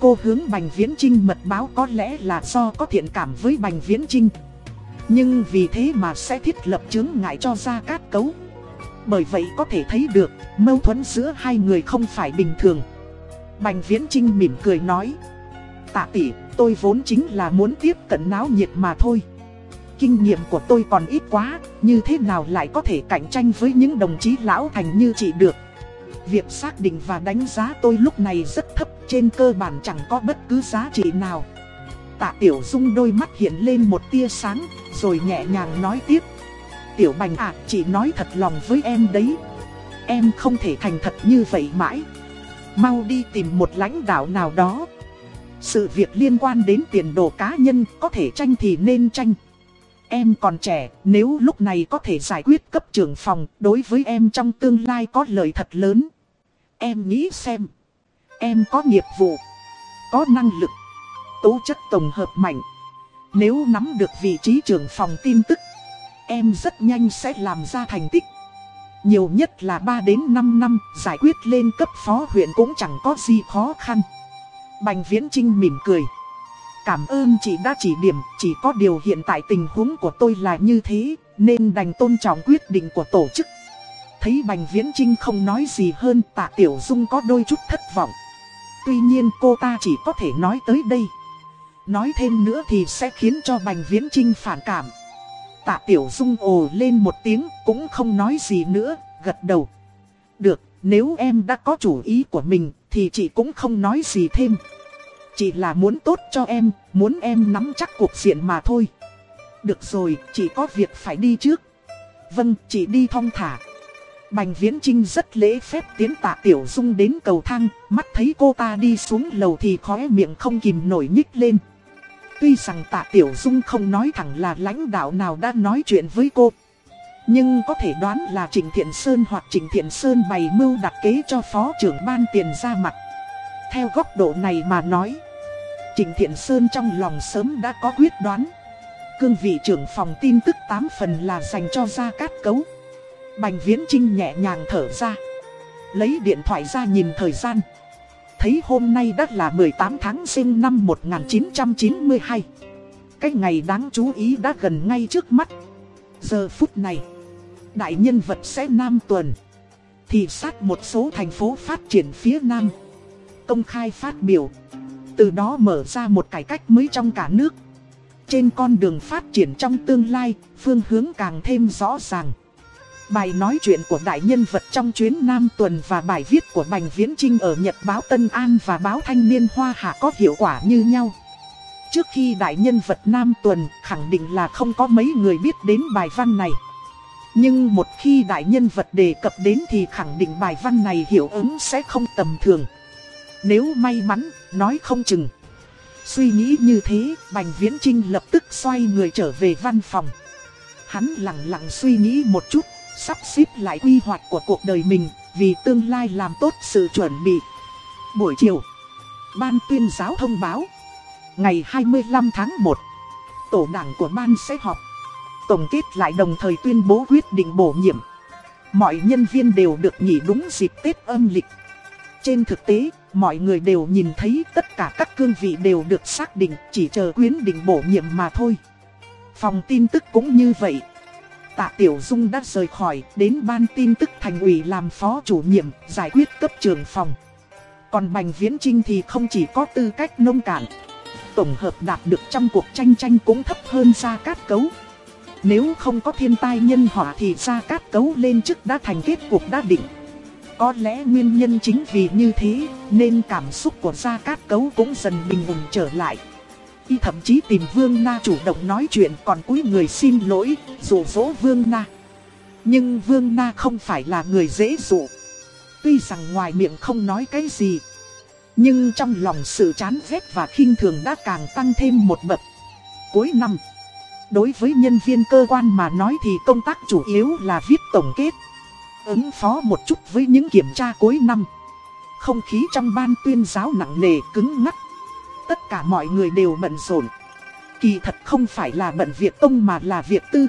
Cô hướng Bành Viễn Trinh mật báo có lẽ là do có thiện cảm với Bành Viễn Trinh. Nhưng vì thế mà sẽ thiết lập chứng ngại cho Gia Cát Cấu. Bởi vậy có thể thấy được, mâu thuẫn giữa hai người không phải bình thường. Bành Viễn Trinh mỉm cười nói. Tạ tỷ, tôi vốn chính là muốn tiếp cận náo nhiệt mà thôi. Kinh nghiệm của tôi còn ít quá, như thế nào lại có thể cạnh tranh với những đồng chí lão thành như chị được. Việc xác định và đánh giá tôi lúc này rất thấp, trên cơ bản chẳng có bất cứ giá trị nào. Tạ Tiểu Dung đôi mắt hiện lên một tia sáng, rồi nhẹ nhàng nói tiếp. Tiểu Bành à, chị nói thật lòng với em đấy. Em không thể thành thật như vậy mãi. Mau đi tìm một lãnh đạo nào đó. Sự việc liên quan đến tiền đồ cá nhân có thể tranh thì nên tranh. Em còn trẻ, nếu lúc này có thể giải quyết cấp trưởng phòng, đối với em trong tương lai có lợi thật lớn. Em nghĩ xem, em có nghiệp vụ, có năng lực, tố chất tổng hợp mạnh. Nếu nắm được vị trí trưởng phòng tin tức, em rất nhanh sẽ làm ra thành tích. Nhiều nhất là 3 đến 5 năm, giải quyết lên cấp phó huyện cũng chẳng có gì khó khăn. Bành Viễn Trinh mỉm cười. Cảm ơn chị đã chỉ điểm, chỉ có điều hiện tại tình huống của tôi là như thế, nên đành tôn trọng quyết định của tổ chức. Thấy Bành Viễn Trinh không nói gì hơn, tạ Tiểu Dung có đôi chút thất vọng. Tuy nhiên cô ta chỉ có thể nói tới đây. Nói thêm nữa thì sẽ khiến cho Bành Viễn Trinh phản cảm. Tạ Tiểu Dung ồ lên một tiếng, cũng không nói gì nữa, gật đầu. Được, nếu em đã có chủ ý của mình, thì chị cũng không nói gì thêm. Chị là muốn tốt cho em, muốn em nắm chắc cuộc diện mà thôi. Được rồi, chị có việc phải đi trước. Vâng, chị đi thong thả. Bành Viễn Trinh rất lễ phép tiến tạ Tiểu Dung đến cầu thang, mắt thấy cô ta đi xuống lầu thì khóe miệng không kìm nổi nhích lên. Tuy rằng tạ Tiểu Dung không nói thẳng là lãnh đạo nào đã nói chuyện với cô. Nhưng có thể đoán là Trịnh Thiện Sơn hoặc Trịnh Thiện Sơn bày mưu đặt kế cho phó trưởng ban tiền ra mặt. Theo góc độ này mà nói, Trịnh Thiện Sơn trong lòng sớm đã có quyết đoán. Cương vị trưởng phòng tin tức 8 phần là dành cho Gia Cát Cấu. Bành Viễn Trinh nhẹ nhàng thở ra. Lấy điện thoại ra nhìn thời gian. Thấy hôm nay đã là 18 tháng sinh năm 1992. Cái ngày đáng chú ý đã gần ngay trước mắt. Giờ phút này, đại nhân vật sẽ Nam Tuần. Thì sát một số thành phố phát triển phía Nam. Công khai phát biểu. Từ đó mở ra một cải cách mới trong cả nước. Trên con đường phát triển trong tương lai, phương hướng càng thêm rõ ràng. Bài nói chuyện của đại nhân vật trong chuyến Nam tuần và bài viết của Bành Viễn Trinh ở Nhật báo Tân An và báo Thanh niên Hoa Hạ có hiệu quả như nhau. Trước khi đại nhân vật Nam tuần khẳng định là không có mấy người biết đến bài văn này. Nhưng một khi đại nhân vật đề cập đến thì khẳng định bài văn này hiệu ứng sẽ không tầm thường. Nếu may mắn, nói không chừng. Suy nghĩ như thế, Bành Viễn Trinh lập tức xoay người trở về văn phòng. Hắn lặng lặng suy nghĩ một chút, sắp xếp lại quy hoạch của cuộc đời mình, vì tương lai làm tốt sự chuẩn bị. Buổi chiều, Ban tuyên giáo thông báo. Ngày 25 tháng 1, tổ đảng của ban sẽ họp. Tổng kết lại đồng thời tuyên bố quyết định bổ nhiệm. Mọi nhân viên đều được nghỉ đúng dịp Tết âm lịch. Trên thực tế, mọi người đều nhìn thấy tất cả các cương vị đều được xác định, chỉ chờ quyến định bổ nhiệm mà thôi. Phòng tin tức cũng như vậy. Tạ Tiểu Dung đã rời khỏi, đến ban tin tức thành ủy làm phó chủ nhiệm, giải quyết cấp trường phòng. Còn Bành Viễn Trinh thì không chỉ có tư cách nông cạn. tổng hợp đạt được trong cuộc tranh tranh cũng thấp hơn Gia Cát Cấu. Nếu không có thiên tai nhân họa thì Gia Cát Cấu lên chức đã thành kết cuộc đã định. Có lẽ nguyên nhân chính vì như thế nên cảm xúc của Gia Cát Cấu cũng dần bình ổn trở lại. Y thậm chí tìm Vương Na chủ động nói chuyện còn cúi người xin lỗi, dụ dỗ Vương Na. Nhưng Vương Na không phải là người dễ dụ. Tuy rằng ngoài miệng không nói cái gì, nhưng trong lòng sự chán ghét và khinh thường đã càng tăng thêm một bậc. Cuối năm, đối với nhân viên cơ quan mà nói thì công tác chủ yếu là viết tổng kết. Ứng phó một chút với những kiểm tra cuối năm. Không khí trong ban tuyên giáo nặng nề cứng ngắc. Tất cả mọi người đều bận rộn. Kỳ thật không phải là bận việc công mà là việc tư.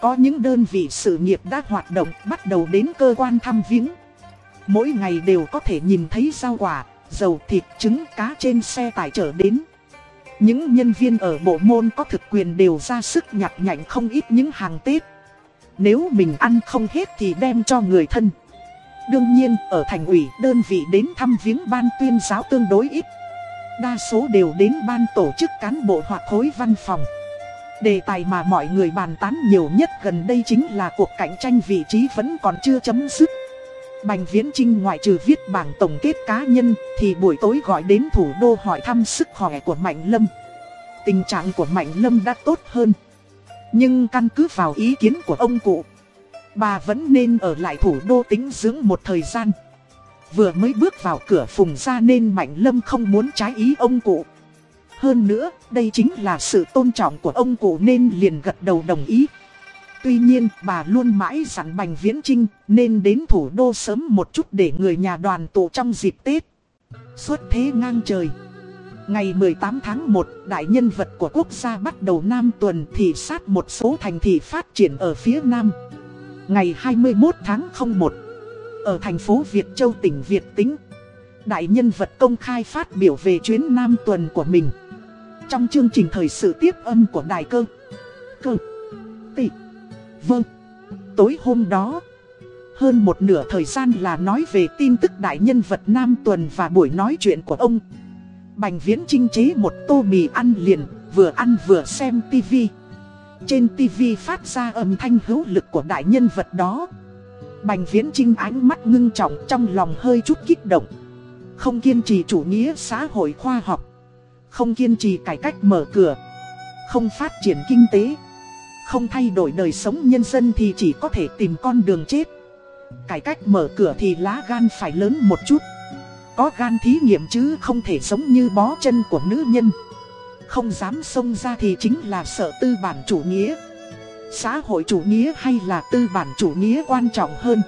Có những đơn vị sự nghiệp đã hoạt động bắt đầu đến cơ quan thăm viếng. Mỗi ngày đều có thể nhìn thấy rau quả, dầu thịt trứng cá trên xe tải chở đến. Những nhân viên ở bộ môn có thực quyền đều ra sức nhặt nhạnh không ít những hàng Tết. Nếu mình ăn không hết thì đem cho người thân. Đương nhiên, ở thành ủy, đơn vị đến thăm viếng ban tuyên giáo tương đối ít. Đa số đều đến ban tổ chức cán bộ hoặc khối văn phòng. Đề tài mà mọi người bàn tán nhiều nhất gần đây chính là cuộc cạnh tranh vị trí vẫn còn chưa chấm dứt. Bành Viễn Trinh ngoại trừ viết bảng tổng kết cá nhân thì buổi tối gọi đến thủ đô hỏi thăm sức khỏe của Mạnh Lâm. Tình trạng của Mạnh Lâm đã tốt hơn. Nhưng căn cứ vào ý kiến của ông cụ, bà vẫn nên ở lại thủ đô tính dưỡng một thời gian. Vừa mới bước vào cửa phùng ra nên Mạnh Lâm không muốn trái ý ông cụ. Hơn nữa, đây chính là sự tôn trọng của ông cụ nên liền gật đầu đồng ý. Tuy nhiên, bà luôn mãi dặn Bành Viễn Trinh nên đến thủ đô sớm một chút để người nhà đoàn tụ trong dịp Tết. Xuất thế ngang trời. Ngày 18 tháng 1, đại nhân vật của quốc gia bắt đầu Nam tuần thị sát một số thành thị phát triển ở phía Nam. Ngày 21 tháng 01, ở thành phố Việt Châu tỉnh Việt Tĩnh, đại nhân vật công khai phát biểu về chuyến Nam tuần của mình. Trong chương trình thời sự tiếp âm của đài cơ, cơ, tị, vâng. Tối hôm đó, hơn một nửa thời gian là nói về tin tức đại nhân vật Nam tuần và buổi nói chuyện của ông. Bành viễn trinh chế một tô mì ăn liền, vừa ăn vừa xem tivi. Trên tivi phát ra âm thanh hữu lực của đại nhân vật đó. Bành viễn trinh ánh mắt ngưng trọng trong lòng hơi chút kích động. Không kiên trì chủ nghĩa xã hội khoa học. Không kiên trì cải cách mở cửa. Không phát triển kinh tế. Không thay đổi đời sống nhân dân thì chỉ có thể tìm con đường chết. Cải cách mở cửa thì lá gan phải lớn một chút. Có gan thí nghiệm chứ không thể sống như bó chân của nữ nhân Không dám xông ra thì chính là sợ tư bản chủ nghĩa Xã hội chủ nghĩa hay là tư bản chủ nghĩa quan trọng hơn?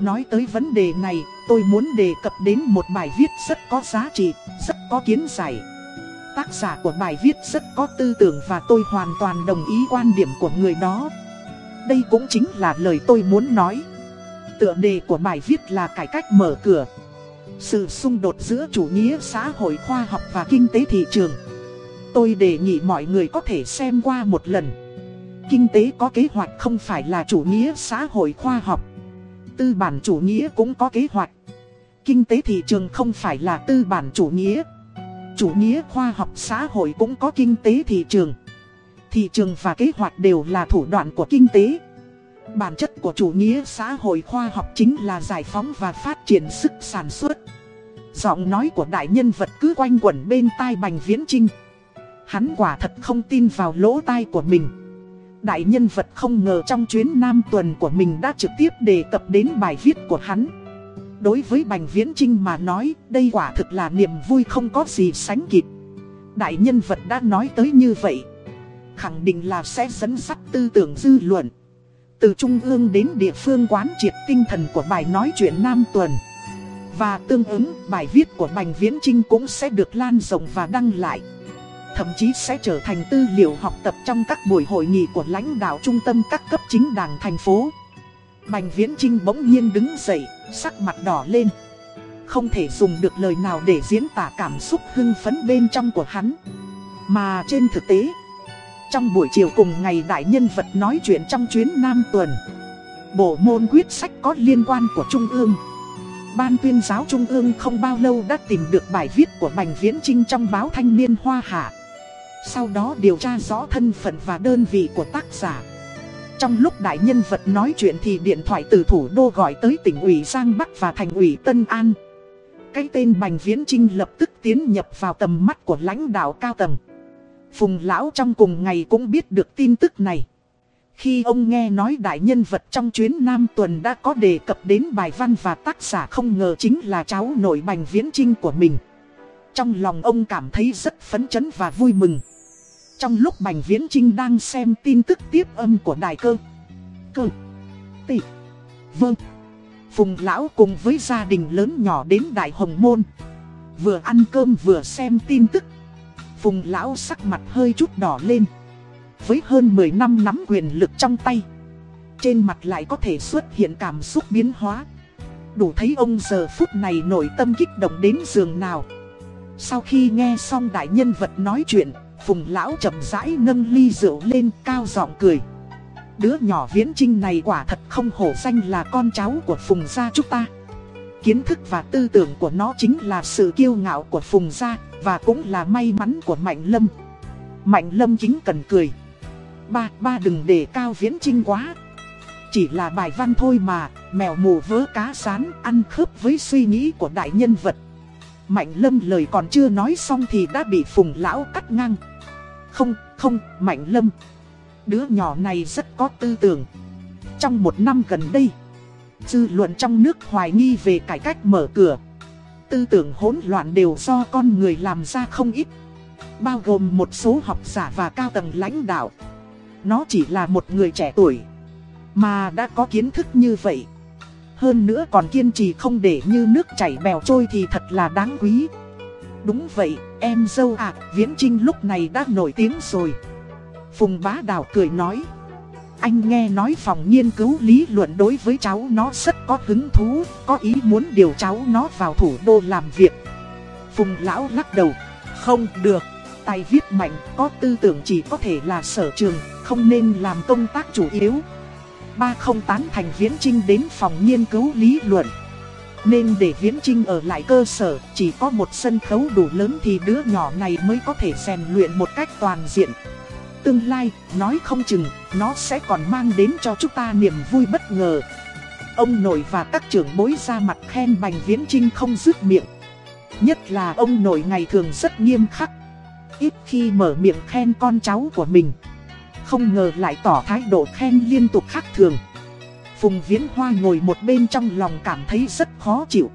Nói tới vấn đề này tôi muốn đề cập đến một bài viết rất có giá trị, rất có kiến giải. Tác giả của bài viết rất có tư tưởng và tôi hoàn toàn đồng ý quan điểm của người đó. Đây cũng chính là lời tôi muốn nói. Tựa đề của bài viết là cải cách mở cửa. Sự xung đột giữa chủ nghĩa xã hội khoa học và kinh tế thị trường. Tôi đề nghị mọi người có thể xem qua một lần. Kinh tế có kế hoạch không phải là chủ nghĩa xã hội khoa học Tư bản chủ nghĩa cũng có kế hoạch Kinh tế thị trường không phải là tư bản chủ nghĩa Chủ nghĩa khoa học xã hội cũng có kinh tế thị trường Thị trường và kế hoạch đều là thủ đoạn của kinh tế Bản chất của chủ nghĩa xã hội khoa học chính là giải phóng và phát triển sức sản xuất. Giọng nói của đại nhân vật cứ quanh quẩn bên tai Bành Viễn Trinh. Hắn quả thật không tin vào lỗ tai của mình. Đại nhân vật không ngờ trong chuyến Nam tuần của mình đã trực tiếp đề cập đến bài viết của hắn. Đối với Bành Viễn Trinh mà nói, đây quả thực là niềm vui không có gì sánh kịp. Đại nhân vật đã nói tới như vậy. Khẳng định là sẽ dẫn dắt tư tưởng dư luận. Từ trung ương đến địa phương quán triệt tinh thần của bài nói chuyện Nam Tuần Và tương ứng bài viết của Bành Viễn Trinh cũng sẽ được lan rộng và đăng lại Thậm chí sẽ trở thành tư liệu học tập trong các buổi hội nghị của lãnh đạo trung tâm các cấp chính đảng thành phố. Bành Viễn Trinh bỗng nhiên đứng dậy, sắc mặt đỏ lên. Không thể dùng được lời nào để diễn tả cảm xúc hưng phấn bên trong của hắn. Mà trên thực tế trong buổi chiều cùng ngày đại nhân vật nói chuyện trong chuyến Nam tuần Bộ môn quyết sách có liên quan của Trung ương. Ban tuyên giáo Trung ương không bao lâu đã tìm được bài viết của Bành Viễn Trinh trong báo Thanh niên Hoa Hạ. Sau đó điều tra rõ thân phận và đơn vị của tác giả. Trong lúc đại nhân vật nói chuyện thì điện thoại từ thủ đô gọi tới tỉnh ủy Giang Bắc và thành ủy Tân An. Cái tên Bành Viễn Trinh lập tức tiến nhập vào tầm mắt của lãnh đạo cao tầng. Phùng Lão trong cùng ngày cũng biết được tin tức này. Khi ông nghe nói đại nhân vật trong chuyến Nam tuần đã có đề cập đến bài văn và tác giả không ngờ chính là cháu nội Bành Viễn Trinh của mình. Trong lòng ông cảm thấy rất phấn chấn và vui mừng. Trong lúc Bành Viễn Trinh đang xem tin tức tiếp âm của đài cơ Cơ, Tị Vâng Phùng Lão cùng với gia đình lớn nhỏ đến Đại Hồng Môn, Vừa ăn cơm vừa xem tin tức. Phùng Lão sắc mặt hơi chút đỏ lên. Với hơn 10 năm nắm quyền lực trong tay, Trên mặt lại có thể xuất hiện cảm xúc biến hóa. Đủ thấy ông giờ phút này nổi tâm kích động đến giường nào. Sau khi nghe xong đại nhân vật nói chuyện Phùng lão chậm rãi nâng ly rượu lên cao giọng cười. Đứa nhỏ viễn trinh này quả thật không hổ danh là con cháu của Phùng gia chúng ta. Kiến thức và tư tưởng của nó chính là sự kiêu ngạo của Phùng gia Và cũng là may mắn của Mạnh Lâm. Mạnh Lâm chính cần cười. Ba, ba đừng để cao viễn trinh quá. Chỉ là bài văn thôi mà Mèo mù vớ cá sán ăn khớp với suy nghĩ của đại nhân vật. Mạnh Lâm lời còn chưa nói xong thì đã bị Phùng Lão cắt ngang không, không, Mạnh Lâm. Đứa nhỏ này rất có tư tưởng. Trong một năm gần đây, dư luận trong nước hoài nghi về cải cách mở cửa. Tư tưởng hỗn loạn đều do con người làm ra không ít. Bao gồm một số học giả và cao tầng lãnh đạo. Nó chỉ là một người trẻ tuổi. Mà đã có kiến thức như vậy. Hơn nữa còn kiên trì không để như nước chảy bèo trôi thì thật là đáng quý. Đúng vậy, em dâu à, Viễn Trinh lúc này đã nổi tiếng rồi. Phùng bá đào cười nói. Anh nghe nói phòng nghiên cứu lý luận đối với cháu nó rất có hứng thú, có ý muốn điều cháu nó vào thủ đô làm việc. Phùng lão lắc đầu, không được, tài viết mạnh, có tư tưởng chỉ có thể là sở trường, không nên làm công tác chủ yếu. Ba không tán thành Viễn Trinh đến phòng nghiên cứu lý luận. Nên để Viễn Trinh ở lại cơ sở, chỉ có một sân khấu đủ lớn thì đứa nhỏ này mới có thể rèn luyện một cách toàn diện. Tương lai, nói không chừng, nó sẽ còn mang đến cho chúng ta niềm vui bất ngờ. Ông nội và các trưởng bối ra mặt khen Bành Viễn Trinh không dứt miệng. Nhất là ông nội ngày thường rất nghiêm khắc. Ít khi mở miệng khen con cháu của mình. Không ngờ lại tỏ thái độ khen liên tục khác thường. Phùng Viễn Hoa ngồi một bên trong lòng cảm thấy rất khó chịu.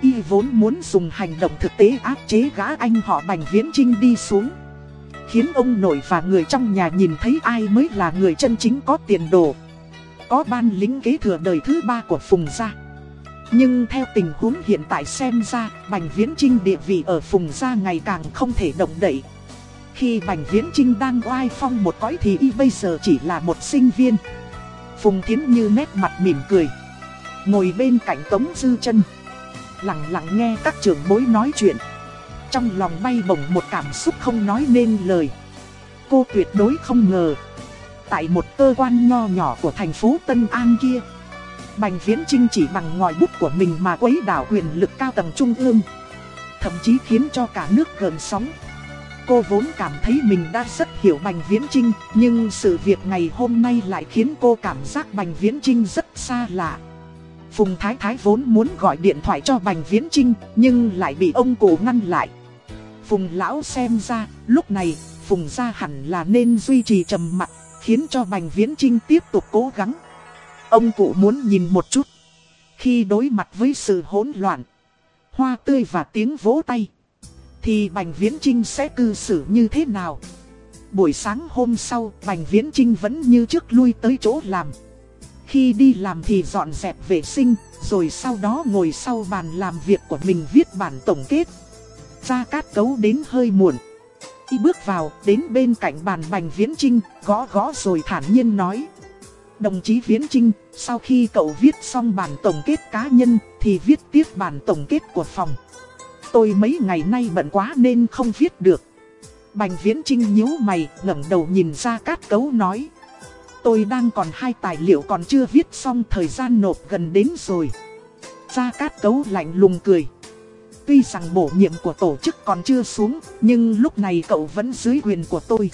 Y vốn muốn dùng hành động thực tế áp chế gã anh họ Bành Viễn Trinh đi xuống. Khiến ông nội và người trong nhà nhìn thấy ai mới là người chân chính có tiền đồ. Có ban lính kế thừa đời thứ ba của Phùng gia. Nhưng theo tình huống hiện tại xem ra, Bành Viễn Trinh địa vị ở Phùng gia ngày càng không thể động đậy. Khi Bành Viễn Trinh đang oai phong một cõi thì y bây giờ chỉ là một sinh viên. Phùng Thiến Như nét mặt mỉm cười. Ngồi bên cạnh Tống Dư chân Lặng lặng nghe các trưởng bối nói chuyện. Trong lòng bay bổng một cảm xúc không nói nên lời. Cô tuyệt đối không ngờ. Tại một cơ quan nho nhỏ của thành phố Tân An kia. Bành Viễn Trinh chỉ bằng ngòi bút của mình mà quấy đảo quyền lực cao tầng trung ương. Thậm chí khiến cho cả nước gần sóng. Cô vốn cảm thấy mình đã rất hiểu Bành Viễn Trinh, nhưng sự việc ngày hôm nay lại khiến cô cảm giác Bành Viễn Trinh rất xa lạ. Phùng Thái Thái vốn muốn gọi điện thoại cho Bành Viễn Trinh, nhưng lại bị ông cụ ngăn lại. Phùng Lão xem ra, lúc này, Phùng gia hẳn là nên duy trì trầm mặc, khiến cho Bành Viễn Trinh tiếp tục cố gắng. Ông cụ muốn nhìn một chút. Khi đối mặt với sự hỗn loạn, hoa tươi và tiếng vỗ tay. Thì Bành Viễn Trinh sẽ cư xử như thế nào? Buổi sáng hôm sau, Bành Viễn Trinh vẫn như trước lui tới chỗ làm. Khi đi làm thì dọn dẹp vệ sinh, rồi sau đó ngồi sau bàn làm việc của mình viết bản tổng kết. Gia Cát Cấu đến hơi muộn. Y bước vào, đến bên cạnh bàn Bành Viễn Trinh, gõ gõ rồi thản nhiên nói. Đồng chí Viễn Trinh, sau khi cậu viết xong bản tổng kết cá nhân, thì viết tiếp bản tổng kết của phòng. Tôi mấy ngày nay bận quá nên không viết được. Bành viễn trinh nhíu mày ngẩng đầu nhìn ra cát cấu nói. Tôi đang còn hai tài liệu còn chưa viết xong thời gian nộp gần đến rồi. Gia Cát Cấu lạnh lùng cười. Tuy rằng bổ nhiệm của tổ chức còn chưa xuống, nhưng lúc này cậu vẫn dưới quyền của tôi.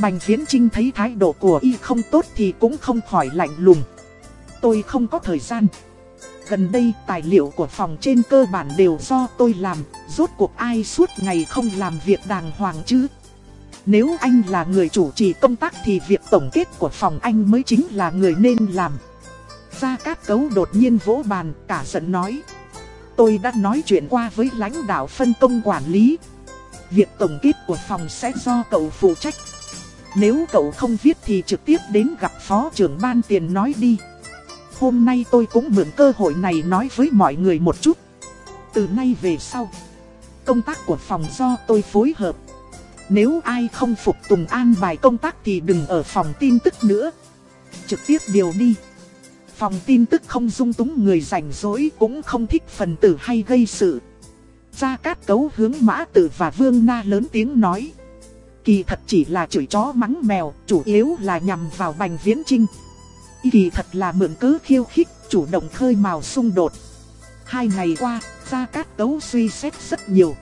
Bành Viễn Trinh thấy thái độ của y không tốt thì cũng không khỏi lạnh lùng. Tôi không có thời gian. Gần đây tài liệu của phòng trên cơ bản đều do tôi làm, rốt cuộc ai suốt ngày không làm việc đàng hoàng chứ. Nếu anh là người chủ trì công tác thì việc tổng kết của phòng anh mới chính là người nên làm. Gia Cát Cấu đột nhiên vỗ bàn, cả giận nói. Tôi đã nói chuyện qua với lãnh đạo phân công quản lý. Việc tổng kết của phòng sẽ do cậu phụ trách. Nếu cậu không viết thì trực tiếp đến gặp phó trưởng ban tiền nói đi. Hôm nay tôi cũng mượn cơ hội này nói với mọi người một chút. Từ nay về sau, công tác của phòng do tôi phối hợp. Nếu ai không phục tùng an bài công tác thì đừng ở phòng tin tức nữa. Trực tiếp điều đi. Phòng tin tức không dung túng người rảnh rỗi cũng không thích phần tử hay gây sự. Gia Cát Cấu hướng Mã Tử và Vương Na lớn tiếng nói. Kỳ thật chỉ là chửi chó mắng mèo, chủ yếu là nhằm vào Bành Viễn Trinh. Kỳ thật là mượn cớ khiêu khích, chủ động khơi mào xung đột. Hai ngày qua, Gia Cát tấu suy xét rất nhiều.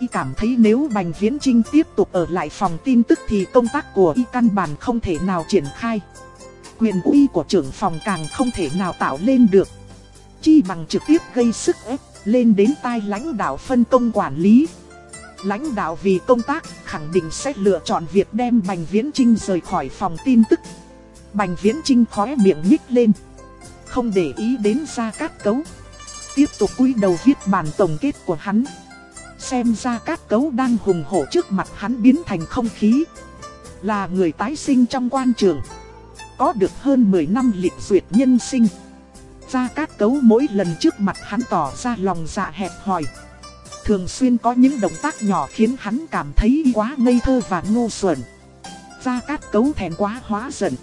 Y cảm thấy nếu Bành Viễn Trinh tiếp tục ở lại phòng tin tức thì công tác của Y căn bản không thể nào triển khai. Quyền uy của trưởng phòng càng không thể nào tạo lên được. Chi bằng trực tiếp gây sức ép lên đến tai lãnh đạo phân công quản lý. Lãnh đạo vì công tác khẳng định sẽ lựa chọn việc đem Bành Viễn Trinh rời khỏi phòng tin tức. Bành Viễn Trinh khóe miệng nhích lên. Không để ý đến ra cát cấu. Tiếp tục cúi đầu viết bản tổng kết của hắn. Xem ra cát cấu đang hùng hổ trước mặt hắn biến thành không khí. Là người tái sinh trong quan trường. Có được hơn 10 năm liệt duyệt nhân sinh. Gia Cát Cấu mỗi lần trước mặt hắn tỏ ra lòng dạ hẹp hòi. Thường xuyên có những động tác nhỏ khiến hắn cảm thấy quá ngây thơ và ngu xuẩn. Gia Cát Cấu thèn quá hóa giận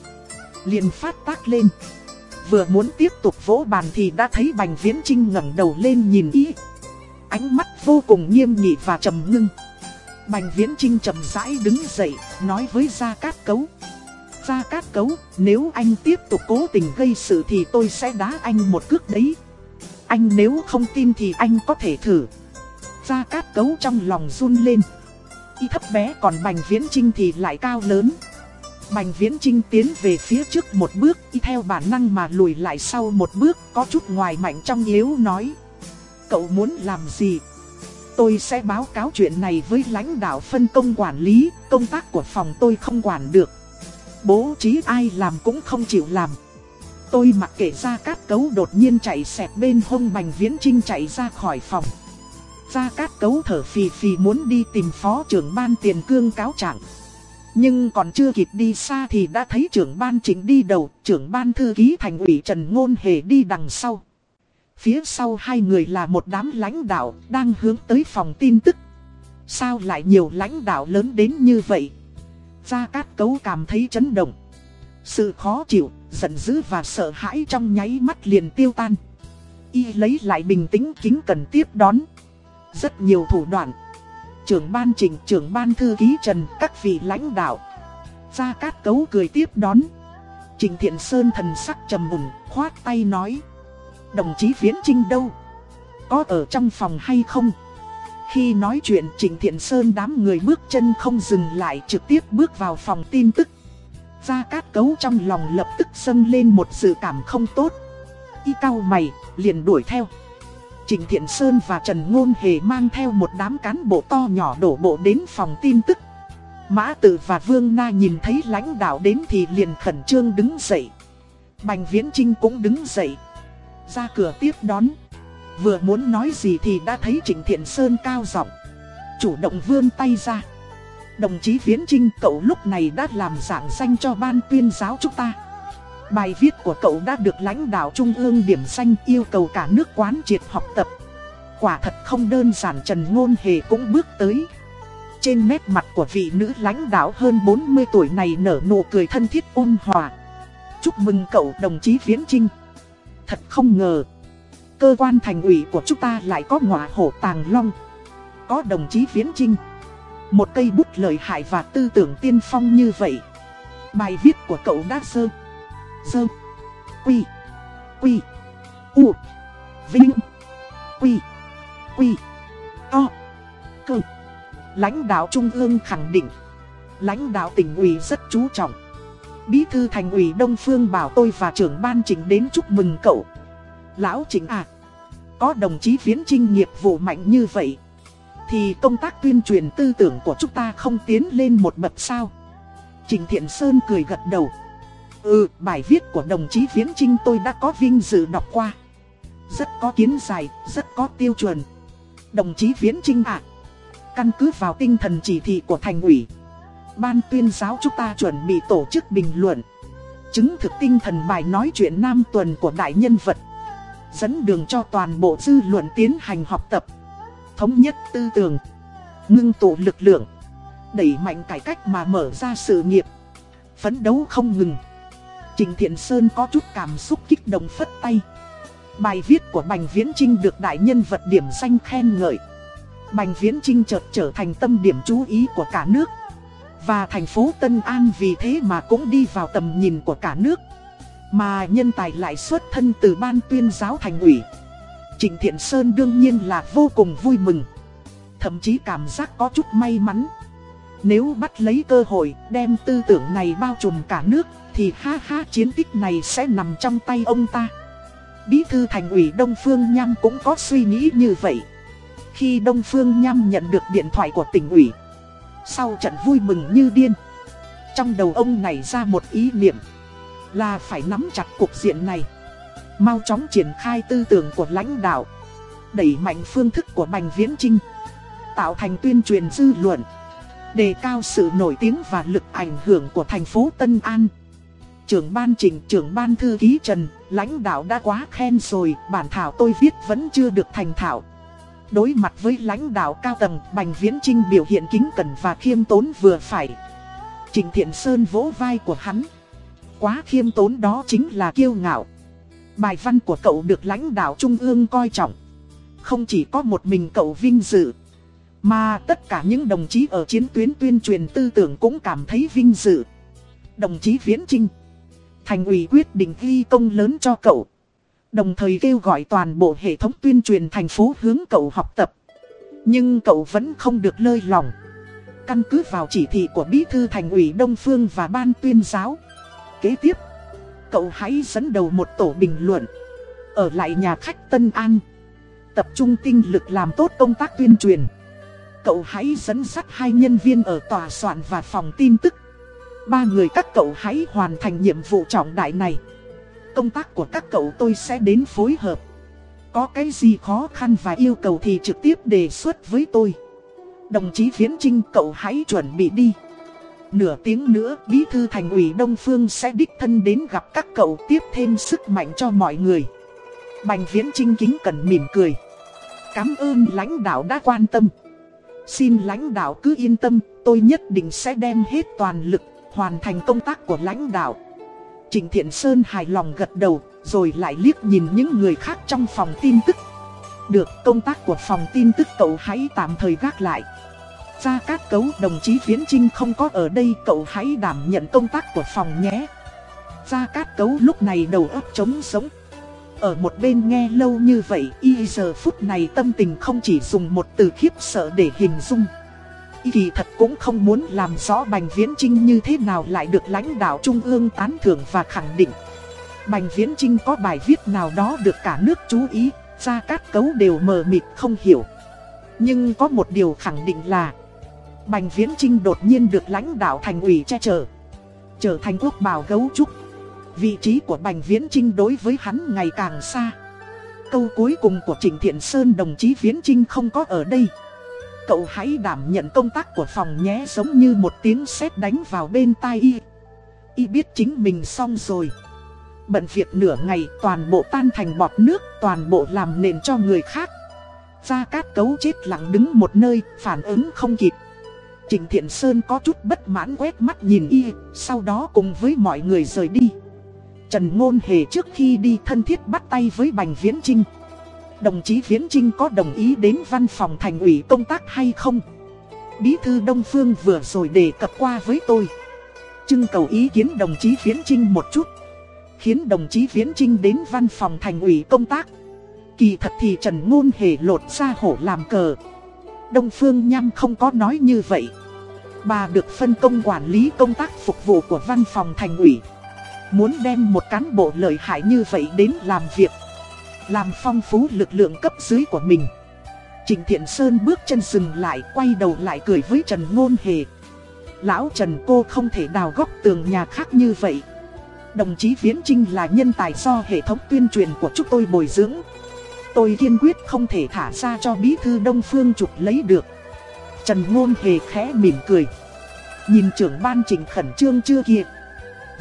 liền phát tác lên. Vừa muốn tiếp tục vỗ bàn thì đã thấy Bành Viễn Trinh ngẩng đầu lên nhìn ý. Ánh mắt vô cùng nghiêm nghị và trầm ngưng. Bành Viễn Trinh trầm rãi đứng dậy, nói với Gia Cát Cấu. Gia Cát Cấu, nếu anh tiếp tục cố tình gây sự thì tôi sẽ đá anh một cước đấy. Anh nếu không tin thì anh có thể thử. Gia Cát Cấu trong lòng run lên. Y thấp bé còn Bành Viễn Trinh thì lại cao lớn. Bành Viễn Trinh tiến về phía trước một bước, y theo bản năng mà lùi lại sau một bước, có chút ngoài mạnh trong yếu nói. Cậu muốn làm gì? Tôi sẽ báo cáo chuyện này với lãnh đạo phân công quản lý, công tác của phòng tôi không quản được. Bố trí ai làm cũng không chịu làm. Tôi mặc kệ ra cát cấu đột nhiên chạy xẹt bên hông Bành Viễn Trinh chạy ra khỏi phòng. Gia Cát Cấu thở phì phì muốn đi tìm phó trưởng ban tiền cương cáo trạng. Nhưng còn chưa kịp đi xa thì đã thấy trưởng ban chính đi đầu, trưởng ban thư ký thành ủy Trần Ngôn Hề đi đằng sau. Phía sau hai người là một đám lãnh đạo đang hướng tới phòng tin tức. Sao lại nhiều lãnh đạo lớn đến như vậy? Gia Cát Cấu cảm thấy chấn động. Sự khó chịu, giận dữ và sợ hãi trong nháy mắt liền tiêu tan. Y lấy lại bình tĩnh kính cần tiếp đón. Rất nhiều thủ đoạn. Trưởng ban trình, trưởng ban thư ký Trần, các vị lãnh đạo. Gia Cát Cấu cười tiếp đón. Trình Thiện Sơn thần sắc trầm mùn, khoát tay nói. Đồng chí Viễn Trinh đâu? Có ở trong phòng hay không? Khi nói chuyện Trình Thiện Sơn đám người bước chân không dừng lại trực tiếp bước vào phòng tin tức. Gia Cát Cấu trong lòng lập tức dâng lên một sự cảm không tốt. Y cao mày, liền đuổi theo. Trình Thiện Sơn và Trần Ngôn Hề mang theo một đám cán bộ to nhỏ đổ bộ đến phòng tin tức. Mã Tử và Vương Na nhìn thấy lãnh đạo đến thì liền khẩn trương đứng dậy. Bành Viễn Trinh cũng đứng dậy. Ra cửa tiếp đón. Vừa muốn nói gì thì đã thấy Trịnh Thiện Sơn cao giọng Chủ động vươn tay ra Đồng chí Viễn Trinh cậu lúc này đã làm giảng danh cho ban tuyên giáo chúng ta Bài viết của cậu đã được lãnh đạo Trung ương điểm danh yêu cầu cả nước quán triệt học tập. Quả thật không đơn giản Trần Ngôn Hề cũng bước tới. Trên nét mặt của vị nữ lãnh đạo hơn 40 tuổi này nở nụ cười thân thiết ôn hòa. Chúc mừng cậu, đồng chí Viễn Trinh Thật không ngờ, Cơ quan thành ủy của chúng ta lại có ngọa hổ tàng long. Có đồng chí Viễn Trinh Một cây bút lợi hại và tư tưởng tiên phong như vậy. Bài viết của cậu đã sơ Sơ Quy Quy U Vinh. Quy. Quy. To. Cơ. Lãnh đạo Trung ương khẳng định. Lãnh đạo tỉnh ủy rất chú trọng. Bí thư thành ủy Đông Phương bảo tôi và trưởng ban chỉnh đến chúc mừng cậu. Lão chỉnh à. Có đồng chí viễn trinh nghiệp vụ mạnh như vậy. Thì công tác tuyên truyền tư tưởng của chúng ta không tiến lên một bậc sao. Trình Thiện Sơn cười gật đầu. Ừ, bài viết của đồng chí Viễn Trinh tôi đã có vinh dự đọc qua. Rất có kiến giải, rất có tiêu chuẩn. Đồng chí Viễn Trinh ạ, căn cứ vào tinh thần chỉ thị của thành ủy. Ban tuyên giáo chúng ta chuẩn bị tổ chức bình luận. Chứng thực tinh thần bài nói chuyện nam tuần của đại nhân vật. Dẫn đường cho toàn bộ dư luận tiến hành học tập. Thống nhất tư tưởng. Ngưng tụ lực lượng. Đẩy mạnh cải cách mà mở ra sự nghiệp. Phấn đấu không ngừng. Trình Thiện Sơn có chút cảm xúc kích động phất tay. Bài viết của Bành Viễn Trinh được đại nhân vật điểm danh khen ngợi. Bành Viễn Trinh chợt trở thành tâm điểm chú ý của cả nước. Và thành phố Tân An vì thế mà cũng đi vào tầm nhìn của cả nước. Mà nhân tài lại xuất thân từ ban tuyên giáo thành ủy. Trịnh Thiện Sơn đương nhiên là vô cùng vui mừng. Thậm chí cảm giác có chút may mắn. Nếu bắt lấy cơ hội, đem tư tưởng này bao trùm cả nước thì ha ha chiến tích này sẽ nằm trong tay ông ta. Bí thư thành ủy Đông Phương Nham cũng có suy nghĩ như vậy. Khi Đông Phương Nham nhận được điện thoại của tỉnh ủy, sau trận vui mừng như điên, trong đầu ông này ra một ý niệm là phải nắm chặt cuộc diện này. Mau chóng triển khai tư tưởng của lãnh đạo, đẩy mạnh phương thức của Bành Viễn Trinh, tạo thành tuyên truyền dư luận, đề cao sự nổi tiếng và lực ảnh hưởng của thành phố Tân An trưởng ban trình, trưởng ban thư ký Trần, lãnh đạo đã quá khen rồi, bản thảo tôi viết vẫn chưa được thành thảo Đối mặt với lãnh đạo cao tầng, Bành Viễn Trinh biểu hiện kính cẩn và khiêm tốn vừa phải. Trình Thiện Sơn vỗ vai của hắn. Quá khiêm tốn đó chính là kiêu ngạo. Bài văn của cậu được lãnh đạo Trung ương coi trọng. Không chỉ có một mình cậu vinh dự, mà tất cả những đồng chí ở chiến tuyến tuyên truyền tư tưởng cũng cảm thấy vinh dự. Đồng chí Viễn Trinh Thành ủy quyết định ghi công lớn cho cậu. Đồng thời kêu gọi toàn bộ hệ thống tuyên truyền thành phố hướng cậu học tập. Nhưng cậu vẫn không được lơi lòng. Căn cứ vào chỉ thị của Bí thư Thành ủy Đông Phương và Ban tuyên giáo. Kế tiếp, cậu hãy dẫn đầu một tổ bình luận. Ở lại nhà khách Tân An. Tập trung tinh lực làm tốt công tác tuyên truyền. Cậu hãy dẫn dắt hai nhân viên ở tòa soạn và phòng tin tức Ba người các cậu hãy hoàn thành nhiệm vụ trọng đại này. Công tác của các cậu tôi sẽ đến phối hợp. Có cái gì khó khăn và yêu cầu thì trực tiếp đề xuất với tôi. Đồng chí Viễn Trinh cậu hãy chuẩn bị đi. Nửa tiếng nữa, Bí thư Thành ủy Đông Phương sẽ đích thân đến gặp các cậu tiếp thêm sức mạnh cho mọi người. Bành Viễn Trinh kính cẩn mỉm cười. Cảm ơn lãnh đạo đã quan tâm. Xin lãnh đạo cứ yên tâm, Tôi nhất định sẽ đem hết toàn lực hoàn thành công tác của lãnh đạo. Trịnh Thiện Sơn hài lòng gật đầu, rồi lại liếc nhìn những người khác trong phòng tin tức. Được, công tác của phòng tin tức cậu hãy tạm thời gác lại. Gia Cát Cấu đồng chí Viễn Trinh không có ở đây, cậu hãy đảm nhận công tác của phòng nhé. Gia Cát Cấu lúc này đầu óc trống sống. Ở một bên nghe lâu như vậy, y giờ phút này tâm tình không chỉ dùng một từ khiếp sợ để hình dung. Kỳ thật cũng không muốn làm rõ Bành Viễn Trinh như thế nào lại được lãnh đạo Trung ương tán thưởng và khẳng định. Bành Viễn Trinh có bài viết nào đó được cả nước chú ý, ra các cấu đều mờ mịt không hiểu. Nhưng có một điều khẳng định là Bành Viễn Trinh đột nhiên được lãnh đạo thành ủy che chở Trở thành quốc bảo gấu trúc Vị trí của Bành Viễn Trinh đối với hắn ngày càng xa Câu cuối cùng của Trịnh Thiện Sơn đồng chí Viễn Trinh không có ở đây Cậu hãy đảm nhận công tác của phòng nhé giống như một tiếng sét đánh vào bên tai y. Y biết chính mình xong rồi. Bận việc nửa ngày toàn bộ tan thành bọt nước, toàn bộ làm nền cho người khác. Gia Cát Cấu chết lặng đứng một nơi, phản ứng không kịp. Trịnh Thiện Sơn có chút bất mãn quét mắt nhìn y, sau đó cùng với mọi người rời đi. Trần Ngôn Hề trước khi đi thân thiết bắt tay với Bành Viễn Trinh. Đồng chí Viễn Trinh có đồng ý đến văn phòng thành ủy công tác hay không? Bí thư Đông Phương vừa rồi đề cập qua với tôi. Trưng cầu ý kiến đồng chí Viễn Trinh một chút. Khiến đồng chí Viễn Trinh đến văn phòng thành ủy công tác. Kỳ thật thì Trần Ngôn Hề lột ra hổ làm cờ. Đông Phương Nham không có nói như vậy. Bà được phân công quản lý công tác phục vụ của văn phòng thành ủy. Muốn đem một cán bộ lợi hại như vậy đến làm việc. Làm phong phú lực lượng cấp dưới của mình. Trịnh Thiện Sơn bước chân dừng lại, quay đầu lại cười với Trần Ngôn Hề. Lão Trần cô không thể đào góc tường nhà khác như vậy. Đồng chí Viễn Trinh là nhân tài do hệ thống tuyên truyền của chúng tôi bồi dưỡng. Tôi kiên quyết không thể thả ra cho bí thư Đông Phương trục lấy được. Trần Ngôn Hề khẽ mỉm cười. Nhìn trưởng ban trình khẩn trương chưa kịp.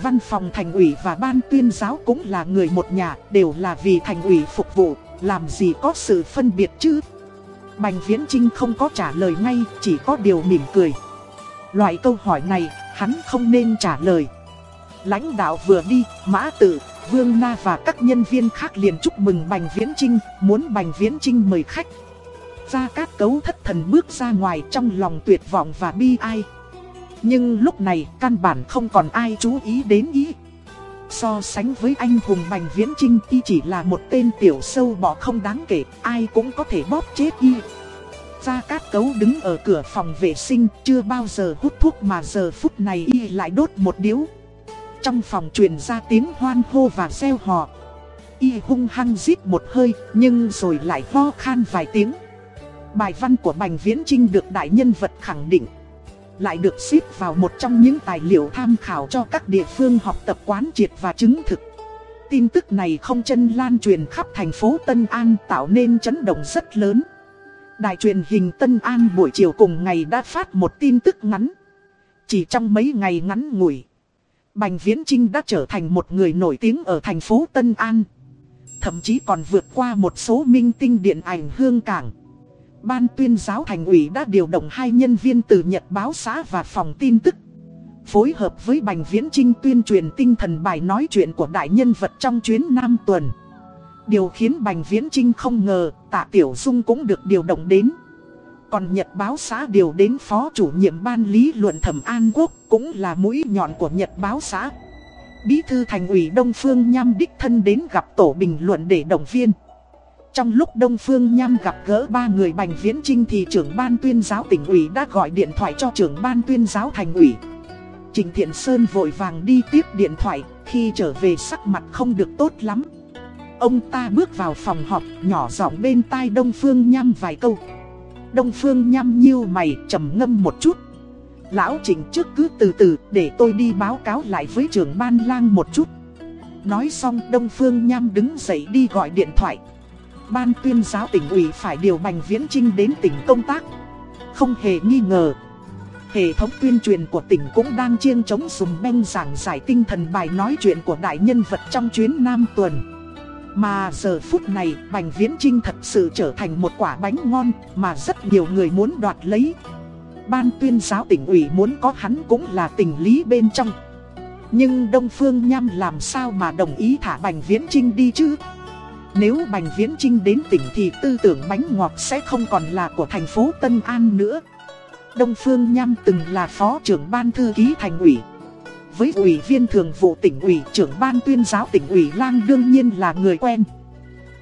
Văn phòng thành ủy và ban tuyên giáo cũng là người một nhà, đều là vì thành ủy phục vụ, làm gì có sự phân biệt chứ. Bành Viễn Trinh không có trả lời ngay, chỉ có điều mỉm cười. Loại câu hỏi này, hắn không nên trả lời. Lãnh đạo vừa đi, Mã Tử, Vương Na và các nhân viên khác liền chúc mừng Bành Viễn Trinh, muốn Bành Viễn Trinh mời khách. Gia Cát Cấu thất thần bước ra ngoài trong lòng tuyệt vọng và bi ai. Nhưng lúc này căn bản không còn ai chú ý đến ý. So sánh với anh hùng Bành Viễn Trinh y chỉ là một tên tiểu sâu bọ không đáng kể, ai cũng có thể bóp chết y. Gia Cát Cấu đứng ở cửa phòng vệ sinh, chưa bao giờ hút thuốc mà giờ phút này y lại đốt một điếu. Trong phòng truyền ra tiếng hoan hô và reo hò. Y hung hăng rít một hơi, nhưng rồi lại ho khan vài tiếng. Bài văn của Bành Viễn Trinh được đại nhân vật khẳng định. Lại được xếp vào một trong những tài liệu tham khảo cho các địa phương học tập quán triệt và chứng thực. Tin tức này không chân lan truyền khắp thành phố Tân An tạo nên chấn động rất lớn. Đài truyền hình Tân An buổi chiều cùng ngày đã phát một tin tức ngắn. Chỉ trong mấy ngày ngắn ngủi, Bành Viễn Trinh đã trở thành một người nổi tiếng ở thành phố Tân An. Thậm chí còn vượt qua một số minh tinh điện ảnh hương cảng. Ban tuyên giáo thành ủy đã điều động hai nhân viên từ Nhật báo xã và phòng tin tức. Phối hợp với Bành Viễn Trinh tuyên truyền tinh thần bài nói chuyện của đại nhân vật trong chuyến Nam tuần. Điều khiến Bành Viễn Trinh không ngờ, tạ Tiểu Dung cũng được điều động đến. Còn Nhật báo xã điều đến phó chủ nhiệm ban lý luận thẩm An Quốc cũng là mũi nhọn của Nhật báo xã. Bí thư thành ủy Đông Phương Nham đích thân đến gặp tổ bình luận để động viên. Trong lúc Đông Phương Nham gặp gỡ ba người Bành Viễn Trinh thì trưởng ban tuyên giáo tỉnh ủy đã gọi điện thoại cho trưởng ban tuyên giáo thành ủy. Trình Thiện Sơn vội vàng đi tiếp điện thoại, khi trở về sắc mặt không được tốt lắm. Ông ta bước vào phòng họp, nhỏ giọng bên tai Đông Phương Nham vài câu. Đông Phương Nham nhiêu mày, trầm ngâm một chút. Lão Trình trước cứ từ từ, để tôi đi báo cáo lại với trưởng ban lang một chút. Nói xong Đông Phương Nham đứng dậy đi gọi điện thoại. Ban tuyên giáo tỉnh ủy phải điều Bành Viễn Trinh đến tỉnh công tác. Không hề nghi ngờ. Hệ thống tuyên truyền của tỉnh cũng đang chiêng chống dùng beng giảng giải tinh thần bài nói chuyện của đại nhân vật trong chuyến Nam tuần. Mà giờ phút này, Bành Viễn Trinh thật sự trở thành một quả bánh ngon mà rất nhiều người muốn đoạt lấy. Ban tuyên giáo tỉnh ủy muốn có hắn cũng là tình lý bên trong. Nhưng Đông Phương Nham làm sao mà đồng ý thả Bành Viễn Trinh đi chứ? Nếu Bành Viễn Trinh đến tỉnh thì tư tưởng bánh ngọt sẽ không còn là của thành phố Tân An nữa. Đông Phương Nham từng là phó trưởng ban thư ký thành ủy. Với ủy viên thường vụ tỉnh ủy trưởng ban tuyên giáo tỉnh ủy Lang đương nhiên là người quen.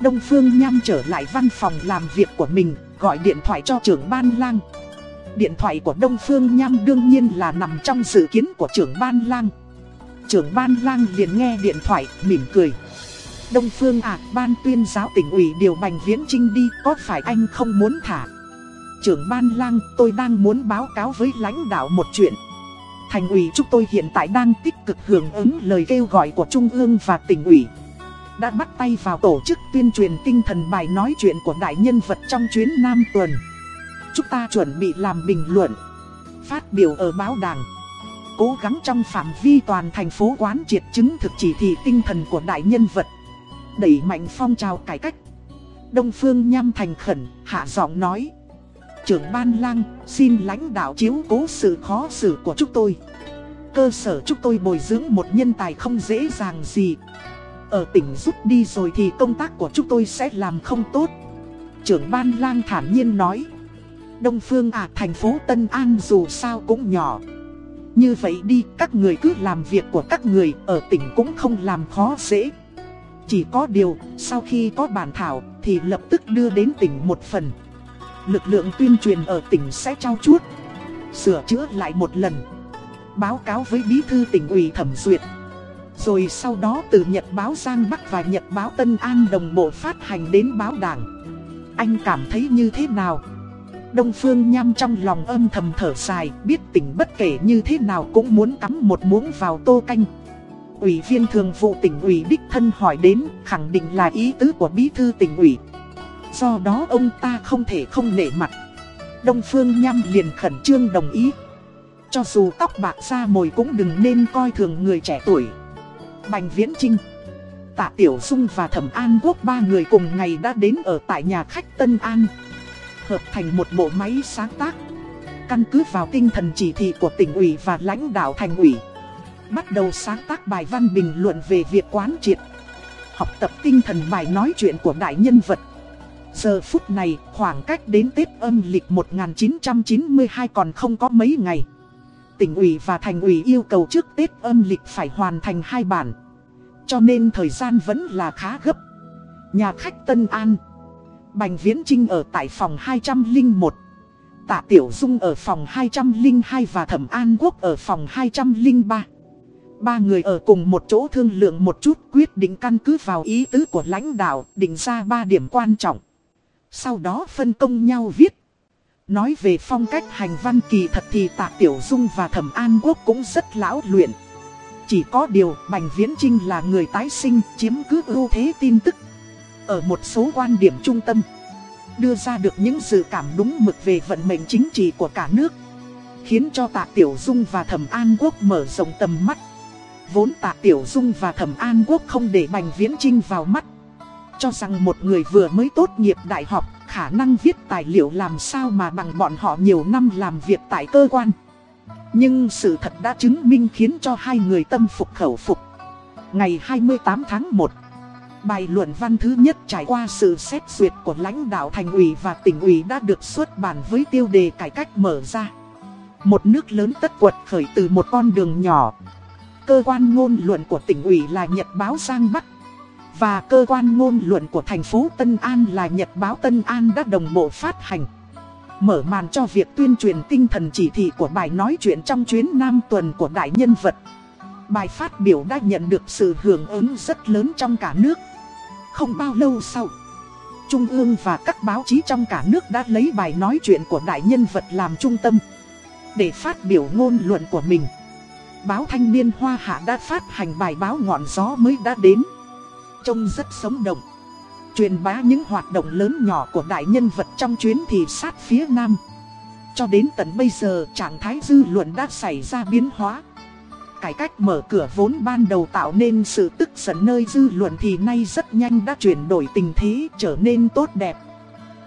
Đông Phương Nham trở lại văn phòng làm việc của mình, gọi điện thoại cho trưởng ban Lang. Điện thoại của Đông Phương Nham đương nhiên là nằm trong dự kiến của trưởng ban Lang. Trưởng ban Lang liền nghe điện thoại, mỉm cười. Đông Phương à, ban tuyên giáo tỉnh ủy điều Bành Viễn Trinh đi, có phải anh không muốn thả? Trưởng ban lang, tôi đang muốn báo cáo với lãnh đạo một chuyện. Thành ủy chúng tôi hiện tại đang tích cực hưởng ứng lời kêu gọi của Trung ương và tỉnh ủy. Đã bắt tay vào tổ chức tuyên truyền tinh thần bài nói chuyện của đại nhân vật trong chuyến Nam tuần. Chúng ta chuẩn bị làm bình luận, phát biểu ở báo đảng. Cố gắng trong phạm vi toàn thành phố quán triệt chứng thực chỉ thị tinh thần của đại nhân vật. Đẩy mạnh phong trào cải cách. Đông Phương Nham thành khẩn, hạ giọng nói trưởng ban lang, xin lãnh đạo chiếu cố sự khó xử của chúng tôi. Cơ sở chúng tôi bồi dưỡng một nhân tài không dễ dàng gì. Ở tỉnh rút đi rồi thì công tác của chúng tôi sẽ làm không tốt. Trưởng ban lang thản nhiên nói. Đông Phương à thành phố Tân An dù sao cũng nhỏ. Như vậy đi các người cứ làm việc của các người ở tỉnh cũng không làm khó dễ. Chỉ có điều sau khi có bản thảo thì lập tức đưa đến tỉnh một phần. Lực lượng tuyên truyền ở tỉnh sẽ trao chuốt, sửa chữa lại một lần. Báo cáo với bí thư tỉnh ủy thẩm duyệt. Rồi sau đó từ Nhật báo Giang Bắc và Nhật báo Tân An đồng bộ phát hành đến báo đảng. Anh cảm thấy như thế nào? Đông Phương Nham trong lòng âm thầm thở dài, biết tỉnh bất kể như thế nào cũng muốn cắm một muỗng vào tô canh. Ủy viên thường vụ tỉnh ủy đích thân hỏi đến, khẳng định là ý tứ của bí thư tỉnh ủy. Do đó ông ta không thể không nể mặt. Đông Phương Nham liền khẩn trương đồng ý. Cho dù tóc bạc ra mồi cũng đừng nên coi thường người trẻ tuổi. Bành Viễn Trinh Tạ Tiểu Dung và Thẩm An Quốc ba người cùng ngày đã đến ở tại nhà khách Tân An Hợp thành một bộ máy sáng tác Căn cứ vào tinh thần chỉ thị của tỉnh ủy và lãnh đạo thành ủy Bắt đầu sáng tác bài văn bình luận về việc quán triệt, Học tập tinh thần bài nói chuyện của đại nhân vật. Giờ phút này, khoảng cách đến Tết âm lịch 1992 còn không có mấy ngày. Tỉnh ủy và thành ủy yêu cầu trước Tết âm lịch phải hoàn thành hai bản. Cho nên thời gian vẫn là khá gấp. Nhà khách Tân An, Bành Viễn Trinh ở tại phòng 201 Tạ Tiểu Dung ở phòng 202 và Thẩm An Quốc ở phòng 203 Ba người ở cùng một chỗ thương lượng một chút quyết định căn cứ vào ý tứ của lãnh đạo định ra ba điểm quan trọng. Sau đó phân công nhau viết. Nói về phong cách hành văn kỳ thật thì Tạ Tiểu Dung và Thẩm An Quốc cũng rất lão luyện. Chỉ có điều Bành Viễn Trinh là người tái sinh chiếm cứ ưu thế tin tức. Ở một số quan điểm trung tâm, đưa ra được những dự cảm đúng mực về vận mệnh chính trị của cả nước. Khiến cho Tạ Tiểu Dung và Thẩm An Quốc mở rộng tầm mắt. Vốn Tạ Tiểu Dung và Thẩm An Quốc không để Bành Viễn Trinh vào mắt. Cho rằng một người vừa mới tốt nghiệp đại học, khả năng viết tài liệu làm sao mà bằng bọn họ nhiều năm làm việc tại cơ quan. Nhưng sự thật đã chứng minh khiến cho hai người tâm phục khẩu phục. Ngày 28 tháng 1, bài luận văn thứ nhất trải qua sự xét duyệt của lãnh đạo thành ủy và tỉnh ủy đã được xuất bản với tiêu đề cải cách mở ra. Một nước lớn tất quật khởi từ một con đường nhỏ. Cơ quan ngôn luận của tỉnh ủy là Nhật báo Giang Bắc. Và cơ quan ngôn luận của thành phố Tân An là Nhật báo Tân An đã đồng bộ phát hành. Mở màn cho việc tuyên truyền tinh thần chỉ thị của bài nói chuyện trong chuyến Nam tuần của đại nhân vật. Bài phát biểu đã nhận được sự hưởng ứng rất lớn trong cả nước. Không bao lâu sau, Trung ương và các báo chí trong cả nước đã lấy bài nói chuyện của đại nhân vật làm trung tâm để phát biểu ngôn luận của mình. Báo Thanh niên Hoa Hạ đã phát hành bài báo ngọn gió mới đã đến. Trông rất sống động. Truyền bá những hoạt động lớn nhỏ của đại nhân vật trong chuyến thị sát phía Nam. Cho đến tận bây giờ, trạng thái dư luận đã xảy ra biến hóa. Cải cách mở cửa vốn ban đầu tạo nên sự tức giận nơi dư luận thì nay rất nhanh đã chuyển đổi tình thế, trở nên tốt đẹp.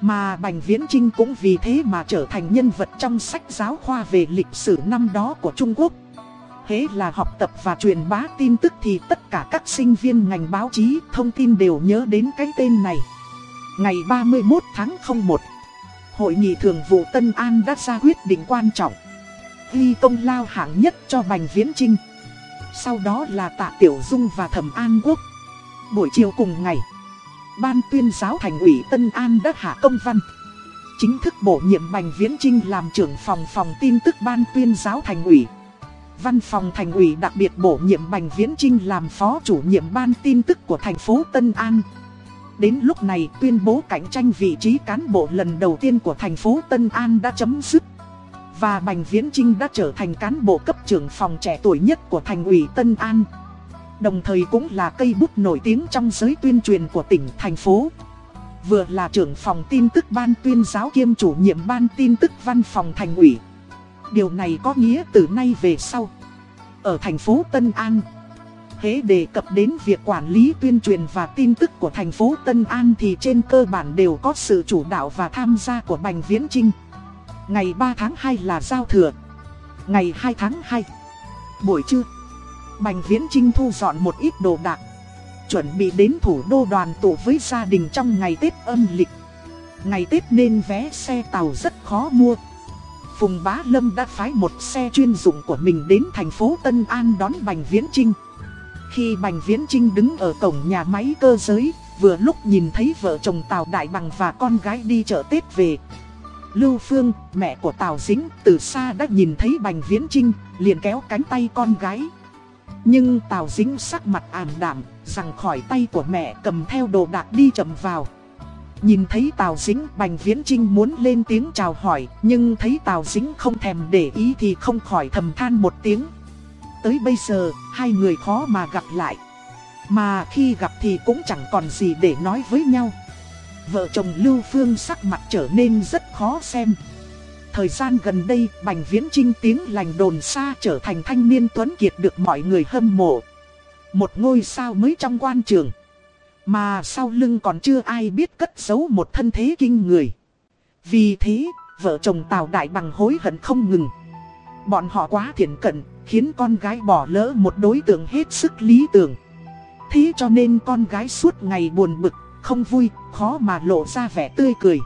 Mà Bành Viễn Trinh cũng vì thế mà trở thành nhân vật trong sách giáo khoa về lịch sử năm đó của Trung Quốc. Thế là học tập và truyền bá tin tức thì tất cả các sinh viên ngành báo chí thông tin đều nhớ đến cái tên này. Ngày 31 tháng 01, Hội nghị thường vụ Tân An đã ra quyết định quan trọng. Ghi công lao hạng nhất cho Bành Viễn Trinh. Sau đó là Tạ Tiểu Dung và Thẩm An Quốc. Buổi chiều cùng ngày, Ban tuyên giáo thành ủy Tân An đã hạ công văn. Chính thức bổ nhiệm Bành Viễn Trinh làm trưởng phòng phòng tin tức ban tuyên giáo thành ủy. Văn phòng thành ủy đặc biệt bổ nhiệm Bành Viễn Trinh làm phó chủ nhiệm ban tin tức của thành phố Tân An. Đến lúc này tuyên bố cạnh tranh vị trí cán bộ lần đầu tiên của thành phố Tân An đã chấm dứt. Và Bành Viễn Trinh đã trở thành cán bộ cấp trưởng phòng trẻ tuổi nhất của thành ủy Tân An. Đồng thời cũng là cây bút nổi tiếng trong giới tuyên truyền của tỉnh, thành phố. Vừa là trưởng phòng tin tức ban tuyên giáo kiêm chủ nhiệm ban tin tức văn phòng thành ủy. Điều này có nghĩa từ nay về sau. Ở thành phố Tân An, Hế đề cập đến việc quản lý tuyên truyền và tin tức của thành phố Tân An thì trên cơ bản đều có sự chủ đạo và tham gia của Bành Viễn Trinh. Ngày 3 tháng 2 là giao thừa. Ngày 2 tháng 2, buổi trưa, Bành Viễn Trinh thu dọn một ít đồ đạc. Chuẩn bị đến thủ đô đoàn tụ với gia đình trong ngày Tết âm lịch. Ngày Tết nên vé xe tàu rất khó mua. Phùng Bá Lâm đã phái một xe chuyên dụng của mình đến thành phố Tân An đón Bành Viễn Trinh. Khi Bành Viễn Trinh đứng ở cổng nhà máy cơ giới, vừa lúc nhìn thấy vợ chồng Tào Đại Bằng và con gái đi chợ Tết về. Lưu Phương, mẹ của Tào Dính, từ xa đã nhìn thấy Bành Viễn Trinh, liền kéo cánh tay con gái. Nhưng Tào Dính sắc mặt ảm đạm, rằng khỏi tay của mẹ cầm theo đồ đạc đi chậm vào. Nhìn thấy Tào Dính, Bành Viễn Trinh muốn lên tiếng chào hỏi, nhưng thấy Tào Dính không thèm để ý thì không khỏi thầm than một tiếng. Tới bây giờ, hai người khó mà gặp lại. Mà khi gặp thì cũng chẳng còn gì để nói với nhau. Vợ chồng Lưu Phương sắc mặt trở nên rất khó xem. Thời gian gần đây, Bành Viễn Trinh tiếng lành đồn xa trở thành thanh niên tuấn kiệt được mọi người hâm mộ. Một ngôi sao mới trong quan trường. Mà sau lưng còn chưa ai biết cất giấu một thân thế kinh người. Vì thế, vợ chồng Tào Đại Bằng hối hận không ngừng. Bọn họ quá thiện cận, khiến con gái bỏ lỡ một đối tượng hết sức lý tưởng. Thế cho nên con gái suốt ngày buồn bực, không vui, khó mà lộ ra vẻ tươi cười.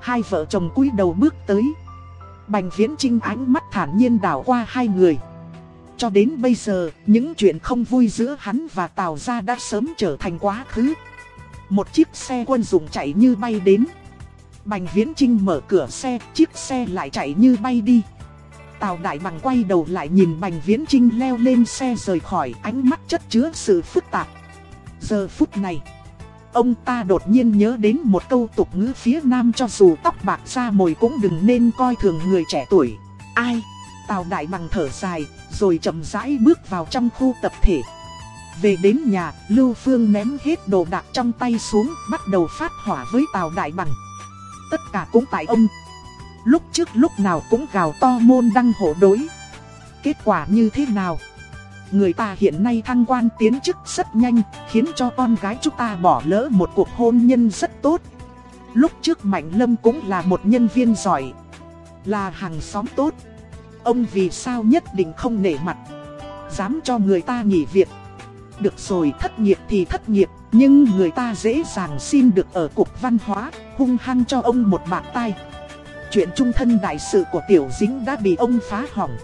Hai vợ chồng cúi đầu bước tới. Bành viễn trinh ánh mắt thản nhiên đảo qua hai người. Cho đến bây giờ, những chuyện không vui giữa hắn và Tào Gia đã sớm trở thành quá khứ. Một chiếc xe quân dụng chạy như bay đến. Bành Viễn Trinh mở cửa xe, chiếc xe lại chạy như bay đi. Tào Đại Bằng quay đầu lại nhìn Bành Viễn Trinh leo lên xe rời khỏi ánh mắt chất chứa sự phức tạp. Giờ phút này, ông ta đột nhiên nhớ đến một câu tục ngữ phía nam cho dù tóc bạc ra mồi cũng đừng nên coi thường người trẻ tuổi. Ai? Tào Đại Bằng thở dài, rồi chậm rãi bước vào trong khu tập thể. Về đến nhà, Lưu Phương ném hết đồ đạc trong tay xuống, bắt đầu phát hỏa với Tào Đại Bằng. Tất cả cũng tại ông. Lúc trước lúc nào cũng gào to môn đăng hộ đối. Kết quả như thế nào? Người ta hiện nay thăng quan tiến chức rất nhanh, khiến cho con gái chúng ta bỏ lỡ một cuộc hôn nhân rất tốt. Lúc trước Mạnh Lâm cũng là một nhân viên giỏi, là hàng xóm tốt. Ông vì sao nhất định không nể mặt? Dám cho người ta nghỉ việc. Được rồi, thất nghiệp thì thất nghiệp, Nhưng người ta dễ dàng xin được ở cục văn hóa, Hung hăng cho ông một bạc tay Chuyện trung thân đại sự của Tiểu Dính đã bị ông phá hỏng.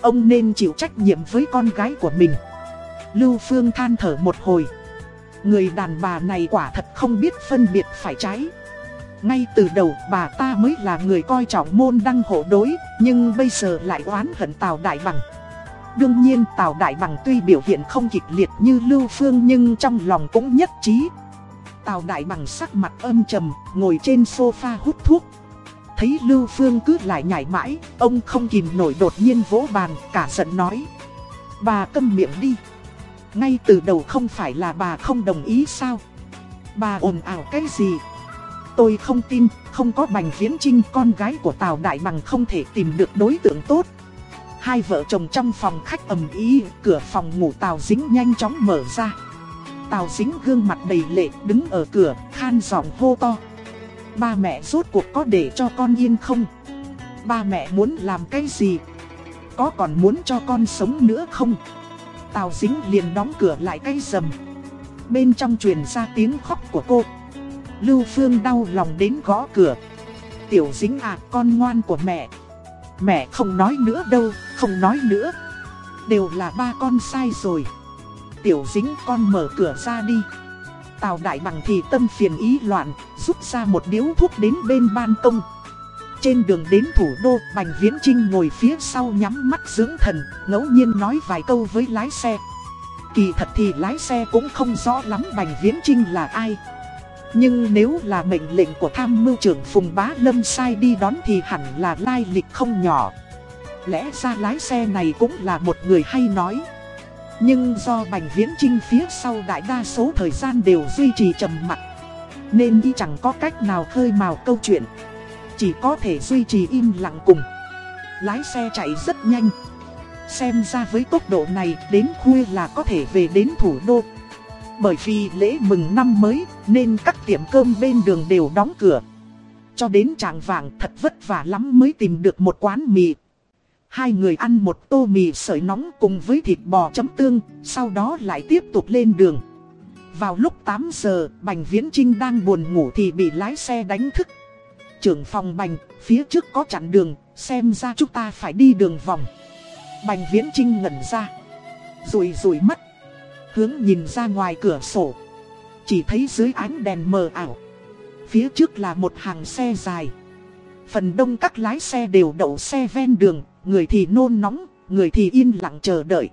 Ông nên chịu trách nhiệm với con gái của mình. Lưu Phương than thở một hồi. Người đàn bà này quả thật không biết phân biệt phải trái ngay từ đầu bà ta mới là người coi trọng môn đăng hộ đối, nhưng bây giờ lại oán hận Tào Đại Bằng. Đương nhiên Tào Đại Bằng tuy biểu hiện không kịch liệt như Lưu Phương nhưng trong lòng cũng nhất trí. Tào Đại Bằng sắc mặt âm trầm, ngồi trên sofa hút thuốc. Thấy Lưu Phương cứ lại nhảy mãi, ông không kìm nổi đột nhiên vỗ bàn, cả giận nói. Bà câm miệng đi. Ngay từ đầu không phải là bà không đồng ý sao? Bà ồn ào cái gì? Tôi không tin, không có Bành Viễn Trinh con gái của Tào Đại Bằng không thể tìm được đối tượng tốt. Hai vợ chồng trong phòng khách ầm ý, cửa phòng ngủ Tào Dính nhanh chóng mở ra. Tào Dính gương mặt đầy lệ đứng ở cửa, khan giọng hô to. Ba mẹ rốt cuộc có để cho con yên không? Ba mẹ muốn làm cái gì? Có còn muốn cho con sống nữa không? Tào Dính liền đóng cửa lại cái rầm. Bên trong truyền ra tiếng khóc của cô. Lưu Phương đau lòng đến gõ cửa. Tiểu dính à con ngoan của mẹ. Mẹ không nói nữa đâu, không nói nữa. Đều là ba con sai rồi. Tiểu dính con mở cửa ra đi. Tào đại bằng thì tâm phiền ý loạn, rút ra một điếu thuốc đến bên ban công. Trên đường đến thủ đô, Bành Viễn Trinh ngồi phía sau nhắm mắt dưỡng thần, ngẫu nhiên nói vài câu với lái xe. Kỳ thật thì lái xe cũng không rõ lắm Bành Viễn Trinh là ai. Nhưng nếu là mệnh lệnh của tham mưu trưởng Phùng Bá Lâm sai đi đón thì hẳn là lai lịch không nhỏ. Lẽ ra lái xe này cũng là một người hay nói. Nhưng do Bành Viễn Trinh phía sau đại đa số thời gian đều duy trì trầm mặc, Nên y chẳng có cách nào khơi mào câu chuyện Chỉ có thể duy trì im lặng cùng Lái xe chạy rất nhanh Xem ra với tốc độ này đến khuya là có thể về đến thủ đô bởi vì lễ mừng năm mới nên các tiệm cơm bên đường đều đóng cửa. Cho đến trạng vàng thật vất vả lắm mới tìm được một quán mì. Hai người ăn một tô mì sợi nóng cùng với thịt bò chấm tương, sau đó lại tiếp tục lên đường. Vào lúc 8 giờ, Bành Viễn Trinh đang buồn ngủ thì bị lái xe đánh thức. Trưởng phòng Bành, phía trước có chặn đường, xem ra chúng ta phải đi đường vòng. Bành Viễn Trinh ngẩn ra, rùi rùi mắt hướng nhìn ra ngoài cửa sổ. chỉ thấy dưới ánh đèn mờ ảo. Phía trước là một hàng xe dài. Phần đông các lái xe đều đậu xe ven đường, người thì nôn nóng, người thì yên lặng chờ đợi.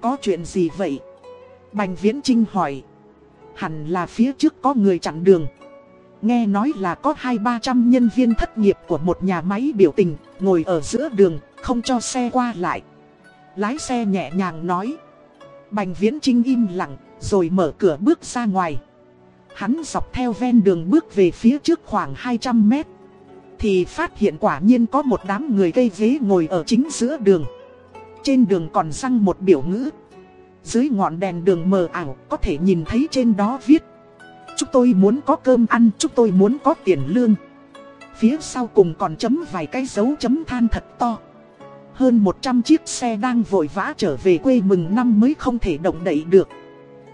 Có chuyện gì vậy? Bành Viễn Trinh hỏi. Hẳn là phía trước có người chặn đường. Nghe nói là có hai ba trăm nhân viên thất nghiệp của một nhà máy biểu tình, ngồi ở giữa đường, không cho xe qua lại. Lái xe nhẹ nhàng nói. Bành Viễn Trinh im lặng, rồi mở cửa bước ra ngoài. Hắn dọc theo ven đường bước về phía trước khoảng 200 mét. Thì phát hiện quả nhiên có một đám người cây ghế ngồi ở chính giữa đường. Trên đường còn răng một biểu ngữ. Dưới ngọn đèn đường mờ ảo có thể nhìn thấy trên đó viết. Chúng tôi muốn có cơm ăn, chúng tôi muốn có tiền lương. Phía sau cùng còn chấm vài cái dấu chấm than thật to. Hơn 100 chiếc xe đang vội vã trở về quê mừng năm mới không thể động đậy được.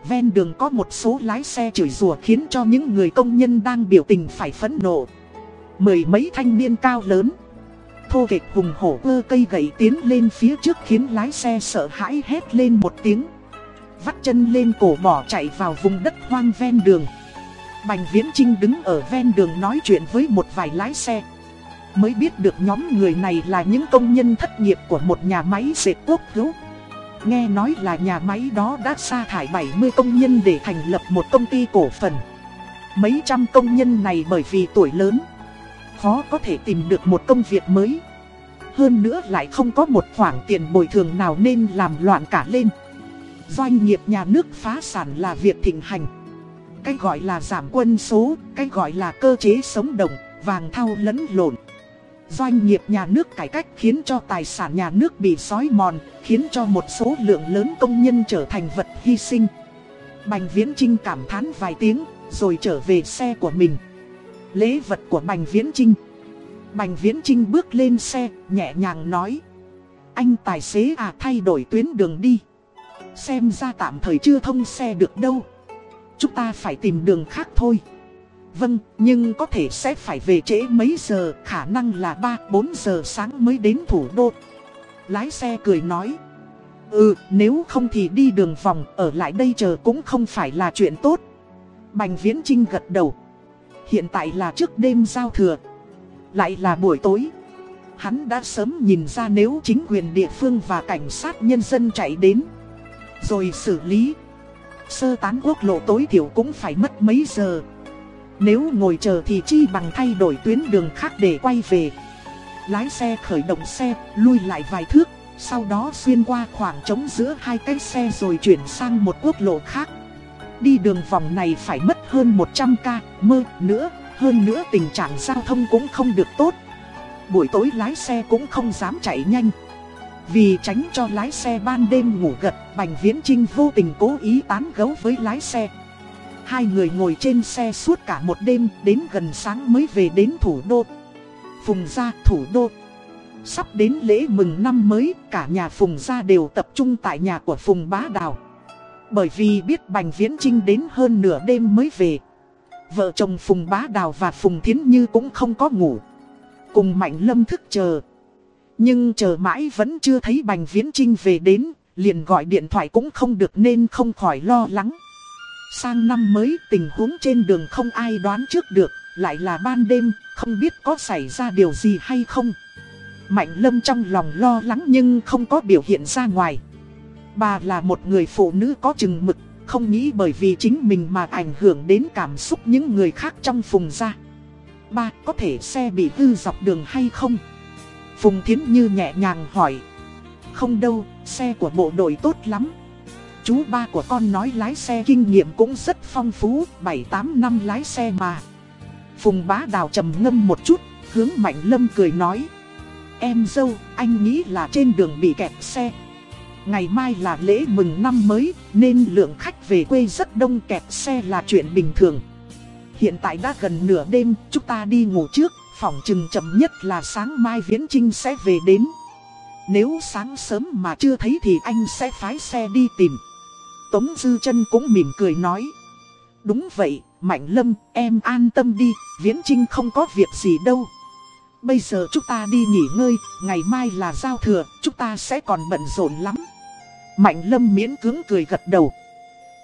Ven đường có một số lái xe chửi rủa khiến cho những người công nhân đang biểu tình phải phẫn nộ. Mười mấy thanh niên cao lớn. Thô kệch hùng hổ ơ cây gậy tiến lên phía trước khiến lái xe sợ hãi hét lên một tiếng. Vắt chân lên cổ bỏ chạy vào vùng đất hoang ven đường. Bành Viễn Trinh đứng ở ven đường nói chuyện với một vài lái xe. Mới biết được nhóm người này là những công nhân thất nghiệp của một nhà máy dệt quốc hữu. Nghe nói là nhà máy đó đã sa thải 70 công nhân để thành lập một công ty cổ phần. Mấy trăm công nhân này bởi vì tuổi lớn, khó có thể tìm được một công việc mới. Hơn nữa lại không có một khoản tiền bồi thường nào nên làm loạn cả lên. Doanh nghiệp nhà nước phá sản là việc thịnh hành. Cái gọi là giảm quân số, cái gọi là cơ chế sống động, vàng thau lẫn lộn. Doanh nghiệp nhà nước cải cách khiến cho tài sản nhà nước bị xói mòn, khiến cho một số lượng lớn công nhân trở thành vật hy sinh. Bành Viễn Trinh cảm thán vài tiếng, rồi trở về xe của mình. Lễ vật của Bành Viễn Trinh. Bành Viễn Trinh bước lên xe, nhẹ nhàng nói. Anh tài xế à thay đổi tuyến đường đi. Xem ra tạm thời chưa thông xe được đâu. Chúng ta phải tìm đường khác thôi. Vâng, nhưng có thể sẽ phải về trễ mấy giờ, khả năng là 3-4 giờ sáng mới đến thủ đô. Lái xe cười nói. Ừ, nếu không thì đi đường vòng, ở lại đây chờ cũng không phải là chuyện tốt. Bành Viễn Trinh gật đầu. Hiện tại là trước đêm giao thừa. Lại là buổi tối. Hắn đã sớm nhìn ra nếu chính quyền địa phương và cảnh sát nhân dân chạy đến. Rồi xử lý. Sơ tán quốc lộ tối thiểu cũng phải mất mấy giờ. Nếu ngồi chờ thì chi bằng thay đổi tuyến đường khác để quay về. Lái xe khởi động xe, lui lại vài thước Sau đó xuyên qua khoảng trống giữa hai cái xe rồi chuyển sang một quốc lộ khác. Đi đường vòng này phải mất hơn 100k, mơ nữa Hơn nữa tình trạng giao thông cũng không được tốt. Buổi tối lái xe cũng không dám chạy nhanh. Vì tránh cho lái xe ban đêm ngủ gật Bành Viễn Trinh vô tình cố ý tán gấu với lái xe. Hai người ngồi trên xe suốt cả một đêm đến gần sáng mới về đến thủ đô. Phùng gia thủ đô. Sắp đến lễ mừng năm mới, cả nhà Phùng gia đều tập trung tại nhà của Phùng Bá Đào. Bởi vì biết Bành Viễn Trinh đến hơn nửa đêm mới về. Vợ chồng Phùng Bá Đào và Phùng Thiến Như cũng không có ngủ. Cùng Mạnh Lâm thức chờ. Nhưng chờ mãi vẫn chưa thấy Bành Viễn Trinh về đến, liền gọi điện thoại cũng không được nên không khỏi lo lắng. Sang năm mới tình huống trên đường không ai đoán trước được, lại là ban đêm, không biết có xảy ra điều gì hay không. Mạnh lâm trong lòng lo lắng nhưng không có biểu hiện ra ngoài. Bà là một người phụ nữ có chừng mực, không nghĩ bởi vì chính mình mà ảnh hưởng đến cảm xúc những người khác trong phùng gia. Ba, có thể xe bị hư dọc đường hay không? Phùng Thiến Như nhẹ nhàng hỏi. Không đâu, xe của bộ đội tốt lắm, Chú ba của con nói lái xe kinh nghiệm cũng rất phong phú, 7-8 năm lái xe mà. Phùng bá đào trầm ngâm một chút, hướng Mạnh Lâm cười nói. Em dâu, anh nghĩ là trên đường bị kẹt xe. Ngày mai là lễ mừng năm mới, nên lượng khách về quê rất đông kẹt xe là chuyện bình thường. Hiện tại đã gần nửa đêm, chúng ta đi ngủ trước, phòng chừng chậm nhất là sáng mai Viễn Trinh sẽ về đến. Nếu sáng sớm mà chưa thấy thì anh sẽ phái xe đi tìm. Tống Dư chân cũng mỉm cười nói. Đúng vậy, Mạnh Lâm, em an tâm đi, Viễn Trinh không có việc gì đâu. Bây giờ chúng ta đi nghỉ ngơi, ngày mai là giao thừa, chúng ta sẽ còn bận rộn lắm. Mạnh Lâm miễn cưỡng cười gật đầu.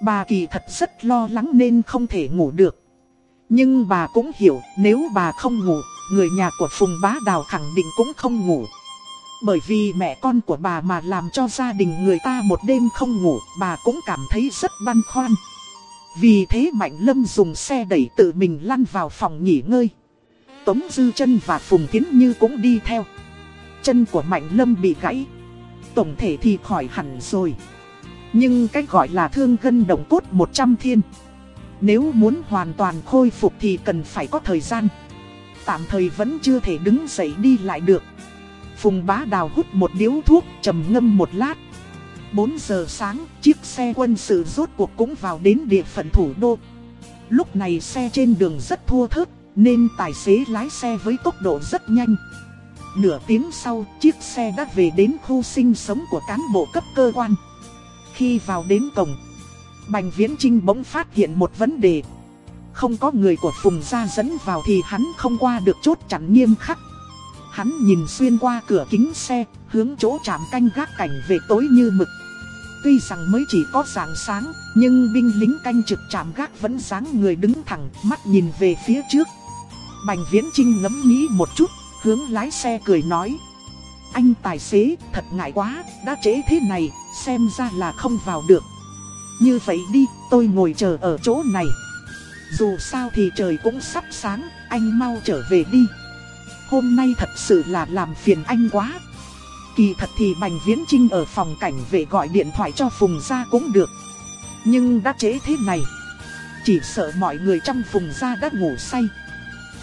Bà kỳ thật rất lo lắng nên không thể ngủ được. Nhưng bà cũng hiểu nếu bà không ngủ, người nhà của Phùng Bá Đào khẳng định cũng không ngủ. Bởi vì mẹ con của bà mà làm cho gia đình người ta một đêm không ngủ, bà cũng cảm thấy rất băn khoăn. Vì thế Mạnh Lâm dùng xe đẩy tự mình lăn vào phòng nghỉ ngơi. Tống Dư chân và Phùng Tiến Như cũng đi theo. Chân của Mạnh Lâm bị gãy. Tổng thể thì khỏi hẳn rồi. Nhưng cách gọi là thương gân động cốt 100 thiên. Nếu muốn hoàn toàn khôi phục thì cần phải có thời gian. Tạm thời vẫn chưa thể đứng dậy đi lại được. Phùng bá đào hút một điếu thuốc trầm ngâm một lát 4 giờ sáng, chiếc xe quân sự rốt cuộc cũng vào đến địa phận thủ đô. Lúc này xe trên đường rất thua thớt, nên tài xế lái xe với tốc độ rất nhanh. Nửa tiếng sau, chiếc xe đã về đến khu sinh sống của cán bộ cấp cơ quan. Khi vào đến cổng, Bành Viễn Trinh bỗng phát hiện một vấn đề. Không có người của Phùng gia dẫn vào thì hắn không qua được chốt chặn nghiêm khắc. Hắn nhìn xuyên qua cửa kính xe, hướng chỗ chạm canh gác cảnh về tối như mực. Tuy rằng mới chỉ có sáng sáng, nhưng binh lính canh trực chạm gác vẫn dáng người đứng thẳng, mắt nhìn về phía trước. Bành Viễn Trinh ngẫm nghĩ một chút, hướng lái xe cười nói. Anh tài xế, thật ngại quá, đã trễ thế này, xem ra là không vào được. Như vậy đi, tôi ngồi chờ ở chỗ này. Dù sao thì trời cũng sắp sáng, anh mau trở về đi. Hôm nay thật sự là làm phiền anh quá. Kỳ thật thì Bành Viễn Trinh ở phòng cảnh về gọi điện thoại cho Phùng Gia cũng được. Nhưng đã chế thế này. Chỉ sợ mọi người trong Phùng Gia đã ngủ say.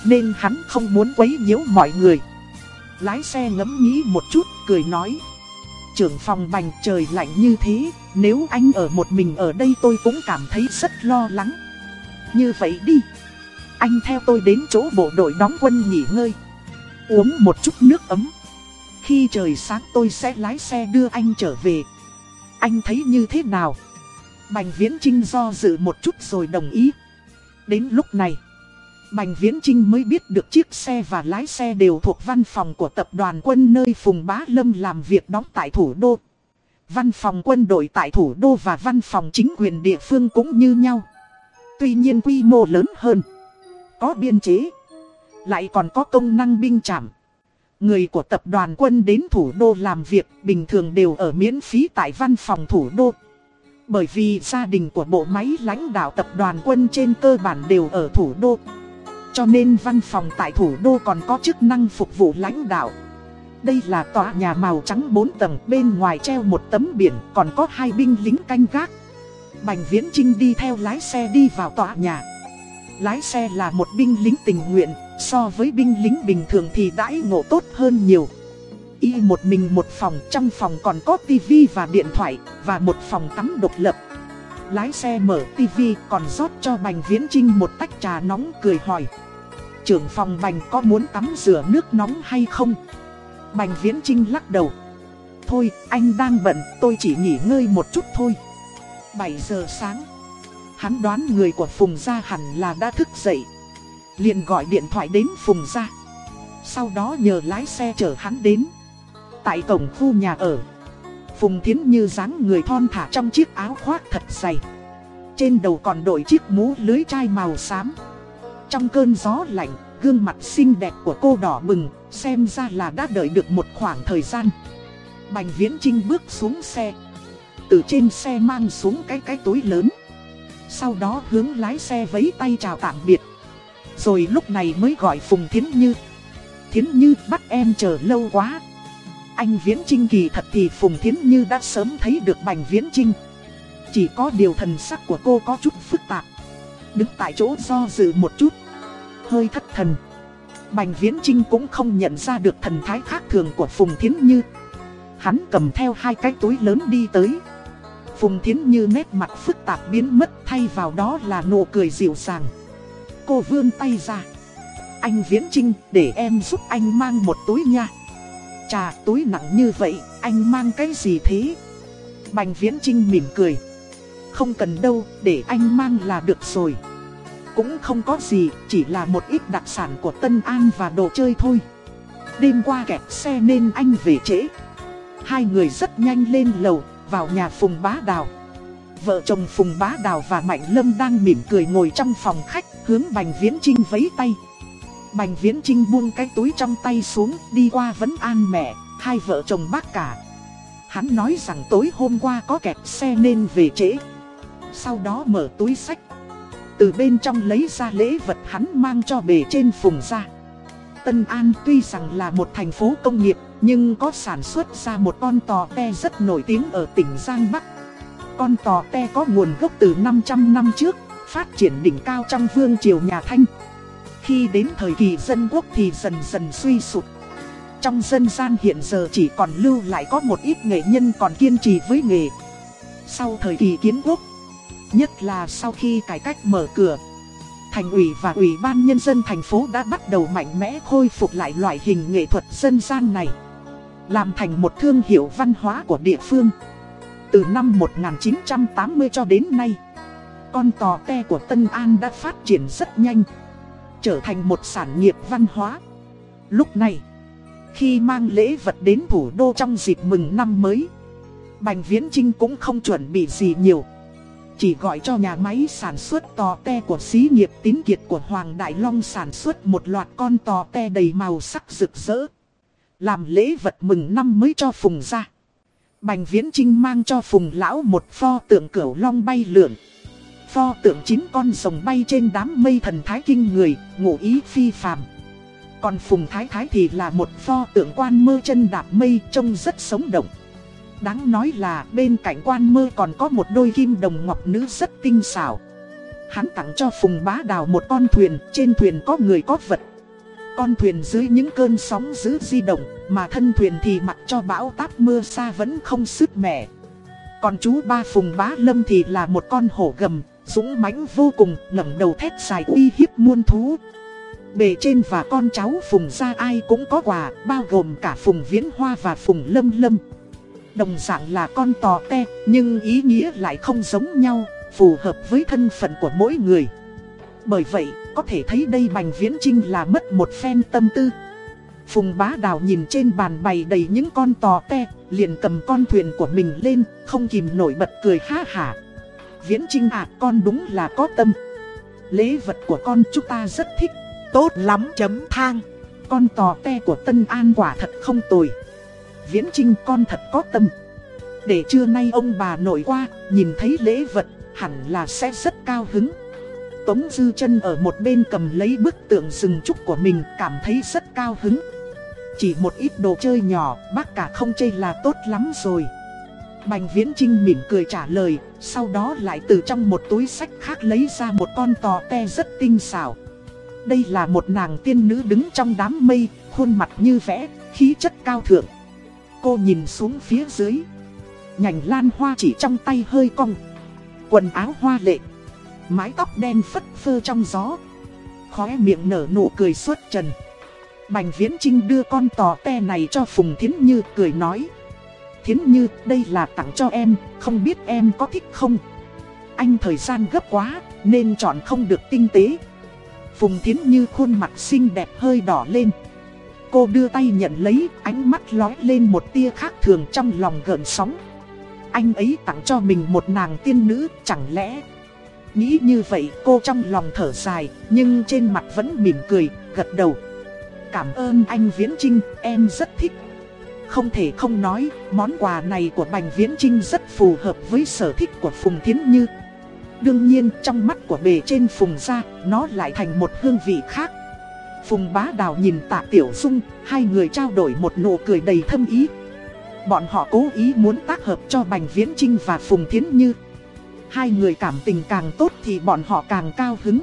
Nên hắn không muốn quấy nhiễu mọi người. Lái xe ngẫm nghĩ một chút, cười nói. Trưởng phòng Bành trời lạnh như thế, nếu anh ở một mình ở đây tôi cũng cảm thấy rất lo lắng. Như vậy đi. Anh theo tôi đến chỗ bộ đội đóng quân nghỉ ngơi. Uống một chút nước ấm. Khi trời sáng tôi sẽ lái xe đưa anh trở về. Anh thấy như thế nào? Bành Viễn Trinh do dự một chút rồi đồng ý. Đến lúc này, Bành Viễn Trinh mới biết được chiếc xe và lái xe đều thuộc văn phòng của tập đoàn quân nơi Phùng Bá Lâm làm việc đóng tại thủ đô. Văn phòng quân đội tại thủ đô và văn phòng chính quyền địa phương cũng như nhau. Tuy nhiên quy mô lớn hơn. Có biên chế. Lại còn có công năng binh trảm. Người của tập đoàn quân đến thủ đô làm việc bình thường đều ở miễn phí tại văn phòng thủ đô. Bởi vì gia đình của bộ máy lãnh đạo tập đoàn quân trên cơ bản đều ở thủ đô. Cho nên văn phòng tại thủ đô còn có chức năng phục vụ lãnh đạo. Đây là tòa nhà màu trắng 4 tầng, bên ngoài treo một tấm biển, còn có hai binh lính canh gác. Bành Viễn Trinh đi theo lái xe đi vào tòa nhà. Lái xe là một binh lính tình nguyện, so với binh lính bình thường thì đãi ngộ tốt hơn nhiều. Y một mình một phòng, trong phòng còn có tivi và điện thoại, và một phòng tắm độc lập. Lái xe mở tivi còn rót cho Bành Viễn Trinh một tách trà nóng cười hỏi. Trưởng phòng Bành có muốn tắm rửa nước nóng hay không? Bành Viễn Trinh lắc đầu. Thôi, anh đang bận, tôi chỉ nghỉ ngơi một chút thôi. 7 giờ sáng. Hắn đoán người của Phùng Gia hẳn là đã thức dậy. liền gọi điện thoại đến Phùng Gia. Sau đó nhờ lái xe chở hắn đến. Tại cổng khu nhà ở. Phùng Thiến Như dáng người thon thả trong chiếc áo khoác thật dày. Trên đầu còn đội chiếc mũ lưới chai màu xám. Trong cơn gió lạnh, gương mặt xinh đẹp của cô đỏ bừng, xem ra là đã đợi được một khoảng thời gian. Bành Viễn Trinh bước xuống xe. Từ trên xe mang xuống cái cái túi lớn. Sau đó hướng lái xe vẫy tay chào tạm biệt. Rồi lúc này mới gọi Phùng Thiến Như. Thiến Như bắt em chờ lâu quá. Anh Viễn Trinh kỳ thật thì Phùng Thiến Như đã sớm thấy được Bành Viễn Trinh Chỉ có điều thần sắc của cô có chút phức tạp. Đứng tại chỗ do dự một chút. Hơi thất thần. Bành Viễn Trinh cũng không nhận ra được thần thái khác thường của Phùng Thiến Như. Hắn cầm theo hai cái túi lớn đi tới. Phùng Thiến Như nét mặt phức tạp biến mất thay vào đó là nụ cười dịu dàng. Cô vươn tay ra. Anh Viễn Trinh để em giúp anh mang một túi nha. Chà túi nặng như vậy, anh mang cái gì thế? Bành Viễn Trinh mỉm cười. Không cần đâu, để anh mang là được rồi. Cũng không có gì, chỉ là một ít đặc sản của Tân An và đồ chơi thôi. Đêm qua kẹt xe nên anh về trễ. Hai người rất nhanh lên lầu, vào nhà Phùng Bá Đào. Vợ chồng Phùng Bá Đào và Mạnh Lâm đang mỉm cười ngồi trong phòng khách hướng Bành Viễn Trinh vấy tay. Bành Viễn Trinh buông cái túi trong tay xuống đi qua vấn an mẹ, hai vợ chồng bác cả. Hắn nói rằng tối hôm qua có kẹt xe nên về trễ. Sau đó mở túi sách. Từ bên trong lấy ra lễ vật hắn mang cho bề trên Phùng ra. Tân An tuy rằng là một thành phố công nghiệp nhưng có sản xuất ra một con tò te rất nổi tiếng ở tỉnh Giang Bắc. Con tò te có nguồn gốc từ 500 năm trước, phát triển đỉnh cao trong vương triều nhà Thanh. Khi đến thời kỳ dân quốc thì dần dần suy sụt. Trong dân gian hiện giờ chỉ còn lưu lại có một ít nghệ nhân còn kiên trì với nghề. Sau thời kỳ kiến quốc, nhất là sau khi cải cách mở cửa, thành ủy và ủy ban nhân dân thành phố đã bắt đầu mạnh mẽ khôi phục lại loại hình nghệ thuật dân gian này. Làm thành một thương hiệu văn hóa của địa phương. Từ năm 1980 cho đến nay, con tò te của Tân An đã phát triển rất nhanh, trở thành một sản nghiệp văn hóa. Lúc này, khi mang lễ vật đến thủ đô trong dịp mừng năm mới, Bành Viễn Trinh cũng không chuẩn bị gì nhiều. Chỉ gọi cho nhà máy sản xuất tò te của xí nghiệp tín kiệt của Hoàng Đại Long sản xuất một loạt con tò te đầy màu sắc rực rỡ. Làm lễ vật mừng năm mới cho Phùng ra. Bành Viễn Trinh mang cho Phùng Lão một pho tượng cửu long bay lượn. Pho tượng chín con rồng bay trên đám mây thần thái kinh người, ngụ ý phi phàm. Còn Phùng Thái Thái thì là một pho tượng quan mơ chân đạp mây trông rất sống động. Đáng nói là bên cạnh quan mơ còn có một đôi kim đồng ngọc nữ rất tinh xảo. Hắn tặng cho Phùng Bá Đào một con thuyền, trên thuyền có người có vật. Con thuyền dưới những cơn sóng dữ di động, mà thân thuyền thì mặc cho bão táp mưa xa vẫn không sứt mẻ. Còn chú ba Phùng Bá Lâm thì là một con hổ gầm, dũng mãnh vô cùng, ngẩng đầu thét dài uy hiếp muôn thú. Bề trên và con cháu Phùng gia ai cũng có quà, bao gồm cả Phùng Viễn Hoa và Phùng Lâm Lâm. Đồng dạng là con tò te, nhưng ý nghĩa lại không giống nhau, phù hợp với thân phận của mỗi người. Bởi vậy, có thể thấy đây Bành Viễn Trinh là mất một phen tâm tư. Phùng bá đào nhìn trên bàn bày đầy những con tò te, liền cầm con thuyền của mình lên, không kìm nổi bật cười ha hả. Viễn Trinh à, con đúng là có tâm. Lễ vật của con chúng ta rất thích, tốt lắm chấm thang. Con tò te của Tân An quả thật không tồi. Viễn Trinh con thật có tâm. Để trưa nay ông bà nội qua, nhìn thấy lễ vật, hẳn là sẽ rất cao hứng. Tống Dư chân ở một bên cầm lấy bức tượng rừng trúc của mình cảm thấy rất cao hứng. Chỉ một ít đồ chơi nhỏ, bác cả không chơi là tốt lắm rồi. Bành Viễn Trinh mỉm cười trả lời, sau đó lại từ trong một túi sách khác lấy ra một con tò te rất tinh xảo. Đây là một nàng tiên nữ đứng trong đám mây, khuôn mặt như vẽ, khí chất cao thượng. Cô nhìn xuống phía dưới. Nhành lan hoa chỉ trong tay hơi cong. Quần áo hoa lệ. Mái tóc đen phất phơ trong gió. Khóe miệng nở nụ cười suốt trần. Bành Viễn Trinh đưa con tò te này cho Phùng Thiến Như cười nói. Thiến Như, đây là tặng cho em, không biết em có thích không? Anh thời gian gấp quá, nên chọn không được tinh tế. Phùng Thiến Như khuôn mặt xinh đẹp hơi đỏ lên. Cô đưa tay nhận lấy, ánh mắt lói lên một tia khác thường trong lòng gợn sóng. Anh ấy tặng cho mình một nàng tiên nữ, chẳng lẽ... Nghĩ như vậy cô trong lòng thở dài, nhưng trên mặt vẫn mỉm cười, gật đầu. Cảm ơn anh Viễn Trinh, em rất thích. Không thể không nói, món quà này của Bành Viễn Trinh rất phù hợp với sở thích của Phùng Thiến Như. Đương nhiên, trong mắt của bề trên Phùng ra, nó lại thành một hương vị khác. Phùng Bá Đào nhìn Tạ Tiểu Dung, hai người trao đổi một nụ cười đầy thâm ý. Bọn họ cố ý muốn tác hợp cho Bành Viễn Trinh và Phùng Thiến Như. Hai người cảm tình càng tốt thì bọn họ càng cao hứng.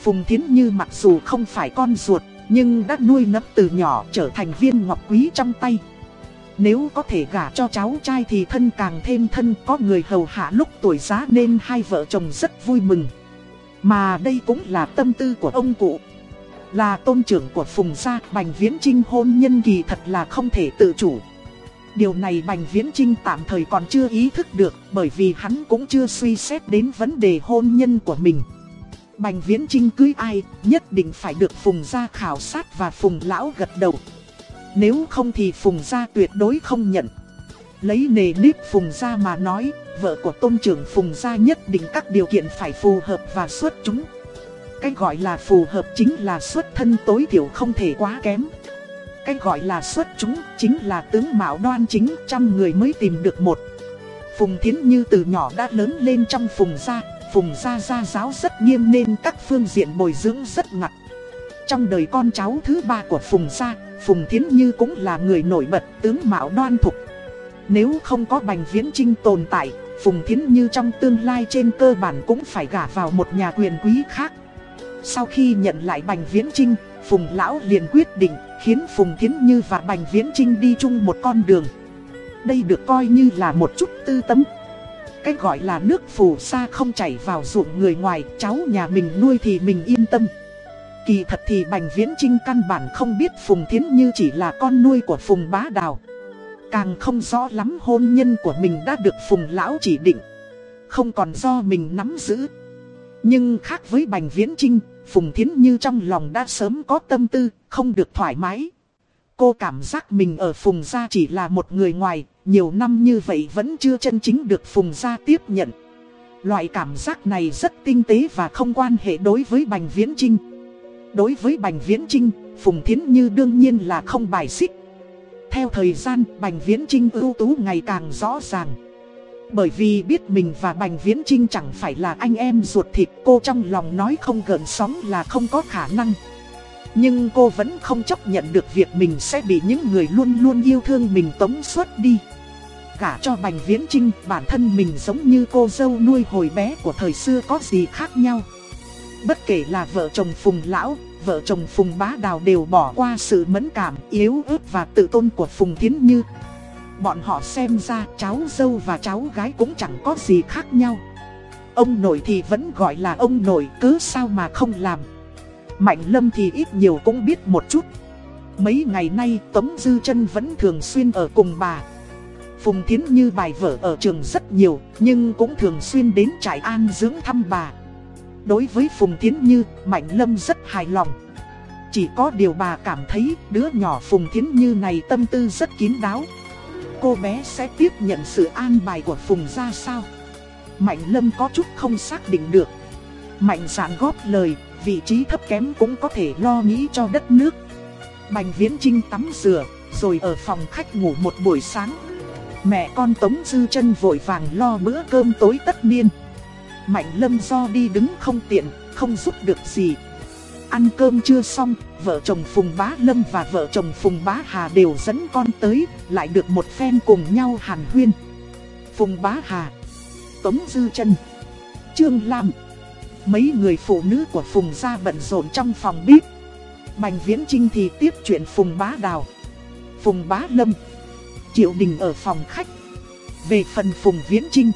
Phùng Thiến Như mặc dù không phải con ruột, nhưng đã nuôi nấng từ nhỏ trở thành viên ngọc quý trong tay. Nếu có thể gả cho cháu trai thì thân càng thêm thân có người hầu hạ lúc tuổi giá nên hai vợ chồng rất vui mừng. Mà đây cũng là tâm tư của ông cụ. Là tôn trưởng của Phùng Gia, Bành Viễn Trinh hôn nhân kỳ thật là không thể tự chủ. Điều này Bành Viễn Trinh tạm thời còn chưa ý thức được bởi vì hắn cũng chưa suy xét đến vấn đề hôn nhân của mình. Bành Viễn Trinh cưới ai, nhất định phải được Phùng Gia khảo sát và Phùng Lão gật đầu. Nếu không thì Phùng Gia tuyệt đối không nhận. Lấy nề nếp Phùng Gia mà nói, vợ của tôn trưởng Phùng Gia nhất định các điều kiện phải phù hợp và xuất chúng. Cái gọi là phù hợp chính là xuất thân tối thiểu không thể quá kém. Cái gọi là xuất chúng chính là tướng mạo đoan chính trăm người mới tìm được một. Phùng Thiến Như từ nhỏ đã lớn lên trong Phùng Gia, Phùng Gia gia giáo rất nghiêm nên các phương diện bồi dưỡng rất ngặt. Trong đời con cháu thứ ba của Phùng Gia, Phùng Thiến Như cũng là người nổi bật tướng mạo đoan thục. Nếu không có Bành Viễn Trinh tồn tại, Phùng Thiến Như trong tương lai trên cơ bản cũng phải gả vào một nhà quyền quý khác. Sau khi nhận lại Bành Viễn Trinh, Phùng Lão liền quyết định khiến Phùng Thiến Như và Bành Viễn Trinh đi chung một con đường. Đây được coi như là một chút tư tấm, Cái gọi là nước phù sa không chảy vào ruộng người ngoài, cháu nhà mình nuôi thì mình yên tâm. Kỳ thật thì Bành Viễn Trinh căn bản không biết Phùng Thiến Như chỉ là con nuôi của Phùng Bá Đào. Càng không rõ lắm hôn nhân của mình đã được Phùng Lão chỉ định. Không còn do mình nắm giữ. Nhưng khác với Bành Viễn Trinh, Phùng Thiến Như trong lòng đã sớm có tâm tư, không được thoải mái. Cô cảm giác mình ở Phùng Gia chỉ là một người ngoài, nhiều năm như vậy vẫn chưa chân chính được Phùng Gia tiếp nhận. Loại cảm giác này rất tinh tế và không quan hệ đối với Bành Viễn Trinh. Đối với Bành Viễn Trinh, Phùng Thiến Như đương nhiên là không bài xích. Theo thời gian, Bành Viễn Trinh ưu tú ngày càng rõ ràng. Bởi vì biết mình và Bành Viễn Trinh chẳng phải là anh em ruột thịt cô trong lòng nói không gần sóng là không có khả năng. Nhưng cô vẫn không chấp nhận được việc mình sẽ bị những người luôn luôn yêu thương mình tống suốt đi. cả cho Bành Viễn Trinh, bản thân mình giống như cô dâu nuôi hồi bé của thời xưa có gì khác nhau. Bất kể là vợ chồng Phùng Lão, vợ chồng Phùng Bá Đào đều bỏ qua sự mẫn cảm, yếu ớt và tự tôn của Phùng Thiến Như. Bọn họ xem ra cháu dâu và cháu gái cũng chẳng có gì khác nhau. Ông nội thì vẫn gọi là ông nội cứ sao mà không làm. Mạnh Lâm thì ít nhiều cũng biết một chút. Mấy ngày nay Tống Dư chân vẫn thường xuyên ở cùng bà. Phùng Thiến Như bài vở ở trường rất nhiều, nhưng cũng thường xuyên đến trại an dưỡng thăm bà. Đối với Phùng Thiến Như, Mạnh Lâm rất hài lòng. Chỉ có điều bà cảm thấy đứa nhỏ Phùng Thiến Như này tâm tư rất kín đáo. Cô bé sẽ tiếp nhận sự an bài của Phùng ra sao? Mạnh Lâm có chút không xác định được. Mạnh giản góp lời, vị trí thấp kém cũng có thể lo nghĩ cho đất nước. Bành Viễn Trinh tắm rửa, rồi ở phòng khách ngủ một buổi sáng. Mẹ con Tống Dư chân vội vàng lo bữa cơm tối tất niên. Mạnh Lâm do đi đứng không tiện, không giúp được gì. Ăn cơm chưa xong, vợ chồng Phùng Bá Lâm và vợ chồng Phùng Bá Hà đều dẫn con tới, lại được một phen cùng nhau hàn huyên. Phùng Bá Hà, Tống Dư Trân, Trương Lam, mấy người phụ nữ của Phùng gia bận rộn trong phòng bếp. Bành Viễn Trinh thì tiếp chuyện Phùng Bá Đào, Phùng Bá Lâm, Triệu Đình ở phòng khách. Về phần Phùng Viễn Trinh,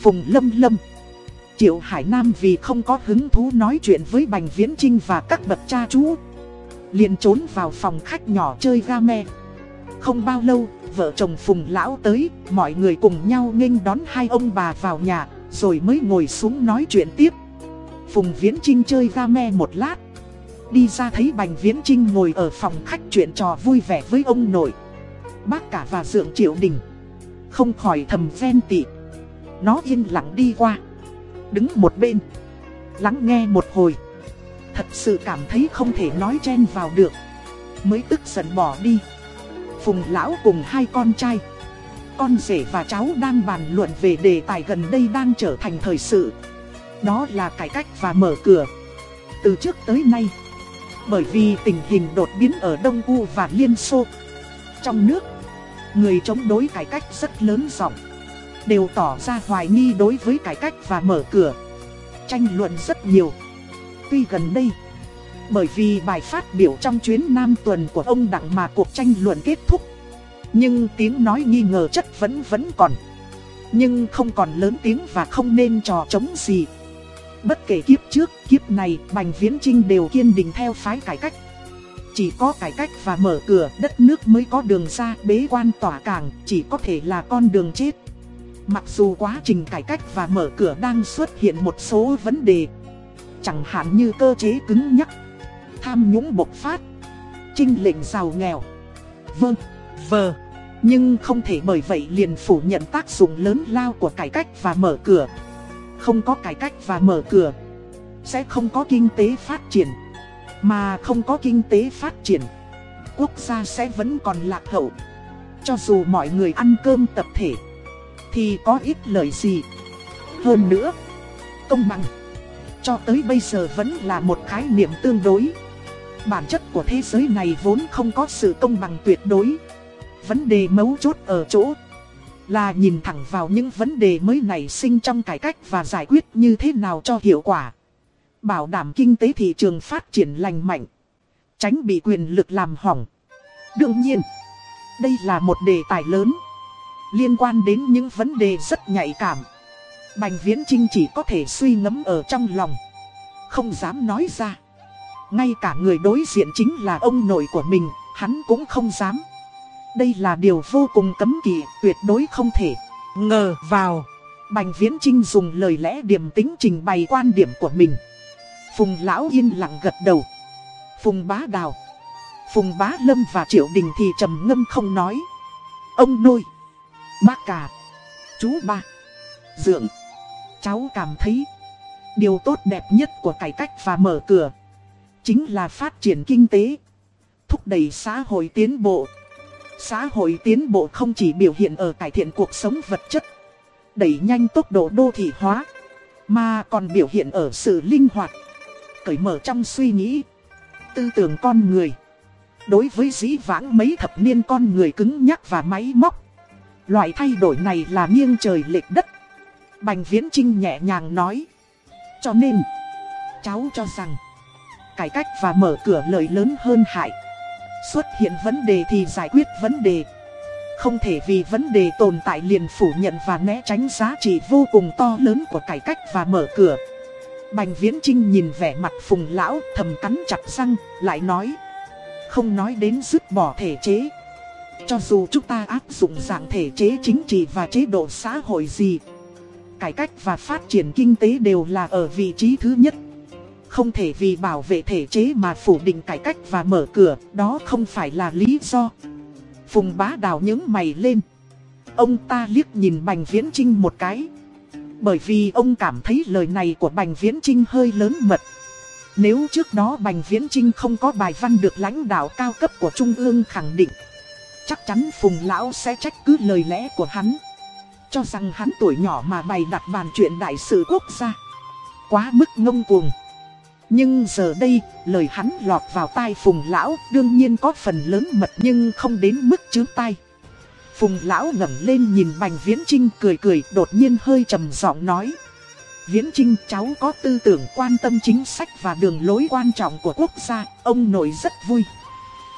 Phùng Lâm Lâm. Triệu Hải Nam vì không có hứng thú nói chuyện với Bành Viễn Trinh và các bậc cha chú liền trốn vào phòng khách nhỏ chơi game Không bao lâu, vợ chồng Phùng Lão tới, mọi người cùng nhau nghênh đón hai ông bà vào nhà Rồi mới ngồi xuống nói chuyện tiếp. Phùng Viễn Trinh chơi game một lát. Đi ra thấy Bành Viễn Trinh ngồi ở phòng khách chuyện trò vui vẻ với ông nội. Bác cả và Dượng Triệu Đình. Không khỏi thầm ven tị. Nó yên lặng đi qua đứng một bên. Lắng nghe một hồi. Thật sự cảm thấy không thể nói chen vào được. Mới tức giận bỏ đi. Phùng lão cùng hai con trai. Con rể và cháu đang bàn luận về đề tài gần đây đang trở thành thời sự. Đó là cải cách và mở cửa. Từ trước tới nay, Bởi vì tình hình đột biến ở Đông U và Liên Xô, Trong nước, Người chống đối cải cách rất lớn giọng đều tỏ ra hoài nghi đối với cải cách và mở cửa. Tranh luận rất nhiều. Tuy gần đây, bởi vì bài phát biểu trong chuyến Nam tuần của ông Đặng mà cuộc tranh luận kết thúc. Nhưng tiếng nói nghi ngờ chất vẫn vẫn còn. Nhưng không còn lớn tiếng và không nên trò chống gì. Bất kể kiếp trước, kiếp này, Bành Viễn Trinh đều kiên định theo phái cải cách. Chỉ có cải cách và mở cửa đất nước mới có đường ra bế quan tỏa cảng, chỉ có thể là con đường chết. Mặc dù quá trình cải cách và mở cửa đang xuất hiện một số vấn đề Chẳng hạn như cơ chế cứng nhắc Tham nhũng bộc phát Trinh lệnh giàu nghèo Vâng, vờ Nhưng không thể bởi vậy liền phủ nhận tác dụng lớn lao của cải cách và mở cửa. Không có cải cách và mở cửa, sẽ không có kinh tế phát triển. Mà không có kinh tế phát triển, quốc gia sẽ vẫn còn lạc hậu. Cho dù mọi người ăn cơm tập thể, thì có ít lợi gì. Hơn nữa, công bằng, cho tới bây giờ vẫn là một khái niệm tương đối. Bản chất của thế giới này vốn không có sự công bằng tuyệt đối. Vấn đề mấu chốt ở chỗ là nhìn thẳng vào những vấn đề mới nảy sinh trong cải cách và giải quyết như thế nào cho hiệu quả. Bảo đảm kinh tế thị trường phát triển lành mạnh, tránh bị quyền lực làm hỏng. Đương nhiên, đây là một đề tài lớn, liên quan đến những vấn đề rất nhạy cảm. Bành Viễn Trinh chỉ có thể suy ngẫm ở trong lòng, không dám nói ra. Ngay cả người đối diện chính là ông nội của mình, hắn cũng không dám. Đây là điều vô cùng cấm kỵ, tuyệt đối không thể ngờ vào. Bành Viễn Trinh dùng lời lẽ điềm tĩnh trình bày quan điểm của mình. Phùng Lão yên lặng gật đầu. Phùng Bá Đào, Phùng Bá Lâm và Triệu Đình thì trầm ngâm không nói. Ông nôi, bác cả, chú ba, dượng, cháu cảm thấy điều tốt đẹp nhất của cải cách và mở cửa chính là phát triển kinh tế, thúc đẩy xã hội tiến bộ. Xã hội tiến bộ không chỉ biểu hiện ở cải thiện cuộc sống vật chất, đẩy nhanh tốc độ đô thị hóa, mà còn biểu hiện ở sự linh hoạt, cởi mở trong suy nghĩ, tư tưởng con người. Đối với dĩ vãng mấy thập niên con người cứng nhắc và máy móc, loại thay đổi này là nghiêng trời lệch đất. Bành Viễn Trinh nhẹ nhàng nói. Cho nên, cháu cho rằng, cải cách và mở cửa lời lớn hơn hại. Xuất hiện vấn đề thì giải quyết vấn đề. Không thể vì vấn đề tồn tại liền phủ nhận và né tránh giá trị vô cùng to lớn của cải cách và mở cửa. Bành Viễn Trinh nhìn vẻ mặt phùng lão thầm cắn chặt răng, lại nói. Không nói đến dứt bỏ thể chế. Cho dù chúng ta áp dụng dạng thể chế chính trị và chế độ xã hội gì, cải cách và phát triển kinh tế đều là ở vị trí thứ nhất. Không thể vì bảo vệ thể chế mà phủ định cải cách và mở cửa, đó không phải là lý do. Phùng bá đào những mày lên. Ông ta liếc nhìn Bành Viễn Trinh một cái. Bởi vì ông cảm thấy lời này của Bành Viễn Trinh hơi lớn mật. Nếu trước đó Bành Viễn Trinh không có bài văn được lãnh đạo cao cấp của Trung ương khẳng định, chắc chắn Phùng Lão sẽ trách cứ lời lẽ của hắn. Cho rằng hắn tuổi nhỏ mà bày đặt bàn chuyện đại sự quốc gia. Quá mức ngông cuồng. Nhưng giờ đây, lời hắn lọt vào tai Phùng Lão đương nhiên có phần lớn mật nhưng không đến mức chướng tai. Phùng Lão ngẩng lên nhìn Bành Viễn Trinh cười cười đột nhiên hơi trầm giọng nói. Viễn Trinh cháu có tư tưởng quan tâm chính sách và đường lối quan trọng của quốc gia, ông nội rất vui.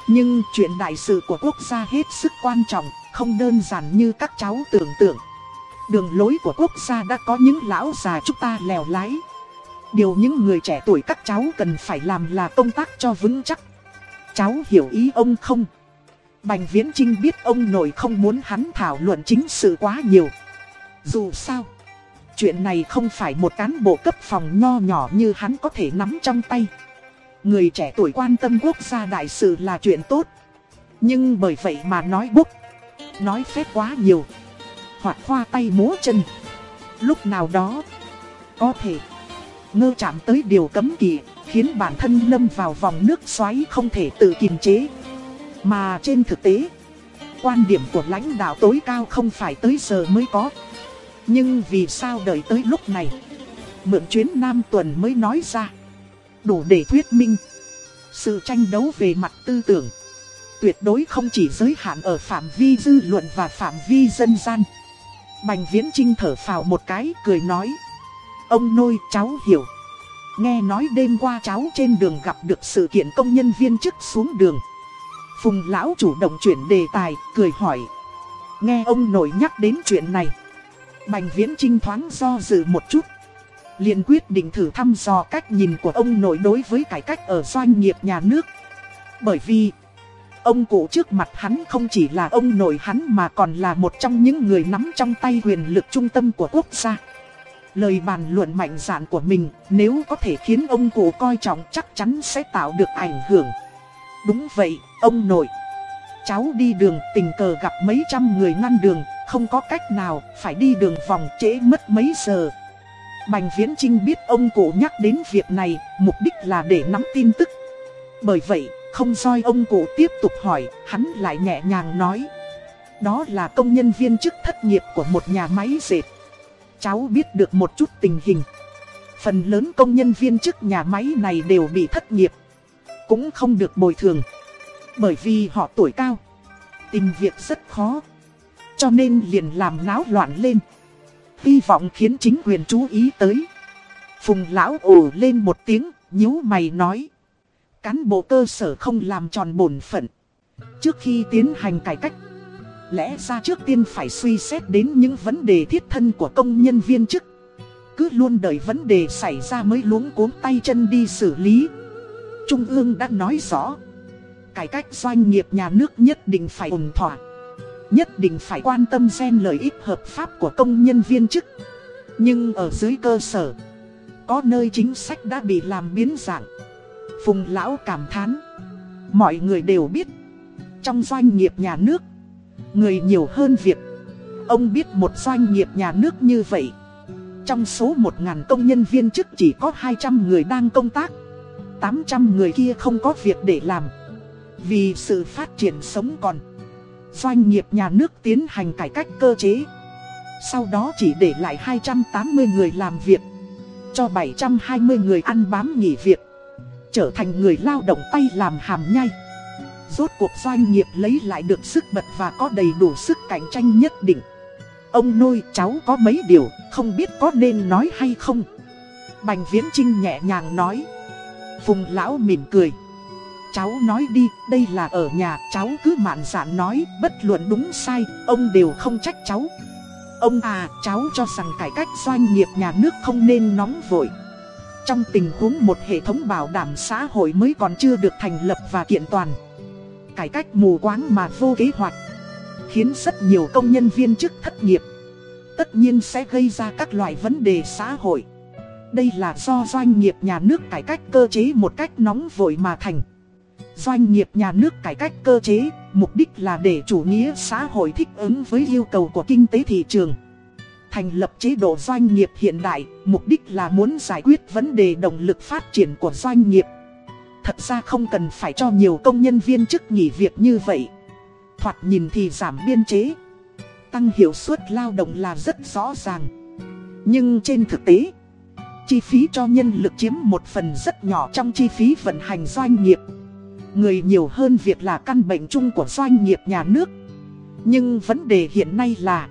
Nhưng chuyện đại sự của quốc gia hết sức quan trọng, không đơn giản như các cháu tưởng tượng. Đường lối của quốc gia đã có những lão già chúng ta lèo lái. Điều những người trẻ tuổi các cháu cần phải làm là công tác cho vững chắc. Cháu hiểu ý ông không? Bành Viễn Trinh biết ông nội không muốn hắn thảo luận chính sự quá nhiều. Dù sao, chuyện này không phải một cán bộ cấp phòng nho nhỏ như hắn có thể nắm trong tay. Người trẻ tuổi quan tâm quốc gia đại sự là chuyện tốt. Nhưng bởi vậy mà nói bốc, nói phép quá nhiều, hoặc khoa tay múa chân. Lúc nào đó, có thể ngơ chạm tới điều cấm kỵ, khiến bản thân lâm vào vòng nước xoáy không thể tự kiềm chế. Mà trên thực tế, quan điểm của lãnh đạo tối cao không phải tới giờ mới có. Nhưng vì sao đợi tới lúc này, mượn chuyến Nam tuần mới nói ra. Đủ để thuyết minh, sự tranh đấu về mặt tư tưởng, tuyệt đối không chỉ giới hạn ở phạm vi dư luận và phạm vi dân gian. Bành Viễn Trinh thở phào một cái, cười nói. Ông nôi cháu hiểu. Nghe nói đêm qua cháu trên đường gặp được sự kiện công nhân viên chức xuống đường. Phùng lão chủ động chuyển đề tài, cười hỏi. Nghe ông nội nhắc đến chuyện này. Bành viễn trinh thoáng do dự một chút liền quyết định thử thăm dò cách nhìn của ông nội đối với cải cách ở doanh nghiệp nhà nước. Bởi vì, ông cụ trước mặt hắn không chỉ là ông nội hắn mà còn là một trong những người nắm trong tay quyền lực trung tâm của quốc gia. Lời bàn luận mạnh dạn của mình nếu có thể khiến ông cụ coi trọng chắc chắn sẽ tạo được ảnh hưởng. Đúng vậy, ông nội. Cháu đi đường tình cờ gặp mấy trăm người ngăn đường, không có cách nào, phải đi đường vòng trễ mất mấy giờ. Bành Viễn Trinh biết ông cụ nhắc đến việc này, mục đích là để nắm tin tức. Bởi vậy, không soi ông cụ tiếp tục hỏi, hắn lại nhẹ nhàng nói. Đó là công nhân viên chức thất nghiệp của một nhà máy dệt. Cháu biết được một chút tình hình. Phần lớn công nhân viên chức nhà máy này đều bị thất nghiệp. Cũng không được bồi thường. Bởi vì họ tuổi cao. Tìm việc rất khó. Cho nên liền làm náo loạn lên. Hy vọng khiến chính quyền chú ý tới. Phùng lão ồ lên một tiếng, nhíu mày nói. Cán bộ cơ sở không làm tròn bổn phận. Trước khi tiến hành cải cách, lẽ ra trước tiên phải suy xét đến những vấn đề thiết thân của công nhân viên chức. Cứ luôn đợi vấn đề xảy ra mới luống cuống tay chân đi xử lý. Trung ương đã nói rõ. Cải cách doanh nghiệp nhà nước nhất định phải ổn thỏa. Nhất định phải quan tâm xen lợi ích hợp pháp của công nhân viên chức. Nhưng ở dưới cơ sở, có nơi chính sách đã bị làm biến dạng. Phùng lão cảm thán. Mọi người đều biết, trong doanh nghiệp nhà nước, người nhiều hơn việc. Ông biết một doanh nghiệp nhà nước như vậy. Trong số 1.000 công nhân viên chức chỉ có 200 người đang công tác. 800 người kia không có việc để làm. Vì sự phát triển sống còn. Doanh nghiệp nhà nước tiến hành cải cách cơ chế. Sau đó chỉ để lại 280 người làm việc. Cho 720 người ăn bám nghỉ việc trở thành người lao động tay làm hàm nhai. Rốt cuộc doanh nghiệp lấy lại được sức bật và có đầy đủ sức cạnh tranh nhất định. Ông nuôi cháu có mấy điều, không biết có nên nói hay không. Bành Viễn Trinh nhẹ nhàng nói. Phùng lão mỉm cười. Cháu nói đi, đây là ở nhà, cháu cứ mạn dạn nói, bất luận đúng sai, ông đều không trách cháu. Ông à, cháu cho rằng cải cách doanh nghiệp nhà nước không nên nóng vội. Trong tình huống một hệ thống bảo đảm xã hội mới còn chưa được thành lập và kiện toàn Cải cách mù quáng mà vô kế hoạch Khiến rất nhiều công nhân viên chức thất nghiệp Tất nhiên sẽ gây ra các loại vấn đề xã hội Đây là do doanh nghiệp nhà nước cải cách cơ chế một cách nóng vội mà thành Doanh nghiệp nhà nước cải cách cơ chế Mục đích là để chủ nghĩa xã hội thích ứng với yêu cầu của kinh tế thị trường Thành lập chế độ doanh nghiệp hiện đại, mục đích là muốn giải quyết vấn đề động lực phát triển của doanh nghiệp. Thật ra không cần phải cho nhiều công nhân viên chức nghỉ việc như vậy. Thoạt nhìn thì giảm biên chế. Tăng hiệu suất lao động là rất rõ ràng. Nhưng trên thực tế, chi phí cho nhân lực chiếm một phần rất nhỏ trong chi phí vận hành doanh nghiệp. Người nhiều hơn việc là căn bệnh chung của doanh nghiệp nhà nước. Nhưng vấn đề hiện nay là,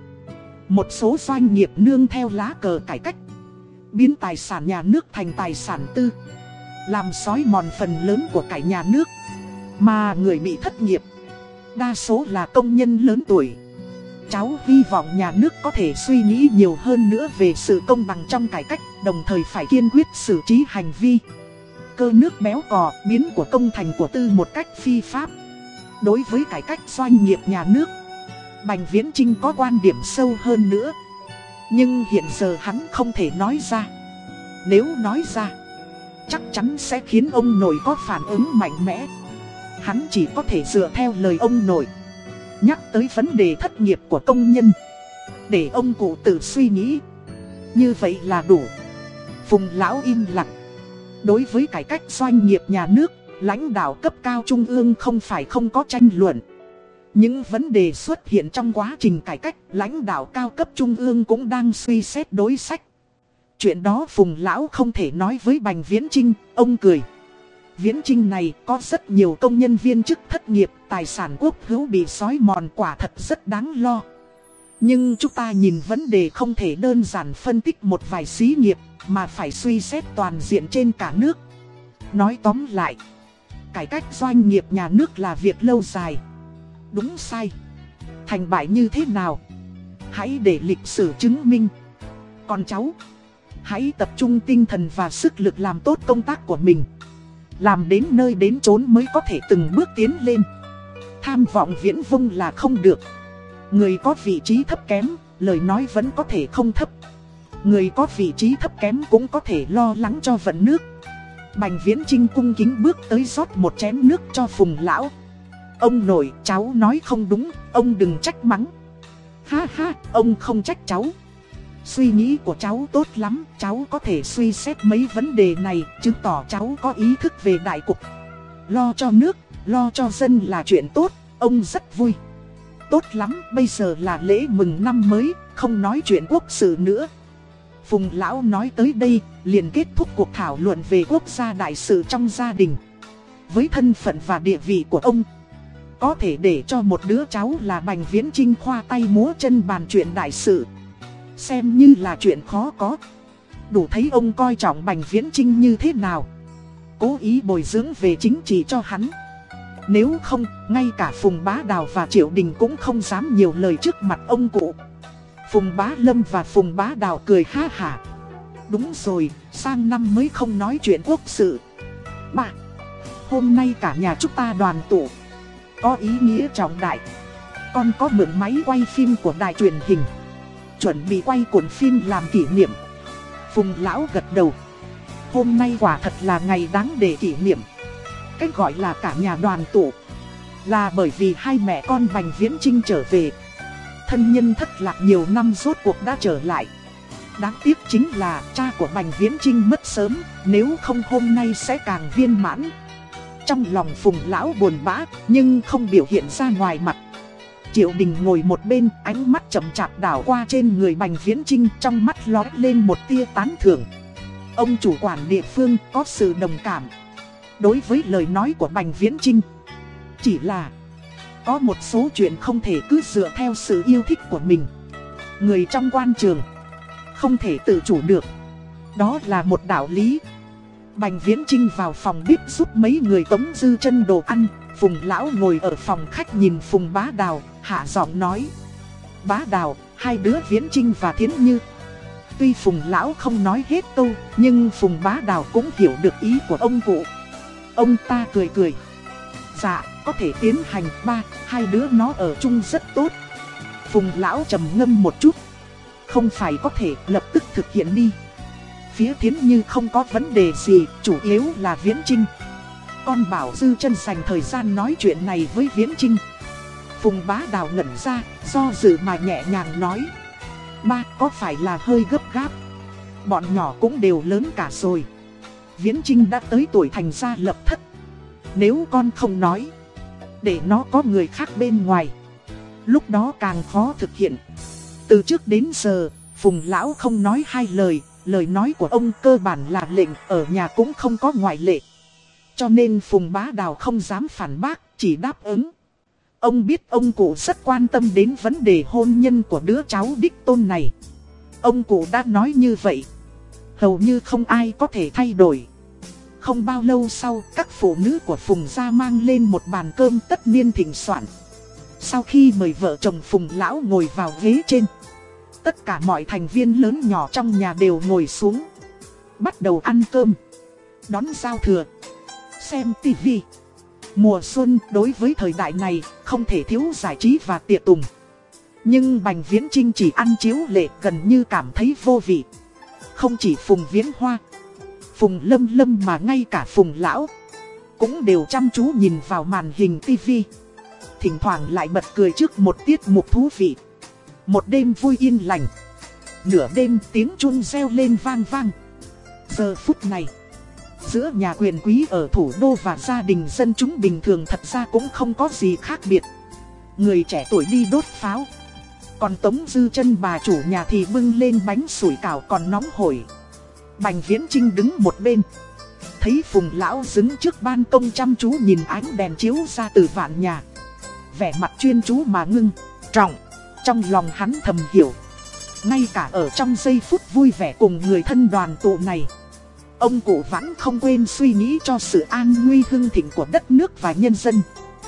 một số doanh nghiệp nương theo lá cờ cải cách, Biến tài sản nhà nước thành tài sản tư, Làm sói mòn phần lớn của cải nhà nước, Mà người bị thất nghiệp, Đa số là công nhân lớn tuổi Cháu hy vọng nhà nước có thể suy nghĩ nhiều hơn nữa về sự công bằng trong cải cách, Đồng thời phải kiên quyết xử trí hành vi Cơ nước béo cò biến của công thành của tư một cách phi pháp Đối với cải cách doanh nghiệp nhà nước Bành Viễn Trinh có quan điểm sâu hơn nữa. Nhưng hiện giờ hắn không thể nói ra. Nếu nói ra, chắc chắn sẽ khiến ông nội có phản ứng mạnh mẽ. Hắn chỉ có thể dựa theo lời ông nội. Nhắc tới vấn đề thất nghiệp của công nhân. Để ông cụ tự suy nghĩ. Như vậy là đủ. Phùng lão im lặng. Đối với cải cách doanh nghiệp nhà nước, lãnh đạo cấp cao trung ương không phải không có tranh luận. Những vấn đề xuất hiện trong quá trình cải cách, lãnh đạo cao cấp trung ương cũng đang suy xét đối sách. Chuyện đó Phùng Lão không thể nói với Bành Viễn Trinh, ông cười. Viễn Trinh này có rất nhiều công nhân viên chức thất nghiệp, tài sản quốc hữu bị sói mòn quả thật rất đáng lo. Nhưng chúng ta nhìn vấn đề không thể đơn giản phân tích một vài xí nghiệp, mà phải suy xét toàn diện trên cả nước. Nói tóm lại, cải cách doanh nghiệp nhà nước là việc lâu dài. Đúng sai. Thành bại như thế nào? Hãy để lịch sử chứng minh. Còn cháu Hãy tập trung tinh thần và sức lực làm tốt công tác của mình. Làm đến nơi đến chốn mới có thể từng bước tiến lên. Tham vọng viễn vông là không được. Người có vị trí thấp kém Lời nói vẫn có thể không thấp Người có vị trí thấp kém cũng có thể lo lắng cho vận nước Bành viễn trinh cung kính bước tới rót một chén nước cho phùng lão Ông nội, cháu nói không đúng, ông đừng trách mắng. Ha ha, ông không trách cháu. Suy nghĩ của cháu tốt lắm, cháu có thể suy xét mấy vấn đề này, chứng tỏ cháu có ý thức về đại cục. Lo cho nước, lo cho dân là chuyện tốt, ông rất vui. Tốt lắm, bây giờ là lễ mừng năm mới, không nói chuyện quốc sự nữa. Phùng Lão nói tới đây, liền kết thúc cuộc thảo luận về quốc gia đại sự trong gia đình. Với thân phận và địa vị của ông, có thể để cho một đứa cháu là Bành Viễn Trinh khoa tay múa chân bàn chuyện đại sự. Xem như là chuyện khó có. Đủ thấy ông coi trọng Bành Viễn Trinh như thế nào. Cố ý bồi dưỡng về chính trị cho hắn. Nếu không, ngay cả Phùng Bá Đào và Triệu Đình cũng không dám nhiều lời trước mặt ông cụ. Phùng Bá Lâm và Phùng Bá Đào cười ha hả. Đúng rồi, sang năm mới không nói chuyện quốc sự. Bà, hôm nay cả nhà chúng ta đoàn tụ. Có ý nghĩa trọng đại. Con có mượn máy quay phim của đài truyền hình. Chuẩn bị quay cuộn phim làm kỷ niệm. Phùng Lão gật đầu. Hôm nay quả thật là ngày đáng để kỷ niệm. Cách gọi là cả nhà đoàn tụ. Là bởi vì hai mẹ con Bành Viễn Trinh trở về thân nhân thất lạc nhiều năm rốt cuộc đã trở lại. Đáng tiếc chính là cha của Bành Viễn Trinh mất sớm, nếu không hôm nay sẽ càng viên mãn. Trong lòng phùng lão buồn bã, nhưng không biểu hiện ra ngoài mặt. Triệu Đình ngồi một bên, ánh mắt chậm chạp đảo qua trên người Bành Viễn Trinh trong mắt lóe lên một tia tán thưởng. Ông chủ quản địa phương có sự đồng cảm. Đối với lời nói của Bành Viễn Trinh, chỉ là có một số chuyện không thể cứ dựa theo sự yêu thích của mình. Người trong quan trường Không thể tự chủ được. Đó là một đạo lý. Bành Viễn Trinh vào phòng bếp giúp mấy người tống dư chân đồ ăn. Phùng Lão ngồi ở phòng khách nhìn Phùng Bá Đào Hạ giọng nói. Bá Đào, hai đứa Viễn Trinh và Thiến Như. Tuy Phùng Lão không nói hết câu Nhưng Phùng Bá Đào cũng hiểu được ý của ông cụ. Ông ta cười cười Dạ có thể tiến hành ba, hai đứa nó ở chung rất tốt. Phùng lão trầm ngâm một chút. Không phải có thể lập tức thực hiện đi. Phía thiến như không có vấn đề gì, chủ yếu là viễn trinh. Con bảo dư chân dành thời gian nói chuyện này với viễn trinh. Phùng bá đào ngẩn ra, do dự mà nhẹ nhàng nói. Ba, có phải là hơi gấp gáp? Bọn nhỏ cũng đều lớn cả rồi. Viễn Trinh đã tới tuổi thành gia lập thất. Nếu con không nói, để nó có người khác bên ngoài. Lúc đó càng khó thực hiện. Từ trước đến giờ, Phùng Lão không nói hai lời, lời nói của ông cơ bản là lệnh ở nhà cũng không có ngoại lệ. Cho nên Phùng Bá Đào không dám phản bác, chỉ đáp ứng. Ông biết ông cụ rất quan tâm đến vấn đề hôn nhân của đứa cháu đích tôn này. Ông cụ đã nói như vậy. Hầu như không ai có thể thay đổi. Không bao lâu sau, các phụ nữ của Phùng gia mang lên một bàn cơm tất niên thịnh soạn. Sau khi mời vợ chồng Phùng lão ngồi vào ghế trên, tất cả mọi thành viên lớn nhỏ trong nhà đều ngồi xuống. Bắt đầu ăn cơm, đón giao thừa, xem tivi. Mùa xuân đối với thời đại này không thể thiếu giải trí và tiệc tùng. Nhưng Bành Viễn Trinh chỉ ăn chiếu lệ gần như cảm thấy vô vị. Không chỉ Phùng Viễn Hoa, Phùng Lâm Lâm mà ngay cả Phùng Lão cũng đều chăm chú nhìn vào màn hình tivi. Thỉnh thoảng lại bật cười trước một tiết mục thú vị. Một đêm vui yên lành. Nửa đêm tiếng chuông reo lên vang vang. Giờ phút này, giữa nhà quyền quý ở thủ đô và gia đình dân chúng bình thường thật ra cũng không có gì khác biệt. Người trẻ tuổi đi đốt pháo. Còn Tống Dư chân bà chủ nhà thì bưng lên bánh sủi cảo còn nóng hổi. Bành Viễn Trinh đứng một bên. Thấy Phùng Lão đứng trước ban công chăm chú nhìn ánh đèn chiếu ra từ vạn nhà. Vẻ mặt chuyên chú mà ngưng, trọng. Trong lòng hắn thầm hiểu. Ngay cả ở trong giây phút vui vẻ cùng người thân đoàn tụ này. Ông cụ vẫn không quên suy nghĩ cho sự an nguy hưng thịnh của đất nước và nhân dân.